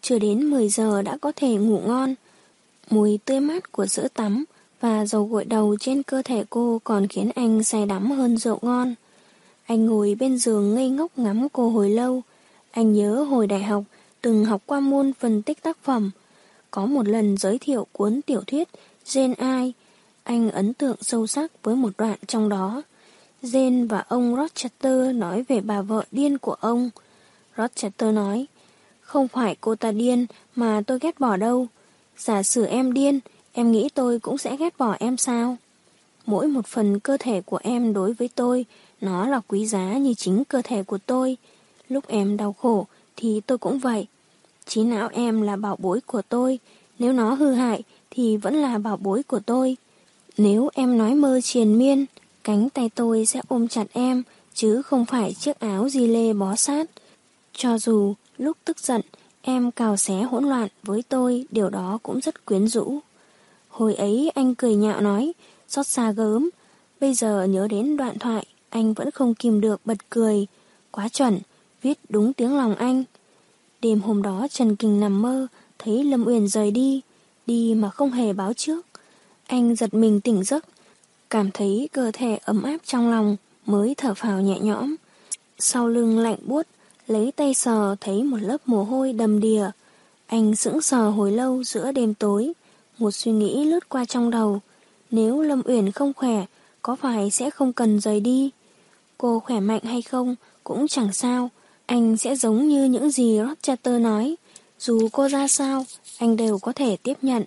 Chưa đến 10 giờ đã có thể ngủ ngon. Mùi tươi mát của sữa tắm và dầu gội đầu trên cơ thể cô còn khiến anh say đắm hơn rượu ngon. Anh ngồi bên giường ngây ngốc ngắm cô hồi lâu. Anh nhớ hồi đại học, từng học qua môn phân tích tác phẩm. Có một lần giới thiệu cuốn tiểu thuyết Jane Ai, anh ấn tượng sâu sắc với một đoạn trong đó. Jane và ông Rochester nói về bà vợ điên của ông. Rochester nói, không phải cô ta điên mà tôi ghét bỏ đâu. Giả sử em điên, em nghĩ tôi cũng sẽ ghét bỏ em sao? Mỗi một phần cơ thể của em đối với tôi, nó là quý giá như chính cơ thể của tôi. Lúc em đau khổ thì tôi cũng vậy. Trí não em là bảo bối của tôi, nếu nó hư hại thì vẫn là bảo bối của tôi. Nếu em nói mơ triền miên, cánh tay tôi sẽ ôm chặt em, chứ không phải chiếc áo di lê bó sát. Cho dù lúc tức giận, em cào xé hỗn loạn với tôi, điều đó cũng rất quyến rũ. Hồi ấy anh cười nhạo nói, xót xa gớm. Bây giờ nhớ đến đoạn thoại, anh vẫn không kìm được bật cười. Quá chuẩn, viết đúng tiếng lòng anh. Đêm hôm đó Trần Kình nằm mơ, thấy Lâm Uyển rời đi, đi mà không hề báo trước. Anh giật mình tỉnh giấc, cảm thấy cơ thể ấm áp trong lòng, mới thở phào nhẹ nhõm. Sau lưng lạnh buốt, lấy tay sờ thấy một lớp mồ hôi đầm đìa. Anh sững sờ hồi lâu giữa đêm tối, một suy nghĩ lướt qua trong đầu. Nếu Lâm Uyển không khỏe, có phải sẽ không cần rời đi? Cô khỏe mạnh hay không cũng chẳng sao, anh sẽ giống như những gì Rochester nói. Dù cô ra sao, anh đều có thể tiếp nhận.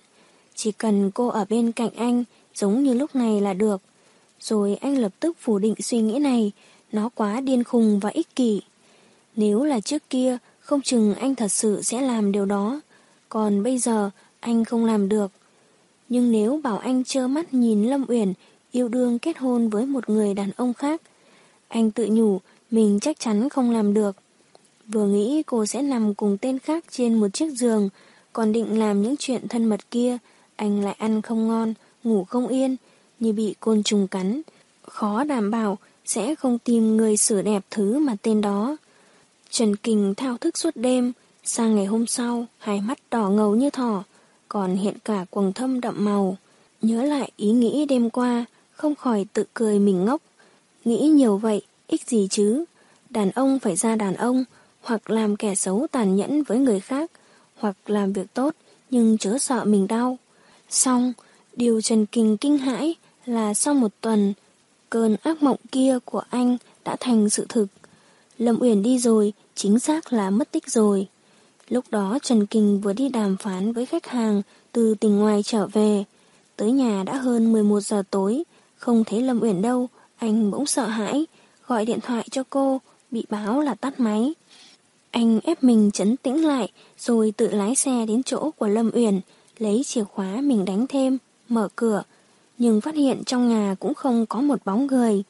Chỉ cần cô ở bên cạnh anh, giống như lúc này là được. Rồi anh lập tức phủ định suy nghĩ này, nó quá điên khùng và ích kỷ. Nếu là trước kia, không chừng anh thật sự sẽ làm điều đó. Còn bây giờ, anh không làm được. Nhưng nếu bảo anh trơ mắt nhìn Lâm Uyển yêu đương kết hôn với một người đàn ông khác, anh tự nhủ mình chắc chắn không làm được. Vừa nghĩ cô sẽ nằm cùng tên khác trên một chiếc giường, còn định làm những chuyện thân mật kia, anh lại ăn không ngon, ngủ không yên, như bị côn trùng cắn. Khó đảm bảo sẽ không tìm người sửa đẹp thứ mà tên đó. Trần Kình thao thức suốt đêm, sang ngày hôm sau, hai mắt đỏ ngầu như thỏ, còn hiện cả quầng thâm đậm màu. Nhớ lại ý nghĩ đêm qua, không khỏi tự cười mình ngốc. Nghĩ nhiều vậy, ích gì chứ? Đàn ông phải ra đàn ông, hoặc làm kẻ xấu tàn nhẫn với người khác, hoặc làm việc tốt nhưng chớ sợ mình đau. Xong, điều Trần Kình kinh hãi là sau một tuần, cơn ác mộng kia của anh đã thành sự thực. Lâm Uyển đi rồi, chính xác là mất tích rồi. Lúc đó Trần Kình vừa đi đàm phán với khách hàng từ tỉnh ngoài trở về. Tới nhà đã hơn 11 giờ tối, không thấy Lâm Uyển đâu, anh bỗng sợ hãi, gọi điện thoại cho cô, bị báo là tắt máy. Anh ép mình chấn tĩnh lại, rồi tự lái xe đến chỗ của Lâm Uyển, lấy chìa khóa mình đánh thêm, mở cửa, nhưng phát hiện trong nhà cũng không có một bóng người.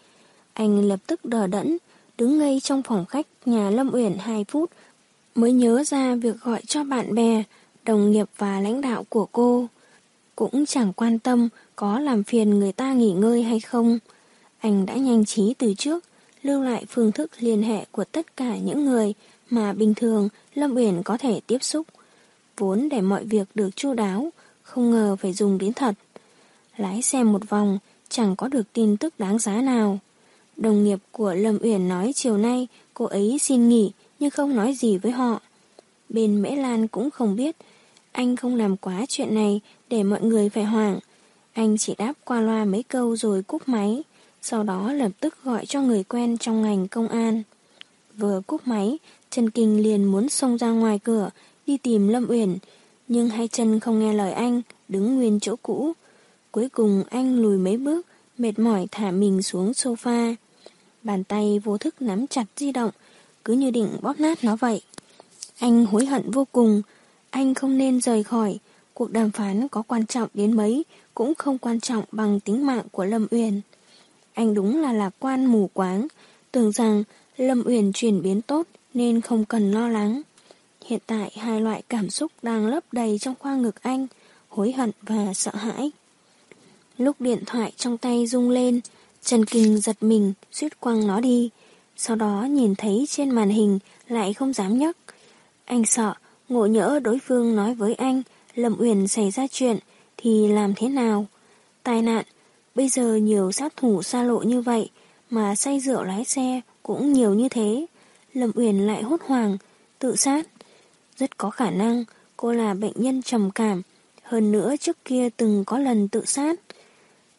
Anh lập tức đờ đẫn, đứng ngây trong phòng khách nhà Lâm Uyển 2 phút, mới nhớ ra việc gọi cho bạn bè, đồng nghiệp và lãnh đạo của cô. Cũng chẳng quan tâm có làm phiền người ta nghỉ ngơi hay không. Anh đã nhanh trí từ trước, lưu lại phương thức liên hệ của tất cả những người mà bình thường Lâm Uyển có thể tiếp xúc. Vốn để mọi việc được chu đáo, không ngờ phải dùng đến thật. Lái xe một vòng, chẳng có được tin tức đáng giá nào. Đồng nghiệp của Lâm Uyển nói chiều nay cô ấy xin nghỉ nhưng không nói gì với họ. Bên Mễ Lan cũng không biết, anh không làm quá chuyện này để mọi người phải hoảng. Anh chỉ đáp qua loa mấy câu rồi cúp máy, sau đó lập tức gọi cho người quen trong ngành công an. Vừa cúp máy, Trần Kinh liền muốn xông ra ngoài cửa, đi tìm Lâm Uyển, nhưng hai chân không nghe lời anh, đứng nguyên chỗ cũ. Cuối cùng anh lùi mấy bước, mệt mỏi thả mình xuống sofa. Bàn tay vô thức nắm chặt di động, cứ như định bóp nát nó vậy. Anh hối hận vô cùng, anh không nên rời khỏi, cuộc đàm phán có quan trọng đến mấy, cũng không quan trọng bằng tính mạng của Lâm Uyển. Anh đúng là lạc quan mù quáng, tưởng rằng Lâm Uyển chuyển biến tốt nên không cần lo lắng. Hiện tại hai loại cảm xúc đang lấp đầy trong khoang ngực anh, hối hận và sợ hãi. Lúc điện thoại trong tay rung lên, Trần Kinh giật mình, suýt quăng nó đi. Sau đó nhìn thấy trên màn hình lại không dám nhấc. Anh sợ, ngộ nhỡ đối phương nói với anh Lâm Uyển xảy ra chuyện thì làm thế nào? Tai nạn, bây giờ nhiều sát thủ xa lộ như vậy mà say rượu lái xe cũng nhiều như thế. Lâm Uyển lại hốt hoảng, tự sát. Rất có khả năng cô là bệnh nhân trầm cảm, hơn nữa trước kia từng có lần tự sát.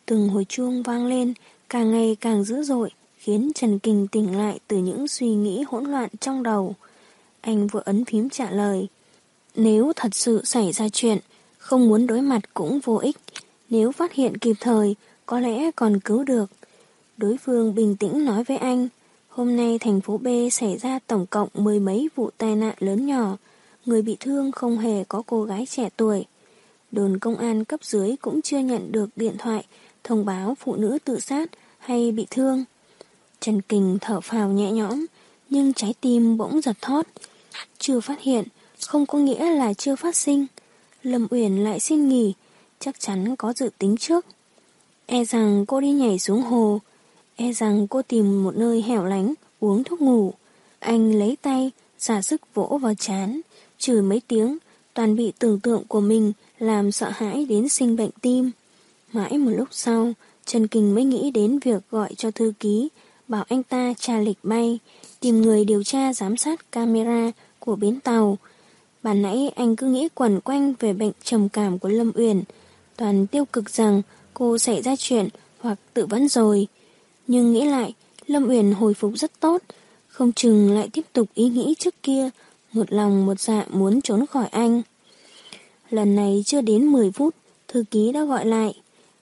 Từng hồi chuông vang lên, càng ngày càng dữ dội, khiến Trần Kình tỉnh lại từ những suy nghĩ hỗn loạn trong đầu. Anh vừa ấn phím trả lời. Nếu thật sự xảy ra chuyện, không muốn đối mặt cũng vô ích. Nếu phát hiện kịp thời, có lẽ còn cứu được. Đối phương bình tĩnh nói với anh, hôm nay thành phố B xảy ra tổng cộng mười mấy vụ tai nạn lớn nhỏ, người bị thương không hề có cô gái trẻ tuổi. Đồn công an cấp dưới cũng chưa nhận được điện thoại thông báo phụ nữ tự sát hay bị thương. Trần Kình thở phào nhẹ nhõm, nhưng trái tim bỗng giật thót. Chưa phát hiện, không có nghĩa là chưa phát sinh. Lâm Uyển lại xin nghỉ, chắc chắn có dự tính trước. E rằng cô đi nhảy xuống hồ, e rằng cô tìm một nơi hẻo lánh, uống thuốc ngủ. Anh lấy tay, giả sức vỗ vào chán, chửi mấy tiếng, toàn bị tưởng tượng của mình làm sợ hãi đến sinh bệnh tim. Mãi một lúc sau, Trần Kình mới nghĩ đến việc gọi cho thư ký, bảo anh ta tra lịch bay, tìm người điều tra giám sát camera của bến tàu. Bản nãy anh cứ nghĩ quẩn quanh về bệnh trầm cảm của Lâm Uyển, toàn tiêu cực rằng cô xảy ra chuyện hoặc tự vẫn rồi. Nhưng nghĩ lại, Lâm Uyển hồi phục rất tốt, không chừng lại tiếp tục ý nghĩ trước kia, một lòng một dạ muốn trốn khỏi anh. Lần này chưa đến 10 phút, thư ký đã gọi lại,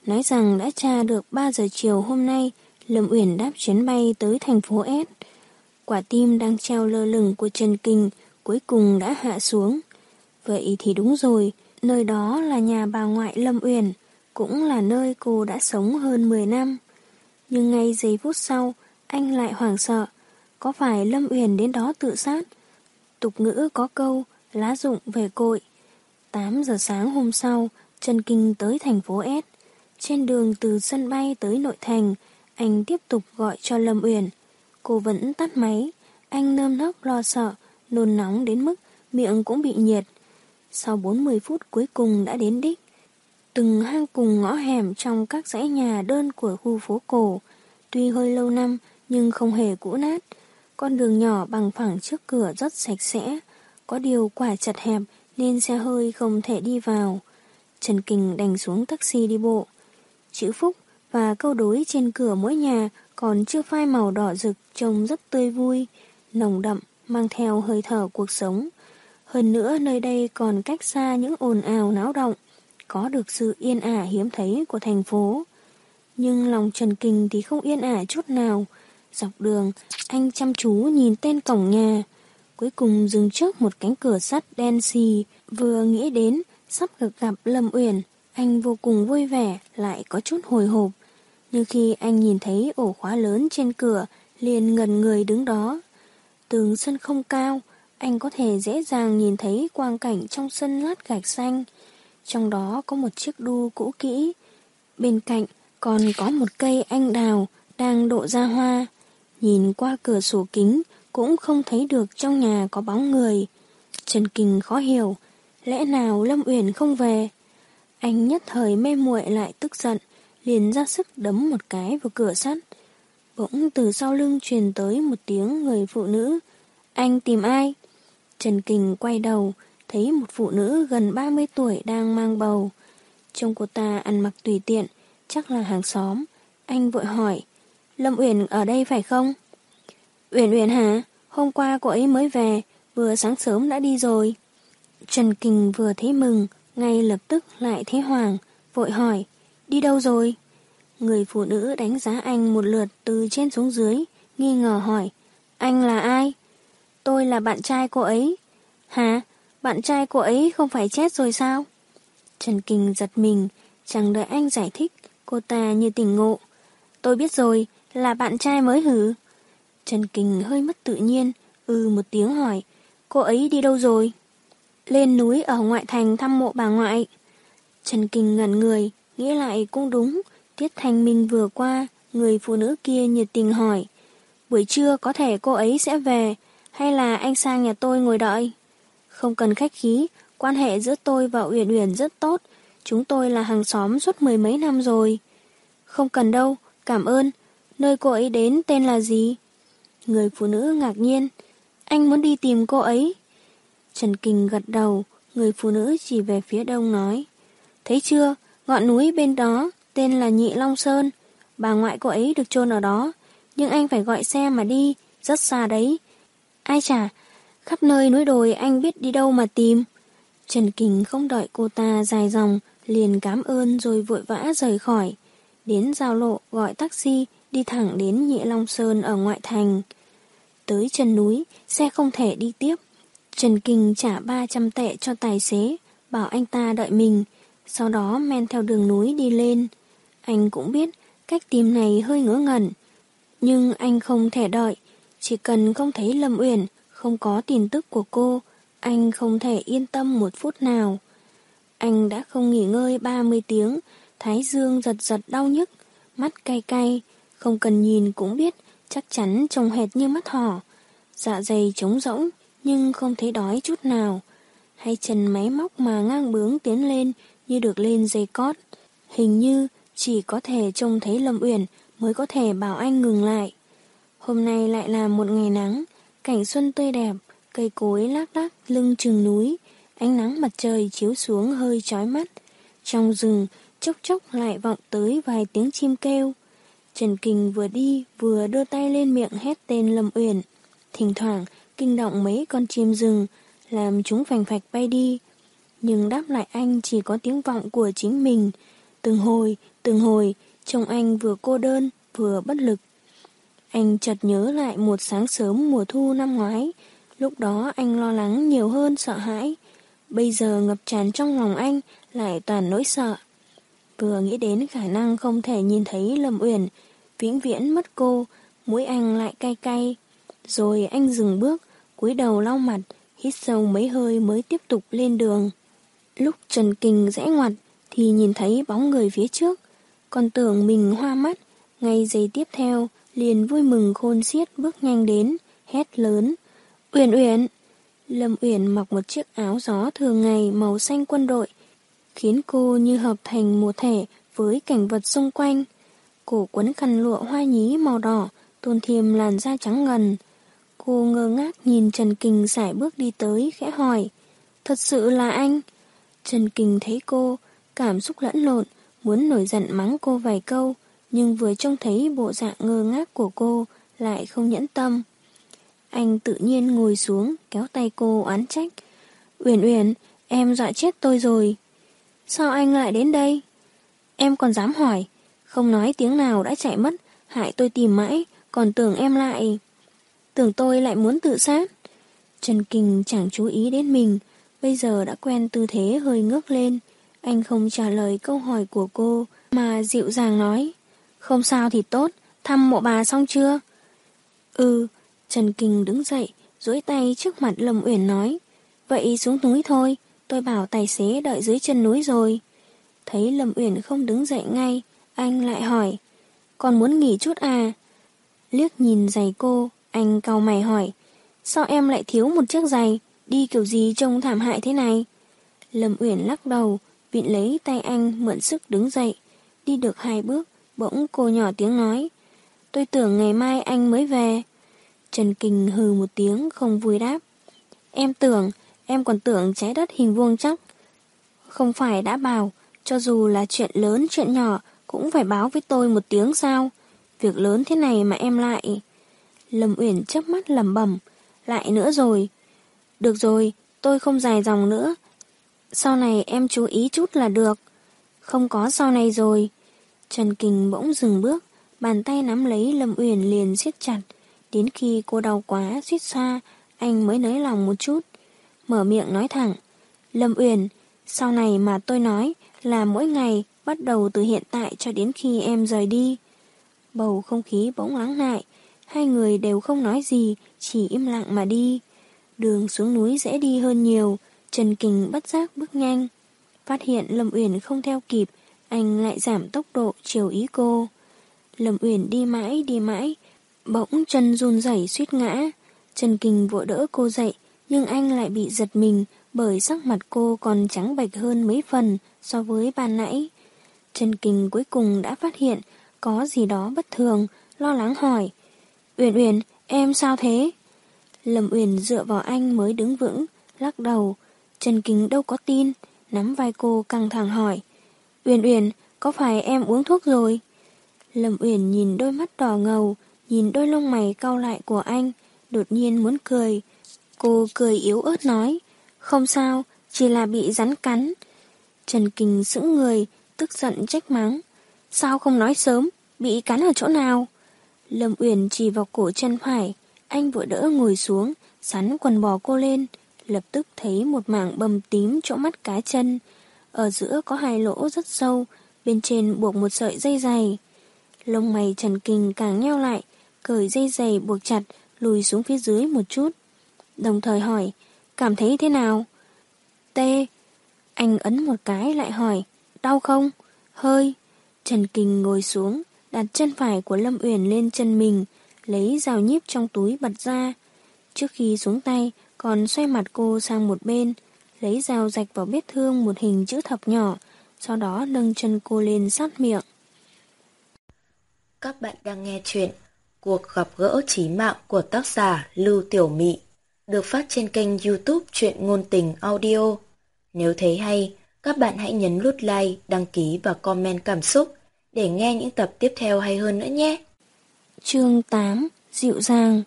nói rằng đã tra được 3 giờ chiều hôm nay, Lâm Uyển đáp chuyến bay tới thành phố S. Quả tim đang treo lơ lửng của Trần Kinh cuối cùng đã hạ xuống. Vậy thì đúng rồi, nơi đó là nhà bà ngoại Lâm Uyển, cũng là nơi cô đã sống hơn 10 năm. Nhưng ngay giây phút sau, anh lại hoảng sợ, có phải Lâm Uyển đến đó tự sát? Tục ngữ có câu, lá dụng về cội. 8 giờ sáng hôm sau, Trần Kinh tới thành phố S. Trên đường từ sân bay tới nội thành, anh tiếp tục gọi cho Lâm Uyển. Cô vẫn tắt máy, anh nơm nớp lo sợ, nôn nóng đến mức miệng cũng bị nhiệt. Sau 40 phút cuối cùng đã đến đích. Từng hang cùng ngõ hẻm trong các dãy nhà đơn của khu phố cổ, tuy hơi lâu năm nhưng không hề cũ nát. Con đường nhỏ bằng phẳng trước cửa rất sạch sẽ, có điều quả chặt hẹp nên xe hơi không thể đi vào. Trần Kình đành xuống taxi đi bộ. Chữ Phúc và câu đối trên cửa mỗi nhà còn chưa phai màu đỏ rực trông rất tươi vui, nồng đậm, mang theo hơi thở cuộc sống. Hơn nữa nơi đây còn cách xa những ồn ào náo động, có được sự yên ả hiếm thấy của thành phố. Nhưng lòng Trần Kình thì không yên ả chút nào. Dọc đường, anh chăm chú nhìn tên cổng nhà. Cuối cùng dừng trước một cánh cửa sắt đen xì, vừa nghĩ đến sắp được gặp Lâm Uyển. Anh vô cùng vui vẻ, lại có chút hồi hộp. Như khi anh nhìn thấy ổ khóa lớn trên cửa, liền ngần người đứng đó. Tường sân không cao, anh có thể dễ dàng nhìn thấy quang cảnh trong sân lát gạch xanh. Trong đó có một chiếc đu cũ kỹ. Bên cạnh còn có một cây anh đào đang độ ra hoa. Nhìn qua cửa sổ kính cũng không thấy được trong nhà có bóng người. Trần kình khó hiểu, lẽ nào Lâm Uyển không về? Anh nhất thời mê muội lại tức giận, liền ra sức đấm một cái vào cửa sắt. Bỗng từ sau lưng truyền tới một tiếng người phụ nữ. Anh tìm ai? Trần Kình quay đầu, thấy một phụ nữ gần 30 tuổi đang mang bầu. Trông cô ta ăn mặc tùy tiện, chắc là hàng xóm. Anh vội hỏi, Lâm Uyển ở đây phải không? Uyển Uyển hả? Hôm qua cô ấy mới về, vừa sáng sớm đã đi rồi. Trần Kình vừa thấy mừng, ngay lập tức lại thấy hoàng, vội hỏi, đi đâu rồi? Người phụ nữ đánh giá anh một lượt từ trên xuống dưới, nghi ngờ hỏi, anh là ai? Tôi là bạn trai cô ấy. Hả? Bạn trai cô ấy không phải chết rồi sao? Trần Kinh giật mình, chẳng đợi anh giải thích, cô ta như tỉnh ngộ. Tôi biết rồi, là bạn trai mới hử? Trần Kinh hơi mất tự nhiên, ừ một tiếng hỏi, cô ấy đi đâu rồi? Lên núi ở ngoại thành thăm mộ bà ngoại. Trần Kinh ngẩn người, nghĩ lại cũng đúng, Tiết Thanh Minh vừa qua, người phụ nữ kia nhiệt tình hỏi, buổi trưa có thể cô ấy sẽ về, hay là anh sang nhà tôi ngồi đợi? Không cần khách khí, quan hệ giữa tôi và Uyển Uyển rất tốt, chúng tôi là hàng xóm suốt mười mấy năm rồi. Không cần đâu, cảm ơn. Nơi cô ấy đến tên là gì? Người phụ nữ ngạc nhiên. Anh muốn đi tìm cô ấy. Trần Kinh gật đầu, người phụ nữ chỉ về phía đông nói. Thấy chưa, ngọn núi bên đó tên là Nhị Long Sơn. Bà ngoại cô ấy được chôn ở đó, nhưng anh phải gọi xe mà đi, rất xa đấy. Ai chả, khắp nơi núi đồi anh biết đi đâu mà tìm. Trần kình không đợi cô ta dài dòng, liền cảm ơn rồi vội vã rời khỏi. Đến giao lộ gọi taxi đi thẳng đến Nhị Long Sơn ở ngoại thành. Tới chân núi, xe không thể đi tiếp. Trần kình trả 300 tệ cho tài xế, bảo anh ta đợi mình, sau đó men theo đường núi đi lên. Anh cũng biết cách tìm này hơi ngỡ ngẩn, nhưng anh không thể đợi, chỉ cần không thấy Lâm Uyển, không có tin tức của cô, anh không thể yên tâm một phút nào. Anh đã không nghỉ ngơi 30 tiếng, thái dương giật giật đau nhức, mắt cay cay, không cần nhìn cũng biết, chắc chắn trông hệt như mắt hỏ. Dạ dày trống rỗng, nhưng không thấy đói chút nào. Hai chân máy móc mà ngang bướng tiến lên như được lên dây cót. Hình như chỉ có thể trông thấy Lâm Uyển mới có thể bảo anh ngừng lại. Hôm nay lại là một ngày nắng, cảnh xuân tươi đẹp, cây cối lác đác lưng chừng núi, ánh nắng mặt trời chiếu xuống hơi chói mắt. Trong rừng, chốc chốc lại vọng tới vài tiếng chim kêu. Trần Kình vừa đi vừa đưa tay lên miệng hét tên Lâm Uyển. Thỉnh thoảng kinh động mấy con chim rừng, làm chúng phành phạch bay đi. Nhưng đáp lại anh chỉ có tiếng vọng của chính mình. Từng hồi, từng hồi, trông anh vừa cô đơn, vừa bất lực. Anh chợt nhớ lại một sáng sớm mùa thu năm ngoái, lúc đó anh lo lắng nhiều hơn sợ hãi. Bây giờ ngập tràn trong lòng anh lại toàn nỗi sợ. Vừa nghĩ đến khả năng không thể nhìn thấy Lâm Uyển, vĩnh viễn mất cô, mũi anh lại cay cay. Rồi anh dừng bước, cúi đầu lau mặt, hít sâu mấy hơi mới tiếp tục lên đường. Lúc Trần Kình rẽ ngoặt thì nhìn thấy bóng người phía trước, còn tưởng mình hoa mắt, ngay giây tiếp theo liền vui mừng khôn xiết bước nhanh đến, hét lớn. Uyển Uyển! Lâm Uyển mặc một chiếc áo gió thường ngày màu xanh quân đội, khiến cô như hợp thành một thể với cảnh vật xung quanh. Cổ quấn khăn lụa hoa nhí màu đỏ, tôn thiềm làn da trắng ngần. Cô ngơ ngác nhìn Trần Kình sải bước đi tới, khẽ hỏi. Thật sự là anh? Trần Kình thấy cô, cảm xúc lẫn lộn, muốn nổi giận mắng cô vài câu, nhưng vừa trông thấy bộ dạng ngơ ngác của cô, lại không nhẫn tâm. Anh tự nhiên ngồi xuống, kéo tay cô oán trách. Uyển Uyển, em dọa chết tôi rồi. Sao anh lại đến đây? Em còn dám hỏi, không nói tiếng nào đã chạy mất, hại tôi tìm mãi, còn tưởng em lại... Tưởng tôi lại muốn tự sát. Trần Kinh chẳng chú ý đến mình, bây giờ đã quen tư thế hơi ngước lên. Anh không trả lời câu hỏi của cô, mà dịu dàng nói. Không sao thì tốt, thăm mộ bà xong chưa? Ừ, Trần Kinh đứng dậy, duỗi tay trước mặt Lâm Uyển nói. Vậy xuống núi thôi, tôi bảo tài xế đợi dưới chân núi rồi. Thấy Lâm Uyển không đứng dậy ngay, anh lại hỏi. Còn muốn nghỉ chút à? Liếc nhìn giày cô, anh cau mày hỏi. Sao em lại thiếu một chiếc giày, đi kiểu gì trông thảm hại thế này? Lâm Uyển lắc đầu, vịn lấy tay anh mượn sức đứng dậy. Đi được hai bước, bỗng cô nhỏ tiếng nói. Tôi tưởng ngày mai anh mới về. Trần Kình hừ một tiếng không vui đáp. Em tưởng, em còn tưởng trái đất hình vuông chắc. Không phải đã bảo, cho dù là chuyện lớn chuyện nhỏ cũng phải báo với tôi một tiếng sao. Việc lớn thế này mà em lại... Lâm Uyển chớp mắt lẩm bẩm, lại nữa rồi. Được rồi, tôi không dài dòng nữa. Sau này em chú ý chút là được. Không có sau này rồi. Trần Kình bỗng dừng bước, bàn tay nắm lấy Lâm Uyển liền siết chặt. Đến khi cô đau quá, suýt xa, anh mới nới lòng một chút. Mở miệng nói thẳng. Lâm Uyển, sau này mà tôi nói là mỗi ngày bắt đầu từ hiện tại cho đến khi em rời đi. Bầu không khí bỗng lắng lại, hai người đều không nói gì, chỉ im lặng mà đi. Đường xuống núi dễ đi hơn nhiều, Trần Kình bất giác bước nhanh. Phát hiện Lâm Uyển không theo kịp, anh lại giảm tốc độ chiều ý cô. Lâm Uyển đi mãi đi mãi, bỗng chân run rẩy suýt ngã. Trần Kình vội đỡ cô dậy, nhưng anh lại bị giật mình bởi sắc mặt cô còn trắng bạch hơn mấy phần so với ban nãy. Trần Kình cuối cùng đã phát hiện có gì đó bất thường, lo lắng hỏi. Uyển Uyển, em sao thế? Lâm Uyển dựa vào anh mới đứng vững, lắc đầu. Trần Kinh đâu có tin, nắm vai cô căng thẳng hỏi. Uyển Uyển, có phải em uống thuốc rồi? Lâm Uyển nhìn đôi mắt đỏ ngầu, nhìn đôi lông mày cau lại của anh, đột nhiên muốn cười. Cô cười yếu ớt nói, không sao, chỉ là bị rắn cắn. Trần Kình sững người, tức giận trách mắng. Sao không nói sớm, bị cắn ở chỗ nào? Lâm Uyển chỉ vào cổ chân phải, anh vội đỡ ngồi xuống, sắn quần bò cô lên, lập tức thấy một mảng bầm tím chỗ mắt cá chân. Ở giữa có hai lỗ rất sâu, bên trên buộc một sợi dây dày. Lông mày Trần Kình càng nheo lại, cởi dây dày buộc chặt, lùi xuống phía dưới một chút. Đồng thời hỏi, cảm thấy thế nào? Tê. Anh ấn một cái lại hỏi, đau không? Hơi. Trần Kình ngồi xuống, đặt chân phải của Lâm Uyển lên chân mình, lấy rào nhíp trong túi bật ra. Trước khi xuống tay, còn xoay mặt cô sang một bên, lấy dao rạch vào vết thương một hình chữ thập nhỏ, sau đó nâng chân cô lên sát miệng. Các bạn đang nghe chuyện Cuộc gặp gỡ trí mạng của tác giả Lưu Tiểu Mị được phát trên kênh youtube Chuyện Ngôn Tình Audio. Nếu thấy hay, các bạn hãy nhấn nút like, đăng ký và comment cảm xúc để nghe những tập tiếp theo hay hơn nữa nhé. Chương 8 Dịu dàng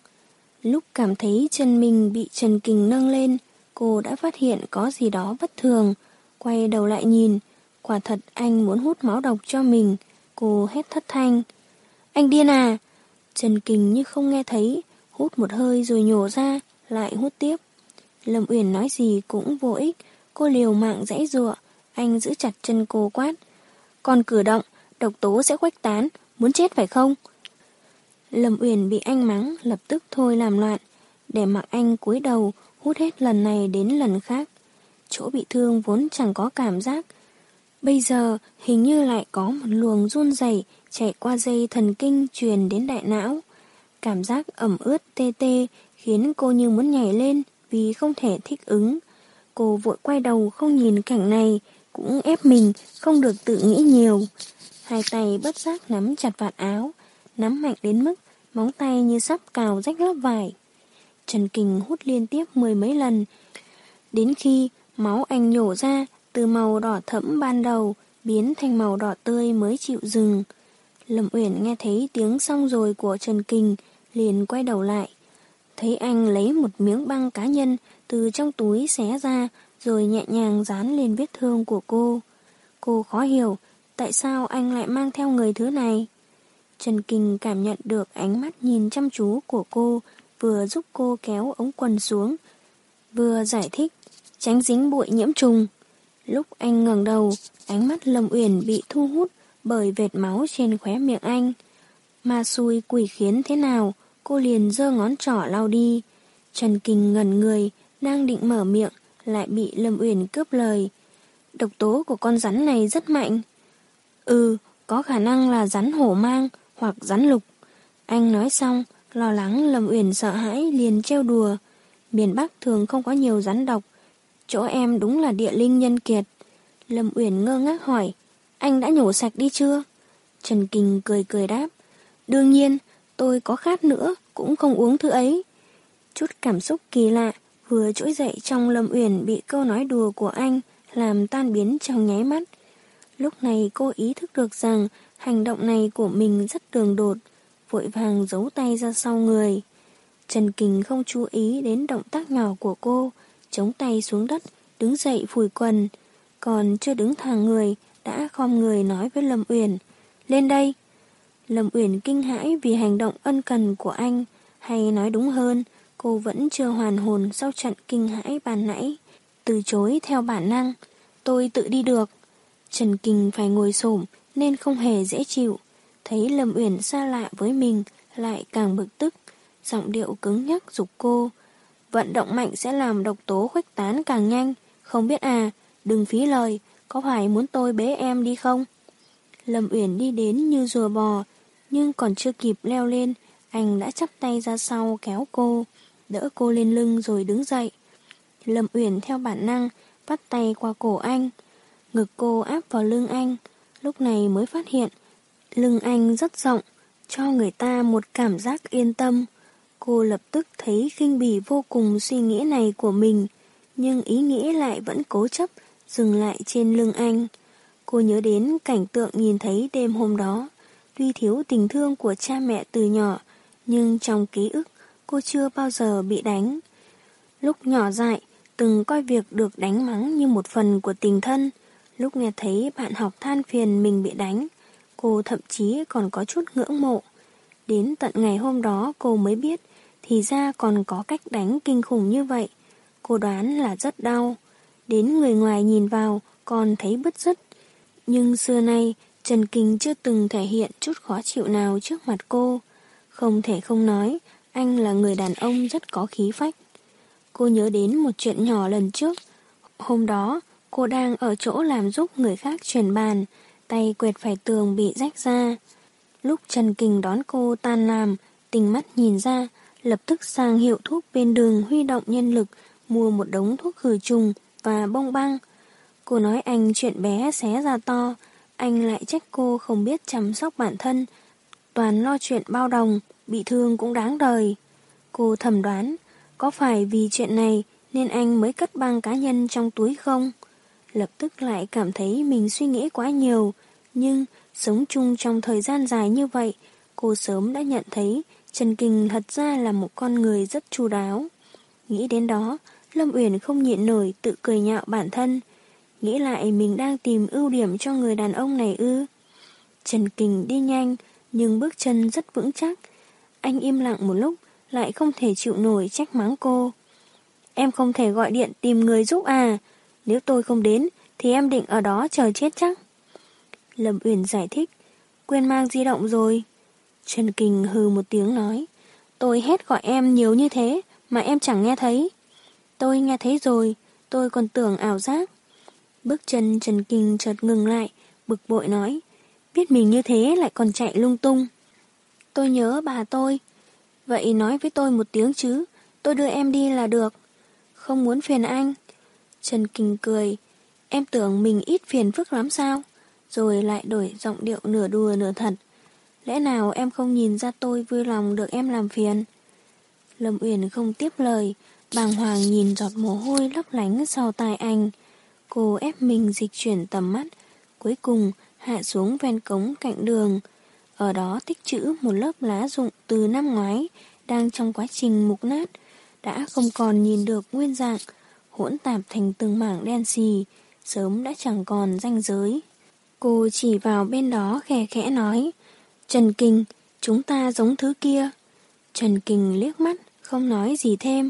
Lúc cảm thấy chân mình bị Trần Kình nâng lên, cô đã phát hiện có gì đó bất thường. Quay đầu lại nhìn, quả thật anh muốn hút máu độc cho mình. Cô hét thất thanh. Anh điên à? Trần Kình như không nghe thấy, hút một hơi rồi nhổ ra, lại hút tiếp. Lâm Uyển nói gì cũng vô ích, cô liều mạng dãy dụa, anh giữ chặt chân cô quát. Còn cử động, độc tố sẽ khuếch tán, muốn chết phải không? Lâm Uyển bị anh mắng, lập tức thôi làm loạn, để mặc anh cúi đầu, hút hết lần này đến lần khác. Chỗ bị thương vốn chẳng có cảm giác. Bây giờ hình như lại có một luồng run dày chạy qua dây thần kinh truyền đến đại não. Cảm giác ẩm ướt tê tê khiến cô như muốn nhảy lên vì không thể thích ứng. Cô vội quay đầu không nhìn cảnh này, cũng ép mình không được tự nghĩ nhiều. Hai tay bất giác nắm chặt vạt áo, nắm mạnh đến mức móng tay như sắp cào rách lớp vải. Trần Kình hút liên tiếp mười mấy lần, đến khi máu anh nhổ ra từ màu đỏ thẫm ban đầu biến thành màu đỏ tươi mới chịu dừng. Lâm Uyển nghe thấy tiếng xong rồi của Trần Kình, liền quay đầu lại. Thấy anh lấy một miếng băng cá nhân từ trong túi xé ra, rồi nhẹ nhàng dán lên vết thương của cô. Cô khó hiểu, tại sao anh lại mang theo người thứ này? Trần Kình cảm nhận được ánh mắt nhìn chăm chú của cô, vừa giúp cô kéo ống quần xuống, vừa giải thích, tránh dính bụi nhiễm trùng. Lúc anh ngẩng đầu, ánh mắt Lâm Uyển bị thu hút bởi vệt máu trên khóe miệng anh. Mà xui quỷ khiến thế nào, cô liền giơ ngón trỏ lau đi. Trần Kinh ngẩn người, đang định mở miệng, lại bị Lâm Uyển cướp lời. Độc tố của con rắn này rất mạnh. Ừ, có khả năng là rắn hổ mang hoặc rắn lục. Anh nói xong, lo lắng Lâm Uyển sợ hãi liền treo đùa. Miền Bắc thường không có nhiều rắn độc. Chỗ em đúng là địa linh nhân kiệt. Lâm Uyển ngơ ngác hỏi, anh đã nhổ sạch đi chưa? Trần Kinh cười cười đáp, đương nhiên, tôi có khát nữa, cũng không uống thứ ấy. Chút cảm xúc kỳ lạ vừa trỗi dậy trong Lâm Uyển bị câu nói đùa của anh làm tan biến trong nháy mắt. Lúc này cô ý thức được rằng hành động này của mình rất đường đột, vội vàng giấu tay ra sau người. Trần Kình không chú ý đến động tác nhỏ của cô, chống tay xuống đất, đứng dậy phủi quần, còn chưa đứng thẳng người, đã khom người nói với Lâm Uyển, lên đây. Lâm Uyển kinh hãi vì hành động ân cần của anh, hay nói đúng hơn, cô vẫn chưa hoàn hồn sau trận kinh hãi bàn nãy, từ chối theo bản năng, tôi tự đi được. Trần Kình phải ngồi xổm nên không hề dễ chịu, thấy Lâm Uyển xa lạ với mình lại càng bực tức, giọng điệu cứng nhắc dục cô. Vận động mạnh sẽ làm độc tố khuếch tán càng nhanh, không biết à, đừng phí lời, có phải muốn tôi bế em đi không? Lâm Uyển đi đến như rùa bò, nhưng còn chưa kịp leo lên, anh đã chắp tay ra sau kéo cô, đỡ cô lên lưng rồi đứng dậy. Lâm Uyển theo bản năng, bắt tay qua cổ anh, ngực cô áp vào lưng anh, lúc này mới phát hiện, lưng anh rất rộng, cho người ta một cảm giác yên tâm. Cô lập tức thấy kinh bỉ vô cùng suy nghĩ này của mình, nhưng ý nghĩ lại vẫn cố chấp, dừng lại trên lưng anh. Cô nhớ đến cảnh tượng nhìn thấy đêm hôm đó, tuy thiếu tình thương của cha mẹ từ nhỏ, nhưng trong ký ức cô chưa bao giờ bị đánh. Lúc nhỏ dại, từng coi việc được đánh mắng như một phần của tình thân. Lúc nghe thấy bạn học than phiền mình bị đánh, cô thậm chí còn có chút ngưỡng mộ. Đến tận ngày hôm đó cô mới biết, thì ra còn có cách đánh kinh khủng như vậy. Cô đoán là rất đau. Đến người ngoài nhìn vào còn thấy bứt rứt. Nhưng xưa nay, Trần Kinh chưa từng thể hiện chút khó chịu nào trước mặt cô. Không thể không nói, anh là người đàn ông rất có khí phách. Cô nhớ đến một chuyện nhỏ lần trước. Hôm đó, cô đang ở chỗ làm giúp người khác truyền bàn, tay quẹt phải tường bị rách ra. Lúc Trần Kình đón cô tan làm, tình mắt nhìn ra, lập tức sang hiệu thuốc bên đường huy động nhân lực, mua một đống thuốc khử trùng và bông băng. Cô nói anh chuyện bé xé ra to, anh lại trách cô không biết chăm sóc bản thân, toàn lo chuyện bao đồng, bị thương cũng đáng đời. Cô thầm đoán, có phải vì chuyện này nên anh mới cất băng cá nhân trong túi không? Lập tức lại cảm thấy mình suy nghĩ quá nhiều, nhưng sống chung trong thời gian dài như vậy, cô sớm đã nhận thấy Trần Kinh thật ra là một con người rất chu đáo. Nghĩ đến đó, Lâm Uyển không nhịn nổi tự cười nhạo bản thân. Nghĩ lại mình đang tìm ưu điểm cho người đàn ông này ư. Trần Kình đi nhanh, nhưng bước chân rất vững chắc. Anh im lặng một lúc, lại không thể chịu nổi trách mắng cô. Em không thể gọi điện tìm người giúp à. Nếu tôi không đến, thì em định ở đó chờ chết chắc. Lâm Uyển giải thích, quên mang di động rồi. Trần Kình hừ một tiếng nói, tôi hét gọi em nhiều như thế mà em chẳng nghe thấy. Tôi nghe thấy rồi, tôi còn tưởng ảo giác. Bước chân Trần Kình chợt ngừng lại, bực bội nói, biết mình như thế lại còn chạy lung tung. Tôi nhớ bà tôi, vậy nói với tôi một tiếng chứ, tôi đưa em đi là được. Không muốn phiền anh. Trần Kình cười, em tưởng mình ít phiền phức lắm sao? Rồi lại đổi giọng điệu nửa đùa nửa thật. Lẽ nào em không nhìn ra tôi vui lòng được em làm phiền? Lâm Uyển không tiếp lời, bàng hoàng nhìn giọt mồ hôi lấp lánh sau tai anh. Cô ép mình dịch chuyển tầm mắt, cuối cùng hạ xuống ven cống cạnh đường. Ở đó tích trữ một lớp lá rụng từ năm ngoái, đang trong quá trình mục nát, đã không còn nhìn được nguyên dạng, hỗn tạp thành từng mảng đen xì, sớm đã chẳng còn ranh giới. Cô chỉ vào bên đó khẽ khẽ nói, Trần Kinh, chúng ta giống thứ kia. Trần Kinh liếc mắt, không nói gì thêm.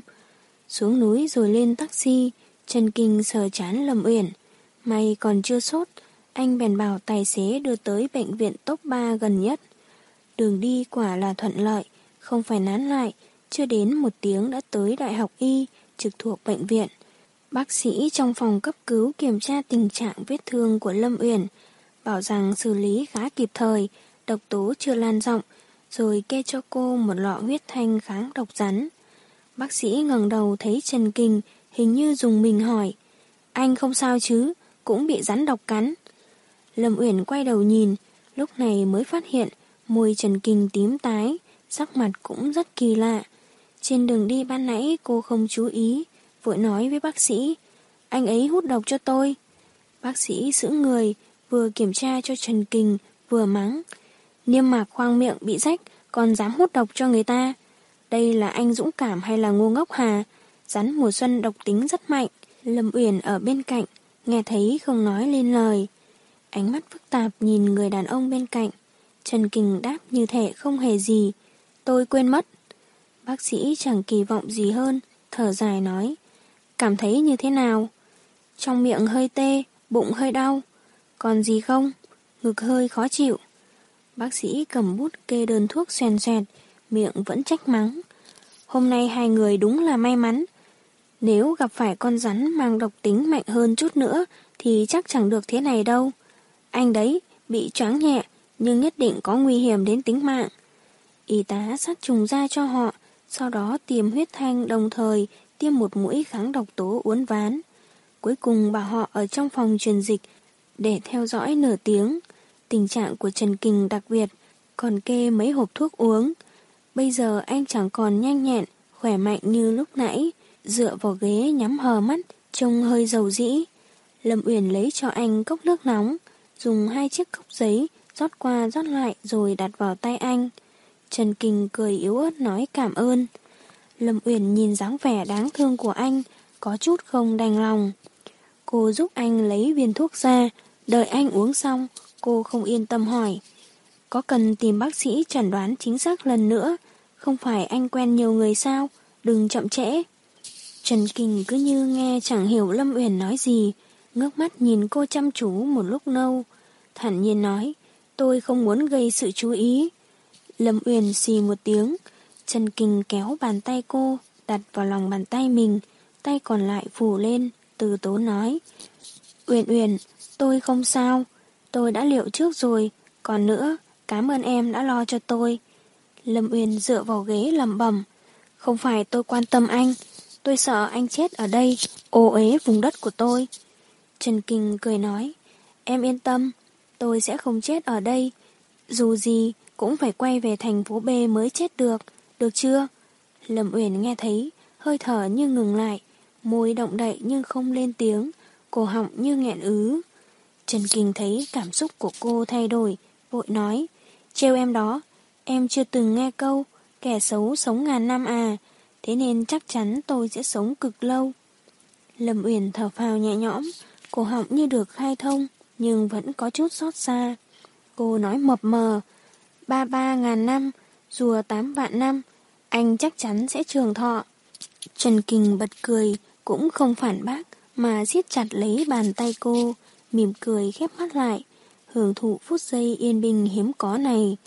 Xuống núi rồi lên taxi, Trần Kinh sờ chán lầm Uyển. May còn chưa sốt, anh bèn bảo tài xế đưa tới bệnh viện top 3 gần nhất. Đường đi quả là thuận lợi, không phải nán lại, chưa đến một tiếng đã tới Đại học Y, trực thuộc bệnh viện. Bác sĩ trong phòng cấp cứu kiểm tra tình trạng vết thương của Lâm Uyển, bảo rằng xử lý khá kịp thời, độc tố chưa lan rộng, rồi kê cho cô một lọ huyết thanh kháng độc rắn. Bác sĩ ngẩng đầu thấy Trần Kinh, hình như dùng mình hỏi, anh không sao chứ, cũng bị rắn độc cắn. Lâm Uyển quay đầu nhìn, lúc này mới phát hiện môi Trần Kinh tím tái, sắc mặt cũng rất kỳ lạ. Trên đường đi ban nãy cô không chú ý, vội nói với bác sĩ, anh ấy hút độc cho tôi. Bác sĩ giữ người, vừa kiểm tra cho Trần Kình, vừa mắng. Niêm mạc khoang miệng bị rách, còn dám hút độc cho người ta. Đây là anh dũng cảm hay là ngu ngốc hà? Rắn mùa xuân độc tính rất mạnh. Lâm Uyển ở bên cạnh, nghe thấy không nói lên lời. Ánh mắt phức tạp nhìn người đàn ông bên cạnh. Trần Kình đáp như thể không hề gì. Tôi quên mất. Bác sĩ chẳng kỳ vọng gì hơn, thở dài nói. Cảm thấy như thế nào? Trong miệng hơi tê, bụng hơi đau. Còn gì không? Ngực hơi khó chịu. Bác sĩ cầm bút kê đơn thuốc xoèn xoẹt, miệng vẫn trách mắng. Hôm nay hai người đúng là may mắn. Nếu gặp phải con rắn mang độc tính mạnh hơn chút nữa thì chắc chẳng được thế này đâu. Anh đấy, bị choáng nhẹ, nhưng nhất định có nguy hiểm đến tính mạng. Y tá sát trùng ra cho họ, sau đó tiêm huyết thanh đồng thời tiêm một mũi kháng độc tố uốn ván. Cuối cùng bảo họ ở trong phòng truyền dịch để theo dõi nửa tiếng. Tình trạng của Trần Kình đặc biệt, còn kê mấy hộp thuốc uống. Bây giờ anh chẳng còn nhanh nhẹn, khỏe mạnh như lúc nãy, dựa vào ghế nhắm hờ mắt, trông hơi dầu dĩ. Lâm Uyển lấy cho anh cốc nước nóng, dùng hai chiếc cốc giấy rót qua rót lại rồi đặt vào tay anh. Trần kình cười yếu ớt nói cảm ơn. Lâm Uyển nhìn dáng vẻ đáng thương của anh, có chút không đành lòng. Cô giúp anh lấy viên thuốc ra, đợi anh uống xong, cô không yên tâm hỏi. Có cần tìm bác sĩ chẩn đoán chính xác lần nữa, không phải anh quen nhiều người sao, đừng chậm trễ. Trần kình cứ như nghe chẳng hiểu Lâm Uyển nói gì, ngước mắt nhìn cô chăm chú một lúc lâu, thản nhiên nói, tôi không muốn gây sự chú ý. Lâm Uyển xì một tiếng, Trần Kinh kéo bàn tay cô, đặt vào lòng bàn tay mình, tay còn lại phủ lên, từ tố nói. Uyển Uyển, tôi không sao, tôi đã liệu trước rồi, còn nữa, cảm ơn em đã lo cho tôi. Lâm Uyên dựa vào ghế lầm bầm, không phải tôi quan tâm anh, tôi sợ anh chết ở đây, ô ế vùng đất của tôi. Trần Kinh cười nói, em yên tâm, tôi sẽ không chết ở đây, dù gì cũng phải quay về thành phố B mới chết được, được chưa? Lâm Uyển nghe thấy, hơi thở như ngừng lại, môi động đậy nhưng không lên tiếng, cổ họng như nghẹn ứ. Trần Kinh thấy cảm xúc của cô thay đổi, vội nói, trêu em đó, em chưa từng nghe câu, kẻ xấu sống ngàn năm à, thế nên chắc chắn tôi sẽ sống cực lâu. Lâm Uyển thở phào nhẹ nhõm, cổ họng như được khai thông, nhưng vẫn có chút xót xa. Cô nói mập mờ, ba ba ngàn năm, rùa tám vạn năm, anh chắc chắn sẽ trường thọ. Trần kình bật cười, cũng không phản bác, mà siết chặt lấy bàn tay cô, mỉm cười khép mắt lại, hưởng thụ phút giây yên bình hiếm có này.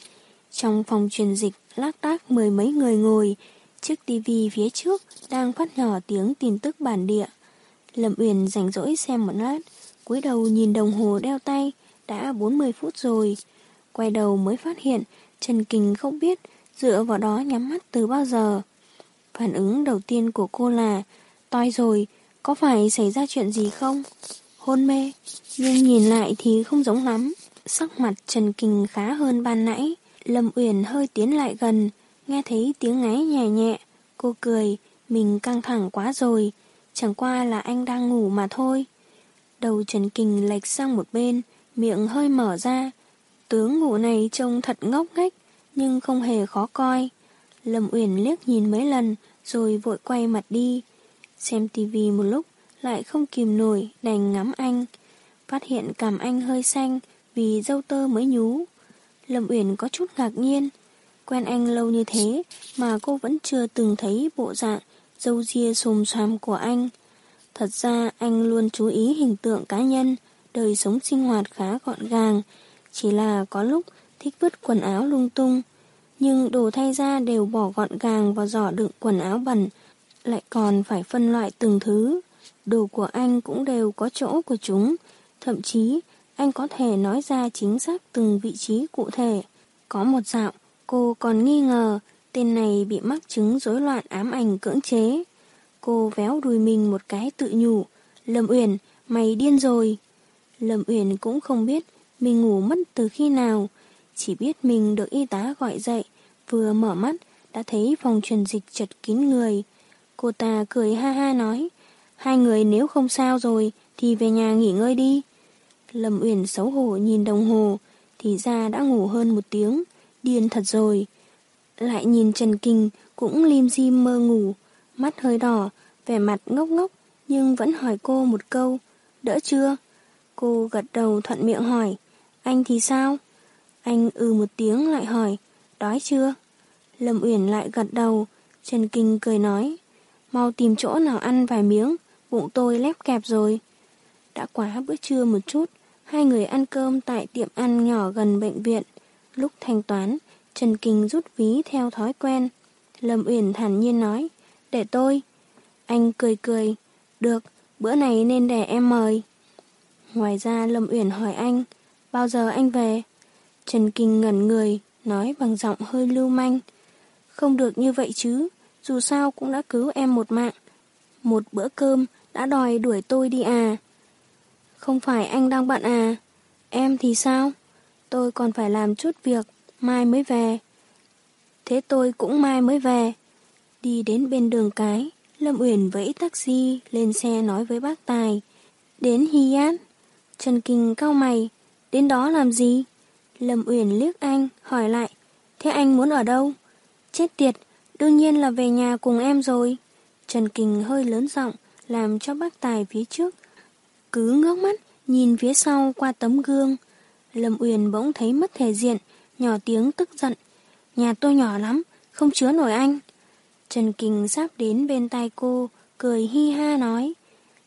Trong phòng truyền dịch, lác đác mười mấy người ngồi, chiếc tivi phía trước đang phát nhỏ tiếng tin tức bản địa. Lâm Uyển rảnh rỗi xem một lát, cúi đầu nhìn đồng hồ đeo tay, đã 40 phút rồi. Quay đầu mới phát hiện, Trần Kình không biết dựa vào đó nhắm mắt từ bao giờ. Phản ứng đầu tiên của cô là, toi rồi, có phải xảy ra chuyện gì không? Hôn mê, nhưng nhìn lại thì không giống lắm. Sắc mặt Trần Kình khá hơn ban nãy. Lâm Uyển hơi tiến lại gần, nghe thấy tiếng ngáy nhẹ nhẹ. Cô cười, mình căng thẳng quá rồi, chẳng qua là anh đang ngủ mà thôi. Đầu Trần Kình lệch sang một bên, miệng hơi mở ra. Tướng ngủ này trông thật ngốc nghếch, nhưng không hề khó coi. Lâm Uyển liếc nhìn mấy lần, rồi vội quay mặt đi. Xem tivi một lúc, lại không kìm nổi, đành ngắm anh. Phát hiện cảm anh hơi xanh, vì dâu tơ mới nhú. Lâm Uyển có chút ngạc nhiên. Quen anh lâu như thế, mà cô vẫn chưa từng thấy bộ dạng dâu ria xồm xoàm của anh. Thật ra anh luôn chú ý hình tượng cá nhân, đời sống sinh hoạt khá gọn gàng, chỉ là có lúc thích vứt quần áo lung tung. Nhưng đồ thay ra đều bỏ gọn gàng vào giỏ đựng quần áo bẩn, lại còn phải phân loại từng thứ. Đồ của anh cũng đều có chỗ của chúng, thậm chí anh có thể nói ra chính xác từng vị trí cụ thể. Có một dạo, cô còn nghi ngờ tên này bị mắc chứng rối loạn ám ảnh cưỡng chế. Cô véo đùi mình một cái tự nhủ, Lâm Uyển, mày điên rồi. Lâm Uyển cũng không biết mình ngủ mất từ khi nào, chỉ biết mình được y tá gọi dậy, vừa mở mắt đã thấy phòng truyền dịch chật kín người. Cô ta cười ha ha nói, hai người nếu không sao rồi thì về nhà nghỉ ngơi đi. Lâm Uyển xấu hổ nhìn đồng hồ, thì ra đã ngủ hơn một tiếng, điên thật rồi. Lại nhìn Trần Kinh cũng lim dim mơ ngủ, mắt hơi đỏ, vẻ mặt ngốc ngốc, nhưng vẫn hỏi cô một câu, đỡ chưa? Cô gật đầu thuận miệng hỏi, anh thì sao? Anh ừ một tiếng lại hỏi, đói chưa? Lâm Uyển lại gật đầu, Trần Kinh cười nói, mau tìm chỗ nào ăn vài miếng, bụng tôi lép kẹp rồi. Đã quá bữa trưa một chút, hai người ăn cơm tại tiệm ăn nhỏ gần bệnh viện. Lúc thanh toán, Trần Kinh rút ví theo thói quen. Lâm Uyển thản nhiên nói, để tôi. Anh cười cười, được, bữa này nên để em mời. Ngoài ra Lâm Uyển hỏi anh, bao giờ anh về? Trần Kinh ngẩn người, nói bằng giọng hơi lưu manh. Không được như vậy chứ, dù sao cũng đã cứu em một mạng. Một bữa cơm đã đòi đuổi tôi đi à. Không phải anh đang bận à? Em thì sao? Tôi còn phải làm chút việc, mai mới về. Thế tôi cũng mai mới về. Đi đến bên đường cái, Lâm Uyển vẫy taxi lên xe nói với bác Tài. Đến Hyat. Trần Kinh cao mày. Đến đó làm gì? Lâm Uyển liếc anh, hỏi lại. Thế anh muốn ở đâu? Chết tiệt, đương nhiên là về nhà cùng em rồi. Trần Kình hơi lớn giọng, làm cho bác Tài phía trước. Cứ ngước mắt, nhìn phía sau qua tấm gương. Lâm Uyển bỗng thấy mất thể diện, nhỏ tiếng tức giận. Nhà tôi nhỏ lắm, không chứa nổi anh. Trần Kình sắp đến bên tay cô, cười hi ha nói.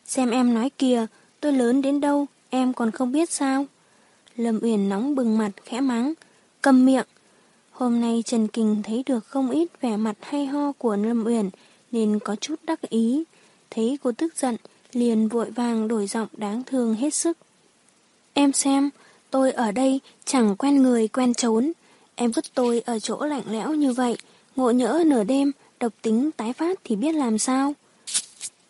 Xem em nói kìa, tôi lớn đến đâu, em còn không biết sao. Lâm Uyển nóng bừng mặt khẽ mắng, cầm miệng. Hôm nay Trần Kinh thấy được không ít vẻ mặt hay ho của Lâm Uyển nên có chút đắc ý. Thấy cô tức giận, liền vội vàng đổi giọng đáng thương hết sức. Em xem, tôi ở đây chẳng quen người quen trốn. Em vứt tôi ở chỗ lạnh lẽo như vậy, ngộ nhỡ nửa đêm, độc tính tái phát thì biết làm sao.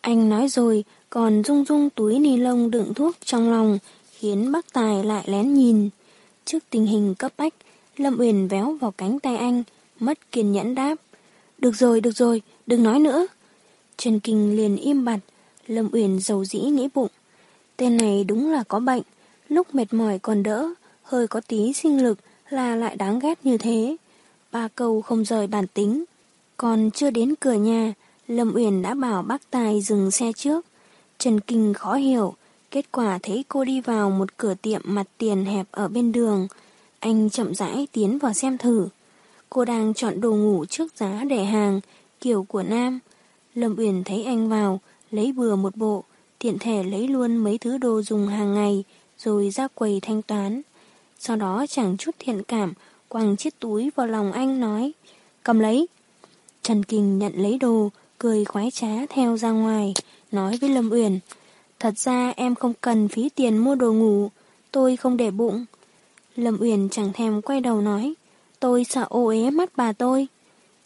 Anh nói rồi, còn rung rung túi ni lông đựng thuốc trong lòng, khiến bác Tài lại lén nhìn. Trước tình hình cấp bách, Lâm Uyển véo vào cánh tay anh, mất kiên nhẫn đáp. Được rồi, được rồi, đừng nói nữa. Trần Kinh liền im bặt, Lâm Uyển dầu dĩ nghĩ bụng. Tên này đúng là có bệnh, lúc mệt mỏi còn đỡ, hơi có tí sinh lực là lại đáng ghét như thế. Ba câu không rời bản tính. Còn chưa đến cửa nhà, Lâm Uyển đã bảo bác Tài dừng xe trước. Trần Kinh khó hiểu, kết quả thấy cô đi vào một cửa tiệm mặt tiền hẹp ở bên đường. Anh chậm rãi tiến vào xem thử. Cô đang chọn đồ ngủ trước giá để hàng, kiểu của nam. Lâm Uyển thấy anh vào, lấy bừa một bộ, tiện thể lấy luôn mấy thứ đồ dùng hàng ngày, rồi ra quầy thanh toán. Sau đó chẳng chút thiện cảm, quăng chiếc túi vào lòng anh nói, cầm lấy. Trần Kinh nhận lấy đồ, cười khoái trá theo ra ngoài, nói với Lâm Uyển, thật ra em không cần phí tiền mua đồ ngủ, tôi không để bụng. Lâm Uyển chẳng thèm quay đầu nói, tôi sợ ô ế mắt bà tôi.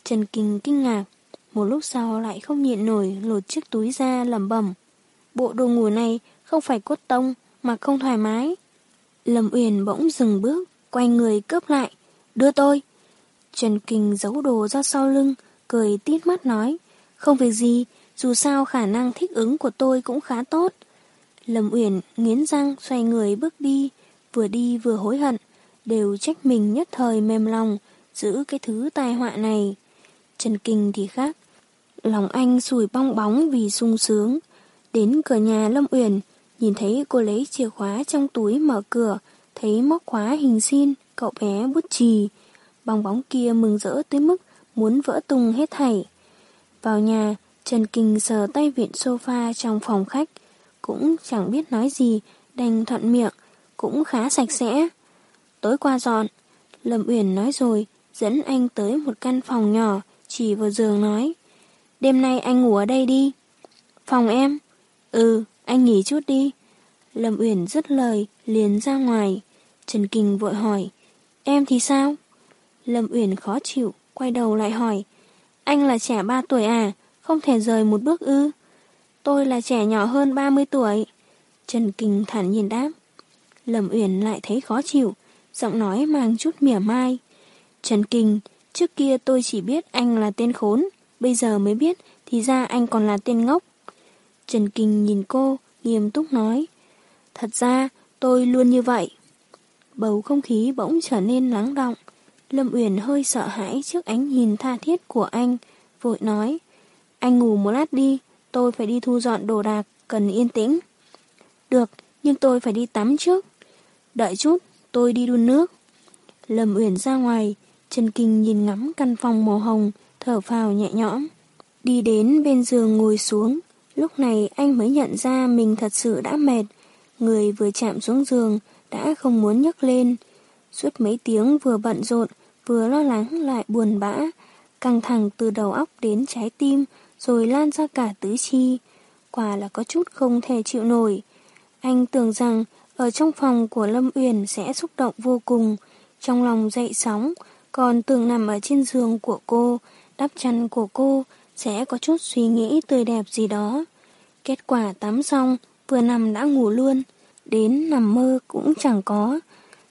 Trần Kinh kinh ngạc, một lúc sau lại không nhịn nổi lột chiếc túi ra lẩm bẩm. Bộ đồ ngủ này không phải cốt tông, mà không thoải mái. Lâm Uyển bỗng dừng bước, quay người cướp lại, đưa tôi. Trần Kinh giấu đồ ra sau lưng, cười tít mắt nói, không việc gì, dù sao khả năng thích ứng của tôi cũng khá tốt. Lâm Uyển nghiến răng xoay người bước đi, vừa đi vừa hối hận, đều trách mình nhất thời mềm lòng, giữ cái thứ tai họa này. Trần Kinh thì khác, lòng anh sùi bong bóng vì sung sướng. Đến cửa nhà Lâm Uyển, nhìn thấy cô lấy chìa khóa trong túi mở cửa, thấy móc khóa hình xin, cậu bé bút chì. Bong bóng kia mừng rỡ tới mức muốn vỡ tung hết thảy. Vào nhà, Trần Kinh sờ tay viện sofa trong phòng khách, cũng chẳng biết nói gì, đành thuận miệng, cũng khá sạch sẽ. Tối qua dọn, Lâm Uyển nói rồi, dẫn anh tới một căn phòng nhỏ, chỉ vào giường nói. Đêm nay anh ngủ ở đây đi. Phòng em? Ừ, anh nghỉ chút đi. Lâm Uyển dứt lời, liền ra ngoài. Trần Kinh vội hỏi, em thì sao? Lâm Uyển khó chịu, quay đầu lại hỏi, anh là trẻ 3 tuổi à, không thể rời một bước ư? Tôi là trẻ nhỏ hơn 30 tuổi. Trần Kinh thản nhiên đáp. Lâm Uyển lại thấy khó chịu, giọng nói mang chút mỉa mai. Trần Kinh, trước kia tôi chỉ biết anh là tên khốn, bây giờ mới biết thì ra anh còn là tên ngốc. Trần Kinh nhìn cô, nghiêm túc nói. Thật ra, tôi luôn như vậy. Bầu không khí bỗng trở nên lắng động. Lâm Uyển hơi sợ hãi trước ánh nhìn tha thiết của anh, vội nói. Anh ngủ một lát đi, tôi phải đi thu dọn đồ đạc, cần yên tĩnh. Được, nhưng tôi phải đi tắm trước. Đợi chút, tôi đi đun nước. Lâm Uyển ra ngoài, Trần Kinh nhìn ngắm căn phòng màu hồng, thở phào nhẹ nhõm. Đi đến bên giường ngồi xuống, lúc này anh mới nhận ra mình thật sự đã mệt. Người vừa chạm xuống giường, đã không muốn nhấc lên. Suốt mấy tiếng vừa bận rộn, vừa lo lắng lại buồn bã, căng thẳng từ đầu óc đến trái tim, rồi lan ra cả tứ chi. Quả là có chút không thể chịu nổi. Anh tưởng rằng ở trong phòng của Lâm Uyển sẽ xúc động vô cùng, trong lòng dậy sóng, còn tưởng nằm ở trên giường của cô, đắp chăn của cô, sẽ có chút suy nghĩ tươi đẹp gì đó. Kết quả tắm xong, vừa nằm đã ngủ luôn, đến nằm mơ cũng chẳng có.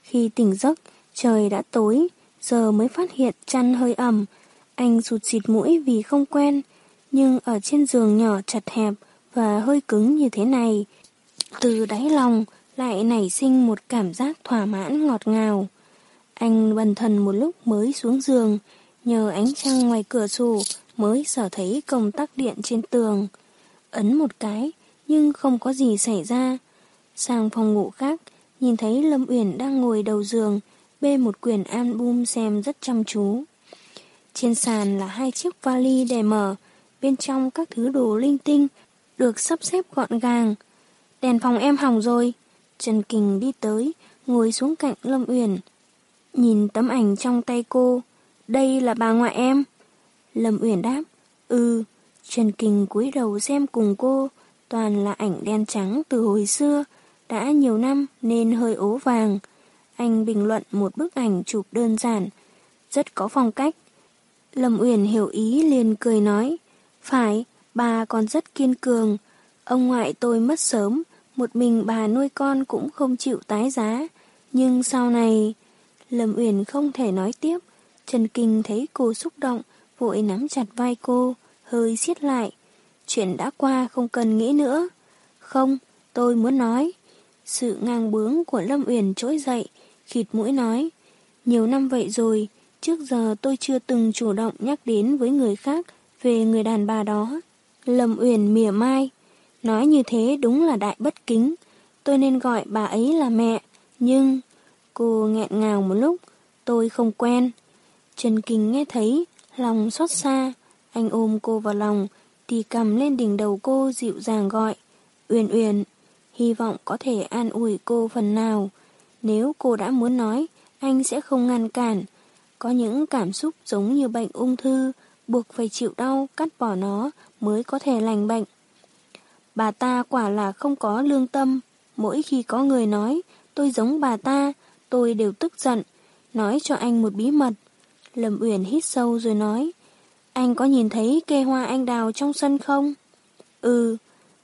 Khi tỉnh giấc, trời đã tối, giờ mới phát hiện chăn hơi ẩm. Anh rụt xịt mũi vì không quen, nhưng ở trên giường nhỏ chật hẹp và hơi cứng như thế này, từ đáy lòng lại nảy sinh một cảm giác thỏa mãn ngọt ngào. Anh bần thần một lúc mới xuống giường, nhờ ánh trăng ngoài cửa sổ mới sở thấy công tắc điện trên tường. Ấn một cái, nhưng không có gì xảy ra. Sang phòng ngủ khác, nhìn thấy Lâm Uyển đang ngồi đầu giường, bê một quyển album xem rất chăm chú. Trên sàn là hai chiếc vali để mở, bên trong các thứ đồ linh tinh, được sắp xếp gọn gàng. Đèn phòng em hỏng rồi. Trần Kình đi tới, ngồi xuống cạnh Lâm Uyển. Nhìn tấm ảnh trong tay cô, đây là bà ngoại em. Lâm Uyển đáp, ừ. Trần Kình cúi đầu xem cùng cô, toàn là ảnh đen trắng từ hồi xưa, đã nhiều năm nên hơi ố vàng. Anh bình luận một bức ảnh chụp đơn giản, rất có phong cách. Lâm Uyển hiểu ý liền cười nói, phải, bà còn rất kiên cường. Ông ngoại tôi mất sớm, một mình bà nuôi con cũng không chịu tái giá. Nhưng sau này, Lâm Uyển không thể nói tiếp. Trần Kinh thấy cô xúc động, vội nắm chặt vai cô, hơi siết lại. Chuyện đã qua không cần nghĩ nữa. Không, tôi muốn nói. Sự ngang bướng của Lâm Uyển trỗi dậy, khịt mũi nói. Nhiều năm vậy rồi, trước giờ tôi chưa từng chủ động nhắc đến với người khác về người đàn bà đó. Lâm Uyển mỉa mai. Nói như thế đúng là đại bất kính. Tôi nên gọi bà ấy là mẹ. Nhưng... Cô nghẹn ngào một lúc. Tôi không quen. Trần Kinh nghe thấy, lòng xót xa. Anh ôm cô vào lòng, thì cầm lên đỉnh đầu cô dịu dàng gọi. Uyển Uyển, hy vọng có thể an ủi cô phần nào. Nếu cô đã muốn nói, anh sẽ không ngăn cản. Có những cảm xúc giống như bệnh ung thư, buộc phải chịu đau, cắt bỏ nó mới có thể lành bệnh. Bà ta quả là không có lương tâm. Mỗi khi có người nói tôi giống bà ta, tôi đều tức giận, nói cho anh một bí mật. Lâm Uyển hít sâu rồi nói, anh có nhìn thấy cây hoa anh đào trong sân không? Ừ,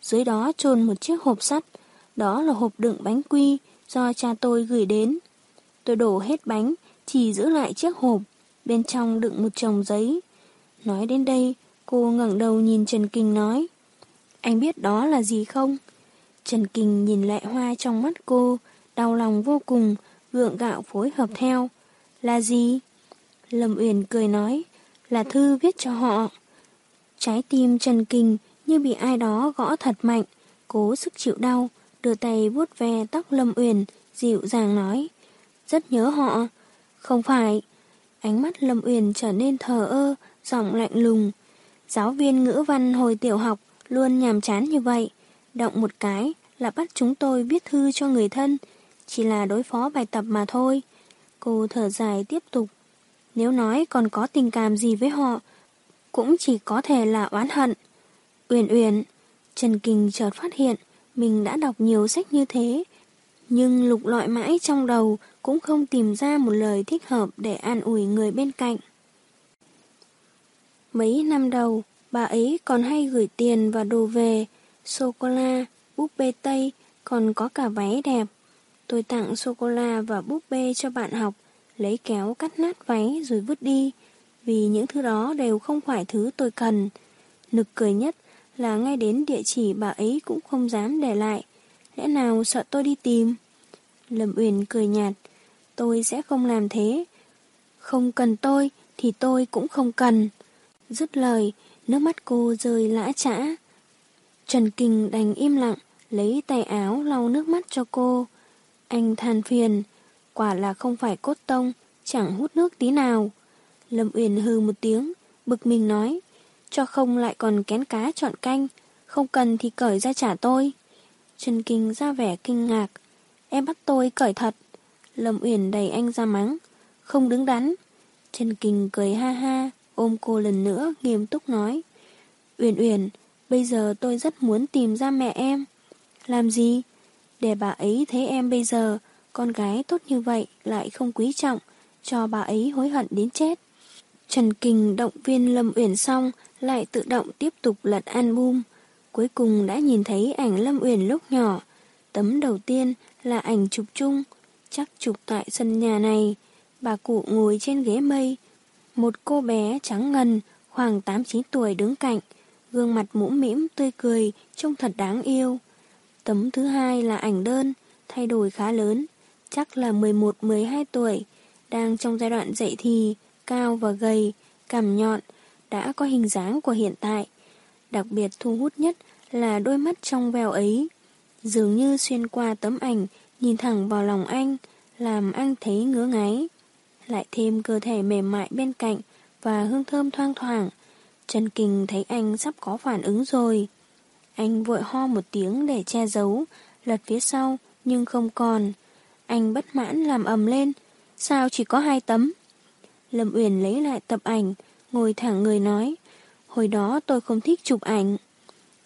dưới đó trồn một chiếc hộp sắt, đó là hộp đựng bánh quy do cha tôi gửi đến. Tôi đổ hết bánh, chỉ giữ lại chiếc hộp, bên trong đựng một chồng giấy. Nói đến đây, cô ngẩng đầu nhìn Trần Kinh nói, anh biết đó là gì không? Trần Kinh nhìn lệ hoa trong mắt cô, đau lòng vô cùng, gượng gạo phối hợp theo. Là gì? Lâm Uyển cười nói, là thư viết cho họ. Trái tim Trần Kinh như bị ai đó gõ thật mạnh, cố sức chịu đau, đưa tay vuốt ve tóc Lâm Uyển, dịu dàng nói. Rất nhớ họ. Không phải. Ánh mắt Lâm Uyển trở nên thờ ơ, giọng lạnh lùng. Giáo viên ngữ văn hồi tiểu học luôn nhàm chán như vậy. Động một cái là bắt chúng tôi viết thư cho người thân, chỉ là đối phó bài tập mà thôi. Cô thở dài tiếp tục. Nếu nói còn có tình cảm gì với họ, cũng chỉ có thể là oán hận. Uyển Uyển, Trần Kinh chợt phát hiện mình đã đọc nhiều sách như thế, nhưng lục lọi mãi trong đầu cũng không tìm ra một lời thích hợp để an ủi người bên cạnh. Mấy năm đầu, bà ấy còn hay gửi tiền và đồ về, sô-cô-la, búp bê Tây, còn có cả váy đẹp. Tôi tặng sô-cô-la và búp bê cho bạn học, lấy kéo cắt nát váy rồi vứt đi, vì những thứ đó đều không phải thứ tôi cần. Nực cười nhất là ngay đến địa chỉ bà ấy cũng không dám để lại. Lẽ nào sợ tôi đi tìm? Lâm Uyển cười nhạt, tôi sẽ không làm thế. Không cần tôi thì tôi cũng không cần. Dứt lời, nước mắt cô rơi lã chã. Trần Kinh đành im lặng, lấy tay áo lau nước mắt cho cô. Anh than phiền, quả là không phải cốt tông, chẳng hút nước tí nào. Lâm Uyển hư một tiếng, bực mình nói, cho không lại còn kén cá chọn canh, không cần thì cởi ra trả tôi. Trần Kinh ra vẻ kinh ngạc, em bắt tôi cởi thật. Lâm Uyển đẩy anh ra mắng, không đứng đắn. Trần Kinh cười ha ha, ôm cô lần nữa, nghiêm túc nói. Uyển Uyển, bây giờ tôi rất muốn tìm ra mẹ em. Làm gì? Để bà ấy thấy em bây giờ, con gái tốt như vậy lại không quý trọng, cho bà ấy hối hận đến chết. Trần Kình động viên Lâm Uyển xong, lại tự động tiếp tục lật album. Cuối cùng đã nhìn thấy ảnh Lâm Uyển lúc nhỏ. Tấm đầu tiên là ảnh chụp chung, chắc chụp tại sân nhà này. Bà cụ ngồi trên ghế mây. Một cô bé trắng ngần, khoảng 8-9 tuổi đứng cạnh, gương mặt mũm mĩm tươi cười, trông thật đáng yêu. Tấm thứ hai là ảnh đơn, thay đổi khá lớn, chắc là 11-12 tuổi, đang trong giai đoạn dậy thì, cao và gầy, cằm nhọn, đã có hình dáng của hiện tại. Đặc biệt thu hút nhất là đôi mắt trong veo ấy, dường như xuyên qua tấm ảnh, nhìn thẳng vào lòng anh, làm anh thấy ngứa ngáy. Lại thêm cơ thể mềm mại bên cạnh và hương thơm thoang thoảng. Trần Kình thấy anh sắp có phản ứng rồi. Anh vội ho một tiếng để che giấu, lật phía sau, nhưng không còn. Anh bất mãn làm ầm lên. Sao chỉ có hai tấm? Lâm Uyển lấy lại tập ảnh, ngồi thẳng người nói. Hồi đó tôi không thích chụp ảnh.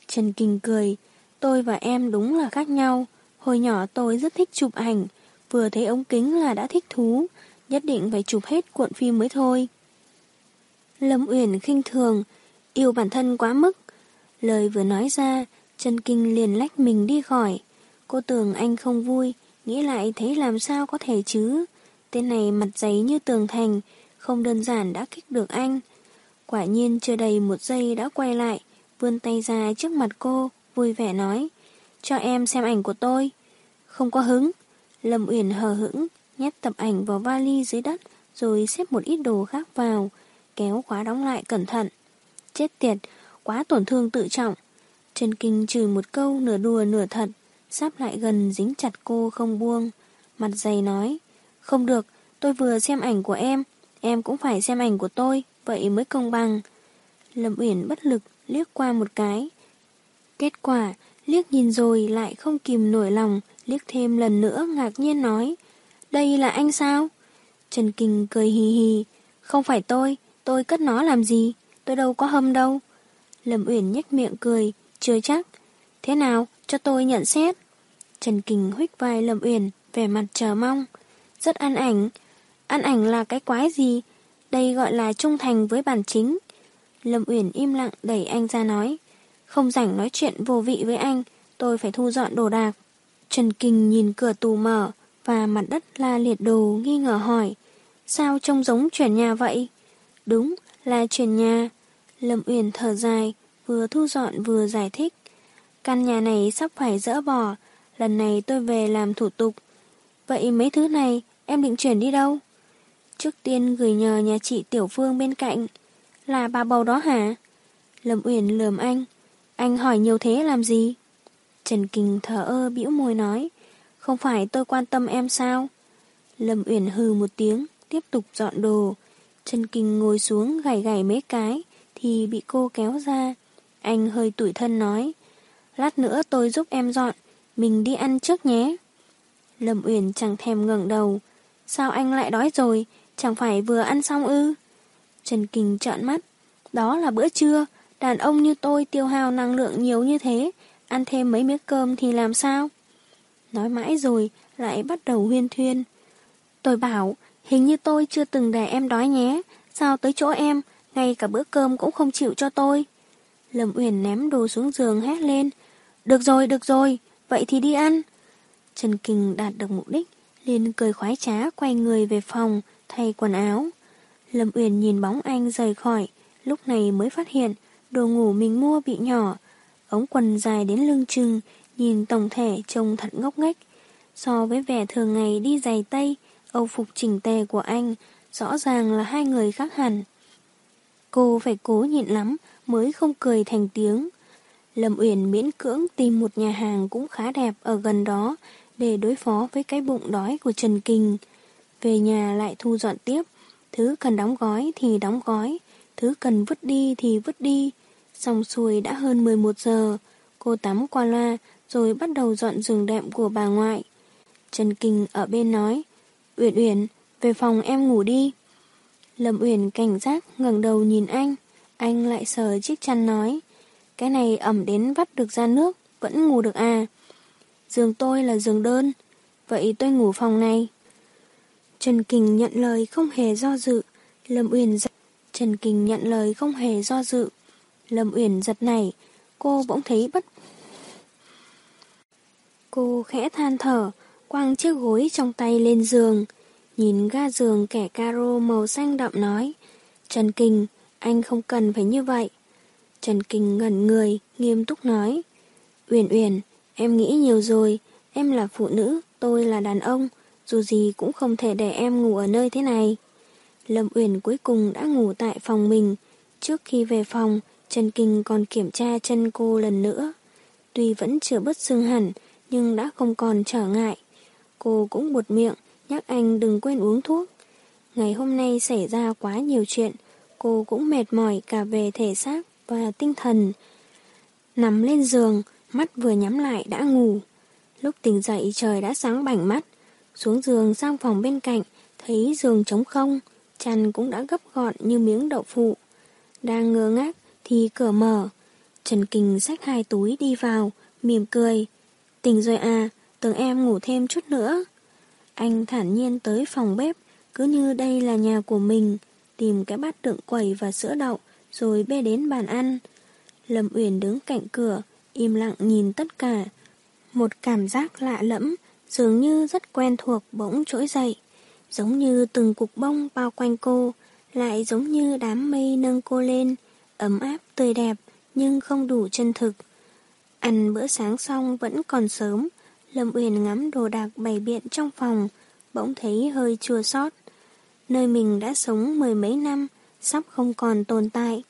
Trần Kình cười. Tôi và em đúng là khác nhau. Hồi nhỏ tôi rất thích chụp ảnh. Vừa thấy ống kính là đã thích thú. Nhất định phải chụp hết cuộn phim mới thôi. Lâm Uyển khinh thường. Yêu bản thân quá mức. Lời vừa nói ra, Trần Kinh liền lách mình đi khỏi. Cô tưởng anh không vui, nghĩ lại thấy làm sao có thể chứ. Tên này mặt giấy như tường thành, không đơn giản đã kích được anh. Quả nhiên chưa đầy một giây đã quay lại, vươn tay ra trước mặt cô, vui vẻ nói. Cho em xem ảnh của tôi. Không có hứng. Lâm Uyển hờ hững, nhét tập ảnh vào vali dưới đất, rồi xếp một ít đồ khác vào, kéo khóa đóng lại cẩn thận. Chết tiệt, quá tổn thương tự trọng. Trần Kinh chửi một câu nửa đùa nửa thật, sắp lại gần dính chặt cô không buông. Mặt dày nói, không được, tôi vừa xem ảnh của em, em cũng phải xem ảnh của tôi, vậy mới công bằng. Lâm Uyển bất lực liếc qua một cái. Kết quả, liếc nhìn rồi lại không kìm nổi lòng, liếc thêm lần nữa ngạc nhiên nói, đây là anh sao? Trần Kinh cười hì hì, không phải tôi, tôi cất nó làm gì, tôi đâu có hâm đâu. Lâm Uyển nhếch miệng cười, chưa chắc. Thế nào, cho tôi nhận xét. Trần Kình huých vai Lâm Uyển, vẻ mặt chờ mong. Rất ăn ảnh. Ăn ảnh là cái quái gì? Đây gọi là trung thành với bản chính. Lâm Uyển im lặng đẩy anh ra nói. Không rảnh nói chuyện vô vị với anh, tôi phải thu dọn đồ đạc. Trần Kình nhìn cửa tù mở và mặt đất la liệt đồ nghi ngờ hỏi. Sao trông giống chuyển nhà vậy? Đúng, là chuyển nhà. Lâm Uyển thở dài, vừa thu dọn vừa giải thích. Căn nhà này sắp phải dỡ bỏ, lần này tôi về làm thủ tục. Vậy mấy thứ này em định chuyển đi đâu? Trước tiên gửi nhờ nhà chị Tiểu Phương bên cạnh. Là bà bầu đó hả? Lâm Uyển lườm anh. Anh hỏi nhiều thế làm gì? Trần Kinh thở ơ bĩu môi nói. Không phải tôi quan tâm em sao? Lâm Uyển hừ một tiếng, tiếp tục dọn đồ. Trần Kinh ngồi xuống gảy gảy mấy cái, thì bị cô kéo ra. Anh hơi tủi thân nói. Lát nữa tôi giúp em dọn, mình đi ăn trước nhé. Lâm Uyển chẳng thèm ngẩng đầu. Sao anh lại đói rồi, chẳng phải vừa ăn xong ư? Trần Kinh trợn mắt. Đó là bữa trưa, đàn ông như tôi tiêu hao năng lượng nhiều như thế, ăn thêm mấy miếng cơm thì làm sao? Nói mãi rồi, lại bắt đầu huyên thuyên. Tôi bảo, hình như tôi chưa từng để em đói nhé, sao tới chỗ em, ngay cả bữa cơm cũng không chịu cho tôi. Lâm Uyển ném đồ xuống giường hét lên. Được rồi, được rồi, vậy thì đi ăn. Trần Kinh đạt được mục đích, liền cười khoái trá quay người về phòng, thay quần áo. Lâm Uyển nhìn bóng anh rời khỏi, lúc này mới phát hiện đồ ngủ mình mua bị nhỏ. Ống quần dài đến lưng chừng, nhìn tổng thể trông thật ngốc nghếch. So với vẻ thường ngày đi giày tây, âu phục chỉnh tề của anh, rõ ràng là hai người khác hẳn. Cô phải cố nhịn lắm mới không cười thành tiếng. Lâm Uyển miễn cưỡng tìm một nhà hàng cũng khá đẹp ở gần đó để đối phó với cái bụng đói của Trần Kinh. Về nhà lại thu dọn tiếp, thứ cần đóng gói thì đóng gói, thứ cần vứt đi thì vứt đi. Xong xuôi đã hơn 11 giờ, cô tắm qua loa rồi bắt đầu dọn giường đệm của bà ngoại. Trần Kinh ở bên nói, Uyển Uyển, về phòng em ngủ đi. Lâm Uyển cảnh giác ngẩng đầu nhìn anh, anh lại sờ chiếc chăn nói, cái này ẩm đến vắt được ra nước, vẫn ngủ được à. Giường tôi là giường đơn, vậy tôi ngủ phòng này. Trần Kình nhận lời không hề do dự, Lâm Uyển giật. Trần Kình nhận lời không hề do dự. Lâm Uyển giật này, cô bỗng thấy bất. Cô khẽ than thở, quăng chiếc gối trong tay lên giường. Nhìn ga giường kẻ caro màu xanh đậm nói. Trần kinh, anh không cần phải như vậy. Trần Kinh ngẩn người, nghiêm túc nói. Uyển Uyển, em nghĩ nhiều rồi, em là phụ nữ, tôi là đàn ông, dù gì cũng không thể để em ngủ ở nơi thế này. Lâm Uyển cuối cùng đã ngủ tại phòng mình. Trước khi về phòng, Trần Kinh còn kiểm tra chân cô lần nữa. Tuy vẫn chưa bớt xương hẳn, nhưng đã không còn trở ngại. Cô cũng buột miệng, nhắc anh đừng quên uống thuốc. Ngày hôm nay xảy ra quá nhiều chuyện, cô cũng mệt mỏi cả về thể xác và tinh thần. Nằm lên giường, mắt vừa nhắm lại đã ngủ. Lúc tỉnh dậy trời đã sáng bảnh mắt, xuống giường sang phòng bên cạnh, thấy giường trống không, chăn cũng đã gấp gọn như miếng đậu phụ. Đang ngơ ngác thì cửa mở, Trần Kình xách hai túi đi vào, mỉm cười. Tỉnh rồi à, tưởng em ngủ thêm chút nữa. Anh thản nhiên tới phòng bếp, cứ như đây là nhà của mình, tìm cái bát đựng quẩy và sữa đậu, rồi bê đến bàn ăn. Lâm Uyển đứng cạnh cửa, im lặng nhìn tất cả. Một cảm giác lạ lẫm, dường như rất quen thuộc bỗng trỗi dậy, giống như từng cục bông bao quanh cô, lại giống như đám mây nâng cô lên, ấm áp tươi đẹp nhưng không đủ chân thực. Ăn bữa sáng xong vẫn còn sớm, Lâm Uyển ngắm đồ đạc bày biện trong phòng, bỗng thấy hơi chua xót. Nơi mình đã sống mười mấy năm, sắp không còn tồn tại,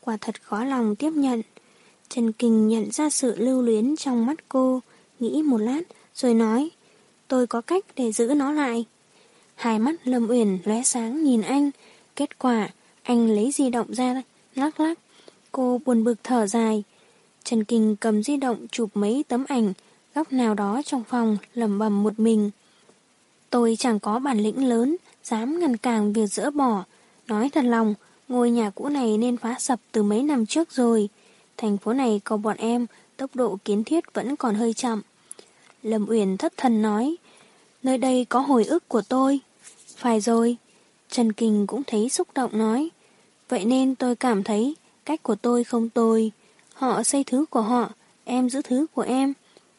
quả thật khó lòng tiếp nhận. Trần Kinh nhận ra sự lưu luyến trong mắt cô, nghĩ một lát, rồi nói, tôi có cách để giữ nó lại. Hai mắt Lâm Uyển lóe sáng nhìn anh, kết quả, anh lấy di động ra, lắc lắc. Cô buồn bực thở dài. Trần Kinh cầm di động chụp mấy tấm ảnh, góc nào đó trong phòng, lầm bầm một mình. Tôi chẳng có bản lĩnh lớn, dám ngăn cản việc dỡ bỏ. Nói thật lòng, ngôi nhà cũ này nên phá sập từ mấy năm trước rồi. Thành phố này có bọn em, tốc độ kiến thiết vẫn còn hơi chậm. Lâm Uyển thất thần nói, nơi đây có hồi ức của tôi. Phải rồi. Trần Kinh cũng thấy xúc động nói, vậy nên tôi cảm thấy cách của tôi không tồi. Họ xây thứ của họ, em giữ thứ của em.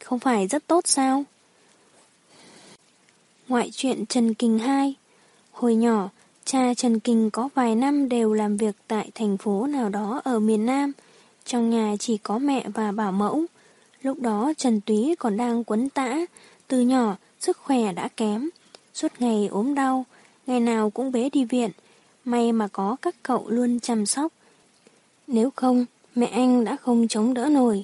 Không phải rất tốt sao? Ngoại truyện Trần Kinh 2 Hồi nhỏ, cha Trần Kinh có vài năm đều làm việc tại thành phố nào đó ở miền Nam. Trong nhà chỉ có mẹ và bảo mẫu. Lúc đó Trần Túy còn đang quấn tã. Từ nhỏ, sức khỏe đã kém. Suốt ngày ốm đau, ngày nào cũng bế đi viện. May mà có các cậu luôn chăm sóc. Nếu không, mẹ anh đã không chống đỡ nổi.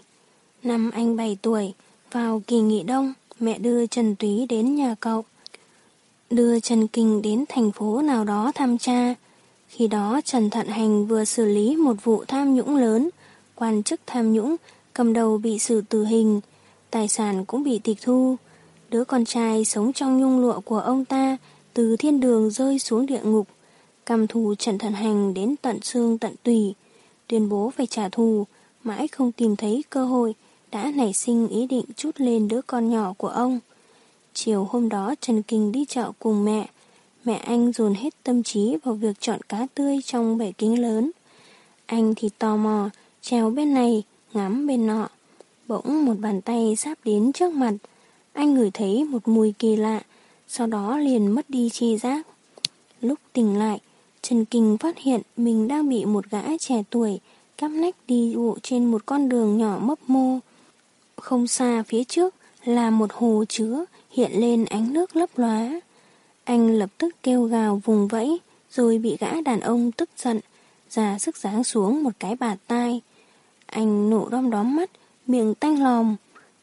Năm anh 7 tuổi, vào kỳ nghỉ đông, mẹ đưa Trần Túy đến nhà cậu. Đưa Trần Kinh đến thành phố nào đó thăm cha. Khi đó Trần Thận Hành vừa xử lý một vụ tham nhũng lớn, quan chức tham nhũng, cầm đầu bị xử tử hình, tài sản cũng bị tịch thu. Đứa con trai sống trong nhung lụa của ông ta từ thiên đường rơi xuống địa ngục, cầm thù Trần Thận Hành đến tận xương tận tùy, tuyên bố phải trả thù, mãi không tìm thấy cơ hội, đã nảy sinh ý định chút lên đứa con nhỏ của ông. Chiều hôm đó Trần Kinh đi chợ cùng mẹ, mẹ anh dồn hết tâm trí vào việc chọn cá tươi trong bể kính lớn. Anh thì tò mò, trèo bên này, ngắm bên nọ. Bỗng một bàn tay sắp đến trước mặt, anh ngửi thấy một mùi kỳ lạ, sau đó liền mất đi chi giác. Lúc tỉnh lại, Trần Kinh phát hiện mình đang bị một gã trẻ tuổi cắp nách đi bộ trên một con đường nhỏ mấp mô. Không xa phía trước là một hồ chứa hiện lên ánh nước lấp lóa. Anh lập tức kêu gào vùng vẫy rồi bị gã đàn ông tức giận ra sức giáng xuống một cái bạt tai. Anh nổ đom đóm mắt, miệng tanh lòm,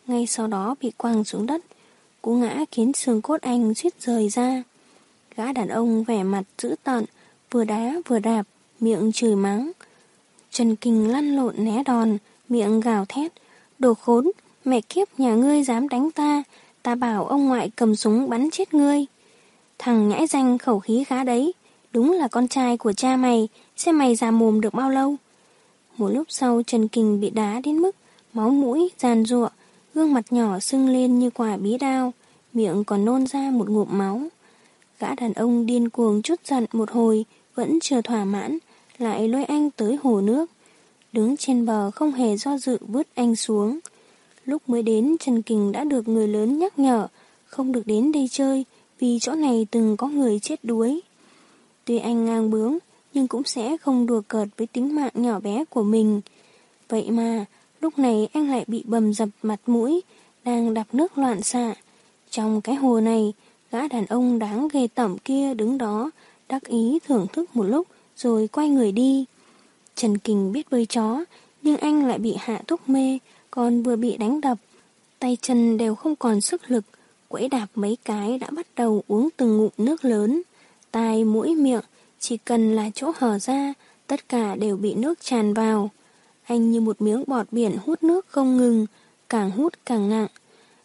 ngay sau đó bị quăng xuống đất. Cú ngã khiến xương cốt anh suýt rời ra. Gã đàn ông vẻ mặt dữ tợn, vừa đá vừa đạp, miệng chửi mắng. Trần Kinh lăn lộn né đòn, miệng gào thét. Đồ khốn, mẹ kiếp nhà ngươi dám đánh ta, ta bảo ông ngoại cầm súng bắn chết ngươi. Thằng nhãi danh khẩu khí khá đấy, đúng là con trai của cha mày, xem mày già mồm được bao lâu. Một lúc sau Trần Kinh bị đá đến mức máu mũi, giàn ruộng, gương mặt nhỏ sưng lên như quả bí đao, miệng còn nôn ra một ngụm máu. Gã đàn ông điên cuồng chút giận một hồi, vẫn chưa thỏa mãn, lại lôi anh tới hồ nước. Đứng trên bờ không hề do dự vứt anh xuống. Lúc mới đến, Trần Kình đã được người lớn nhắc nhở, không được đến đây chơi, vì chỗ này từng có người chết đuối. Tuy anh ngang bướng, nhưng cũng sẽ không đùa cợt với tính mạng nhỏ bé của mình. Vậy mà, lúc này anh lại bị bầm dập mặt mũi, đang đập nước loạn xạ. Trong cái hồ này, gã đàn ông đáng ghê tẩm kia đứng đó, đắc ý thưởng thức một lúc rồi quay người đi. Trần Kình biết bơi chó, nhưng anh lại bị hạ thuốc mê, còn vừa bị đánh đập. Tay chân đều không còn sức lực, quẫy đạp mấy cái đã bắt đầu uống từng ngụm nước lớn. Tai, mũi, miệng, chỉ cần là chỗ hở ra, tất cả đều bị nước tràn vào. Anh như một miếng bọt biển hút nước không ngừng, càng hút càng nặng.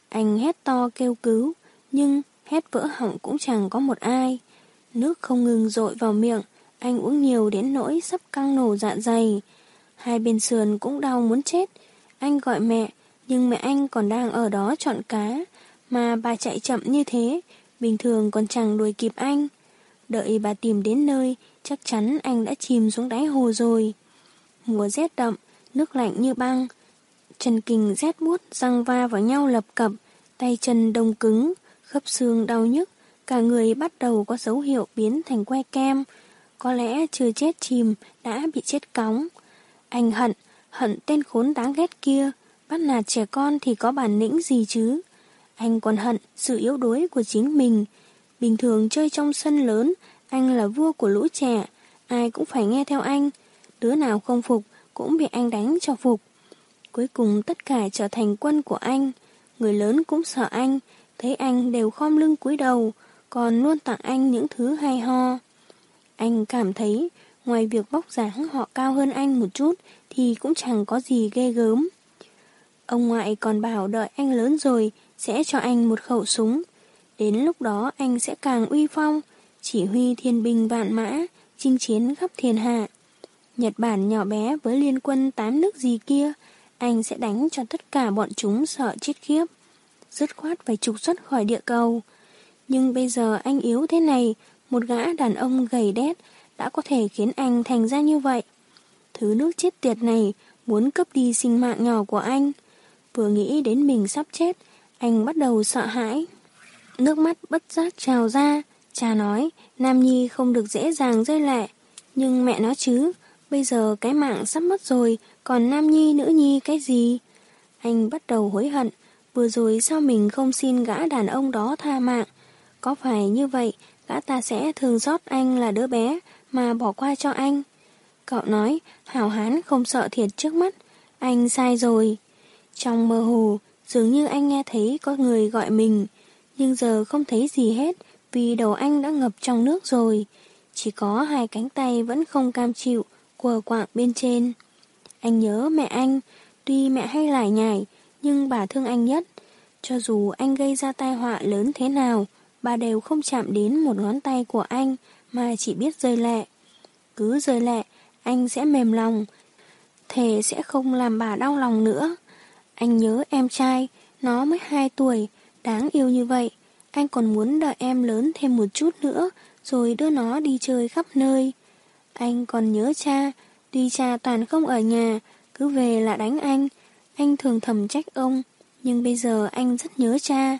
Anh hét to kêu cứu, nhưng hét vỡ họng cũng chẳng có một ai. Nước không ngừng dội vào miệng, anh uống nhiều đến nỗi sắp căng nổ dạ dày. Hai bên sườn cũng đau muốn chết. Anh gọi mẹ, nhưng mẹ anh còn đang ở đó chọn cá. Mà bà chạy chậm như thế, bình thường còn chẳng đuổi kịp anh. Đợi bà tìm đến nơi, chắc chắn anh đã chìm xuống đáy hồ rồi. Mùa rét đậm, nước lạnh như băng. Chân kình rét buốt răng va vào nhau lập cập, tay chân đông cứng, khớp xương đau nhức, cả người bắt đầu có dấu hiệu biến thành que kem. Có lẽ chưa chết chìm, đã bị chết cóng. Anh hận, hận tên khốn đáng ghét kia, bắt nạt trẻ con thì có bản lĩnh gì chứ. Anh còn hận sự yếu đuối của chính mình. Bình thường chơi trong sân lớn, anh là vua của lũ trẻ, ai cũng phải nghe theo anh. Đứa nào không phục cũng bị anh đánh cho phục. Cuối cùng tất cả trở thành quân của anh. Người lớn cũng sợ anh, thấy anh đều khom lưng cúi đầu, còn luôn tặng anh những thứ hay ho. Anh cảm thấy, ngoài việc bóc dáng họ cao hơn anh một chút, thì cũng chẳng có gì ghê gớm. Ông ngoại còn bảo đợi anh lớn rồi, sẽ cho anh một khẩu súng. Đến lúc đó anh sẽ càng uy phong, chỉ huy thiên binh vạn mã, chinh chiến khắp thiên hạ. Nhật Bản nhỏ bé với liên quân tám nước gì kia, anh sẽ đánh cho tất cả bọn chúng sợ chết khiếp. Dứt khoát phải trục xuất khỏi địa cầu. Nhưng bây giờ anh yếu thế này, một gã đàn ông gầy đét đã có thể khiến anh thành ra như vậy. Thứ nước chết tiệt này muốn cấp đi sinh mạng nhỏ của anh. Vừa nghĩ đến mình sắp chết, anh bắt đầu sợ hãi. Nước mắt bất giác trào ra, cha nói Nam Nhi không được dễ dàng rơi lệ. Nhưng mẹ nó chứ, bây giờ cái mạng sắp mất rồi, còn Nam Nhi nữ Nhi cái gì? Anh bắt đầu hối hận, vừa rồi sao mình không xin gã đàn ông đó tha mạng? Có phải như vậy, gã ta sẽ thường xót anh là đứa bé mà bỏ qua cho anh? Cậu nói, hảo hán không sợ thiệt trước mắt, anh sai rồi. Trong mơ hồ, dường như anh nghe thấy có người gọi mình, nhưng giờ không thấy gì hết vì đầu anh đã ngập trong nước rồi. Chỉ có hai cánh tay vẫn không cam chịu, quờ quạng bên trên. Anh nhớ mẹ anh, tuy mẹ hay lải nhải, nhưng bà thương anh nhất. Cho dù anh gây ra tai họa lớn thế nào, bà đều không chạm đến một ngón tay của anh mà chỉ biết rơi lệ. Cứ rơi lệ, anh sẽ mềm lòng, thề sẽ không làm bà đau lòng nữa. Anh nhớ em trai, nó mới 2 tuổi, đáng yêu như vậy. Anh còn muốn đợi em lớn thêm một chút nữa, rồi đưa nó đi chơi khắp nơi. Anh còn nhớ cha, tuy cha toàn không ở nhà, cứ về là đánh anh. Anh thường thầm trách ông, nhưng bây giờ anh rất nhớ cha.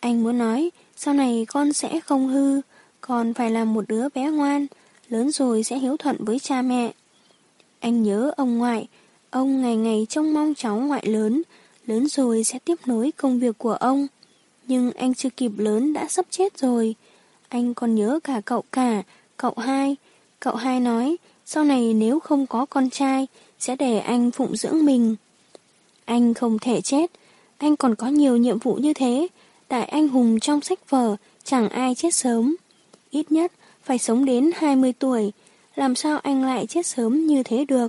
Anh muốn nói, sau này con sẽ không hư, còn phải là một đứa bé ngoan, lớn rồi sẽ hiếu thuận với cha mẹ. Anh nhớ ông ngoại, ông ngày ngày trông mong cháu ngoại lớn, lớn rồi sẽ tiếp nối công việc của ông. Nhưng anh chưa kịp lớn đã sắp chết rồi. Anh còn nhớ cả cậu cả, cậu hai. Cậu hai nói, sau này nếu không có con trai, sẽ để anh phụng dưỡng mình. Anh không thể chết, anh còn có nhiều nhiệm vụ như thế. Đại anh hùng trong sách vở, chẳng ai chết sớm. Ít nhất, phải sống đến 20 tuổi. Làm sao anh lại chết sớm như thế được?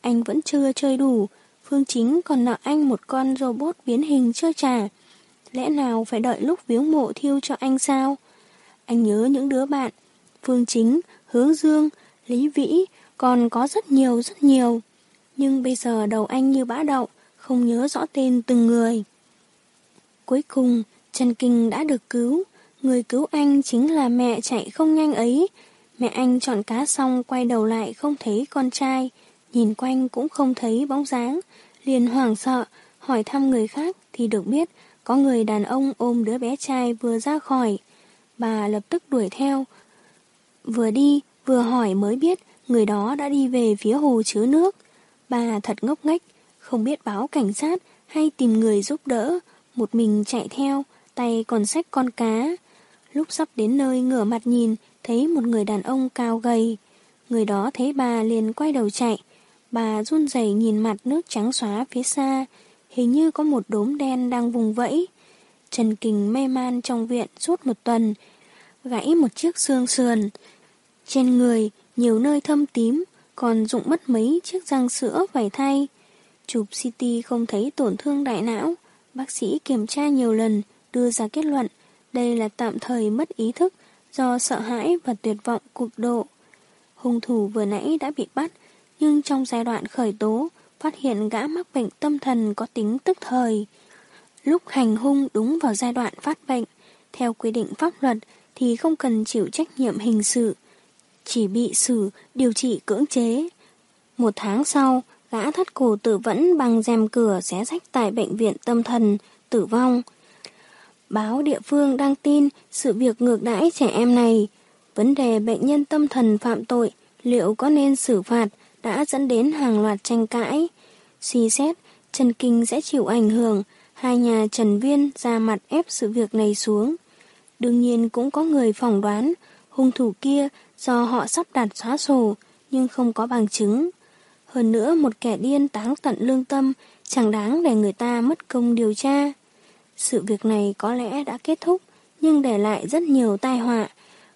Anh vẫn chưa chơi đủ. Phương Chính còn nợ anh một con robot biến hình chưa trả. Lẽ nào phải đợi lúc viếng mộ thiêu cho anh sao? Anh nhớ những đứa bạn. Phương Chính, Hướng Dương, Lý Vĩ, còn có rất nhiều rất nhiều. Nhưng bây giờ đầu anh như bã đậu, không nhớ rõ tên từng người. Cuối cùng, Trần Kinh đã được cứu. Người cứu anh chính là mẹ chạy không nhanh ấy. Mẹ anh chọn cá xong quay đầu lại không thấy con trai. Nhìn quanh cũng không thấy bóng dáng. Liền hoảng sợ, hỏi thăm người khác thì được biết có người đàn ông ôm đứa bé trai vừa ra khỏi. Bà lập tức đuổi theo. Vừa đi, vừa hỏi mới biết người đó đã đi về phía hồ chứa nước. Bà thật ngốc nghếch, không biết báo cảnh sát hay tìm người giúp đỡ, một mình chạy theo, tay còn xách con cá. Lúc sắp đến nơi ngửa mặt nhìn, thấy một người đàn ông cao gầy. Người đó thấy bà liền quay đầu chạy. Bà run rẩy nhìn mặt nước trắng xóa phía xa, hình như có một đốm đen đang vùng vẫy. Trần Kình mê man trong viện suốt một tuần, gãy một chiếc xương sườn. Trên người, nhiều nơi thâm tím, còn dụng mất mấy chiếc răng sữa phải thay. Chụp CT không thấy tổn thương đại não, bác sĩ kiểm tra nhiều lần, đưa ra kết luận đây là tạm thời mất ý thức do sợ hãi và tuyệt vọng cực độ. Hung thủ vừa nãy đã bị bắt, nhưng trong giai đoạn khởi tố, phát hiện gã mắc bệnh tâm thần có tính tức thời. Lúc hành hung đúng vào giai đoạn phát bệnh, theo quy định pháp luật thì không cần chịu trách nhiệm hình sự, chỉ bị xử điều trị cưỡng chế. Một tháng sau, gã thắt cổ tự vẫn bằng rèm cửa xé rách tại bệnh viện tâm thần, tử vong. Báo địa phương đăng tin sự việc ngược đãi trẻ em này. Vấn đề bệnh nhân tâm thần phạm tội liệu có nên xử phạt đã dẫn đến hàng loạt tranh cãi. Suy xét, Trần Kinh sẽ chịu ảnh hưởng, hai nhà Trần Viên ra mặt ép sự việc này xuống. Đương nhiên cũng có người phỏng đoán, hung thủ kia do họ sắp đặt xóa sổ, nhưng không có bằng chứng. Hơn nữa một kẻ điên táng tận lương tâm chẳng đáng để người ta mất công điều tra. Sự việc này có lẽ đã kết thúc, nhưng để lại rất nhiều tai họa.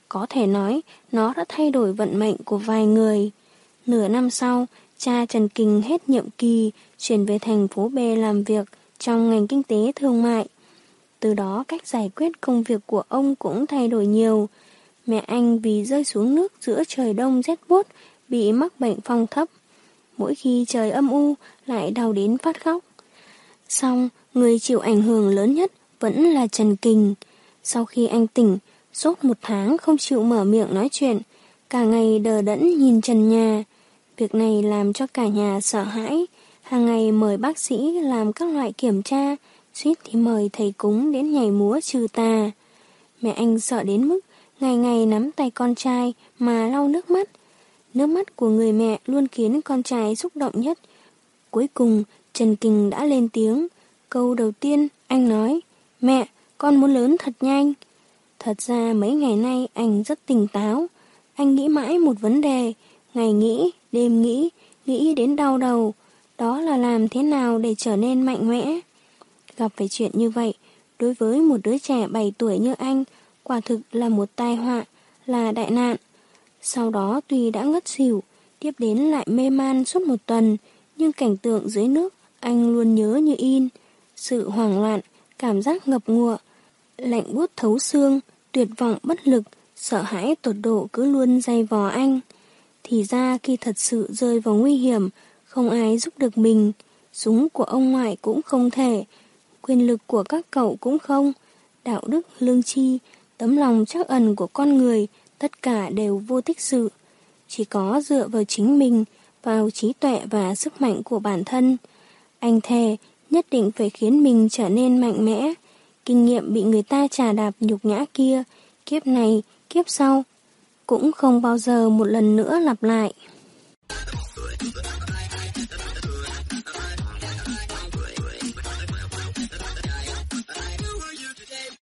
Có thể nói, nó đã thay đổi vận mệnh của vài người. Nửa năm sau, cha Trần Kình hết nhiệm kỳ, chuyển về thành phố B làm việc trong ngành kinh tế thương mại. Từ đó cách giải quyết công việc của ông cũng thay đổi nhiều. Mẹ anh vì rơi xuống nước giữa trời đông rét buốt, bị mắc bệnh phong thấp. Mỗi khi trời âm u, lại đau đến phát khóc. Xong, người chịu ảnh hưởng lớn nhất vẫn là Trần Kình. Sau khi anh tỉnh, sốt một tháng không chịu mở miệng nói chuyện, cả ngày đờ đẫn nhìn trần nhà. Việc này làm cho cả nhà sợ hãi, hàng ngày mời bác sĩ làm các loại kiểm tra, suýt thì mời thầy cúng đến nhảy múa trừ tà. Mẹ anh sợ đến mức ngày ngày nắm tay con trai mà lau nước mắt. Nước mắt của người mẹ luôn khiến con trai xúc động nhất. Cuối cùng, Trần Kình đã lên tiếng. Câu đầu tiên, anh nói, mẹ, con muốn lớn thật nhanh. Thật ra mấy ngày nay anh rất tỉnh táo. Anh nghĩ mãi một vấn đề, ngày nghĩ, đêm nghĩ, nghĩ đến đau đầu. Đó là làm thế nào để trở nên mạnh mẽ. Gặp phải chuyện như vậy, đối với một đứa trẻ 7 tuổi như anh, quả thực là một tai họa, là đại nạn. Sau đó tuy đã ngất xỉu, tiếp đến lại mê man suốt một tuần, nhưng cảnh tượng dưới nước anh luôn nhớ như in. Sự hoảng loạn, cảm giác ngập ngụa, lạnh buốt thấu xương, tuyệt vọng bất lực, sợ hãi tột độ cứ luôn dây vò anh. Thì ra khi thật sự rơi vào nguy hiểm, không ai giúp được mình, súng của ông ngoại cũng không thể, quyền lực của các cậu cũng không, đạo đức, lương chi, tấm lòng chắc ẩn của con người, tất cả đều vô tích sự. Chỉ có dựa vào chính mình, vào trí tuệ và sức mạnh của bản thân. Anh thề nhất định phải khiến mình trở nên mạnh mẽ. Kinh nghiệm bị người ta trà đạp nhục nhã kia, kiếp này, kiếp sau, cũng không bao giờ một lần nữa lặp lại.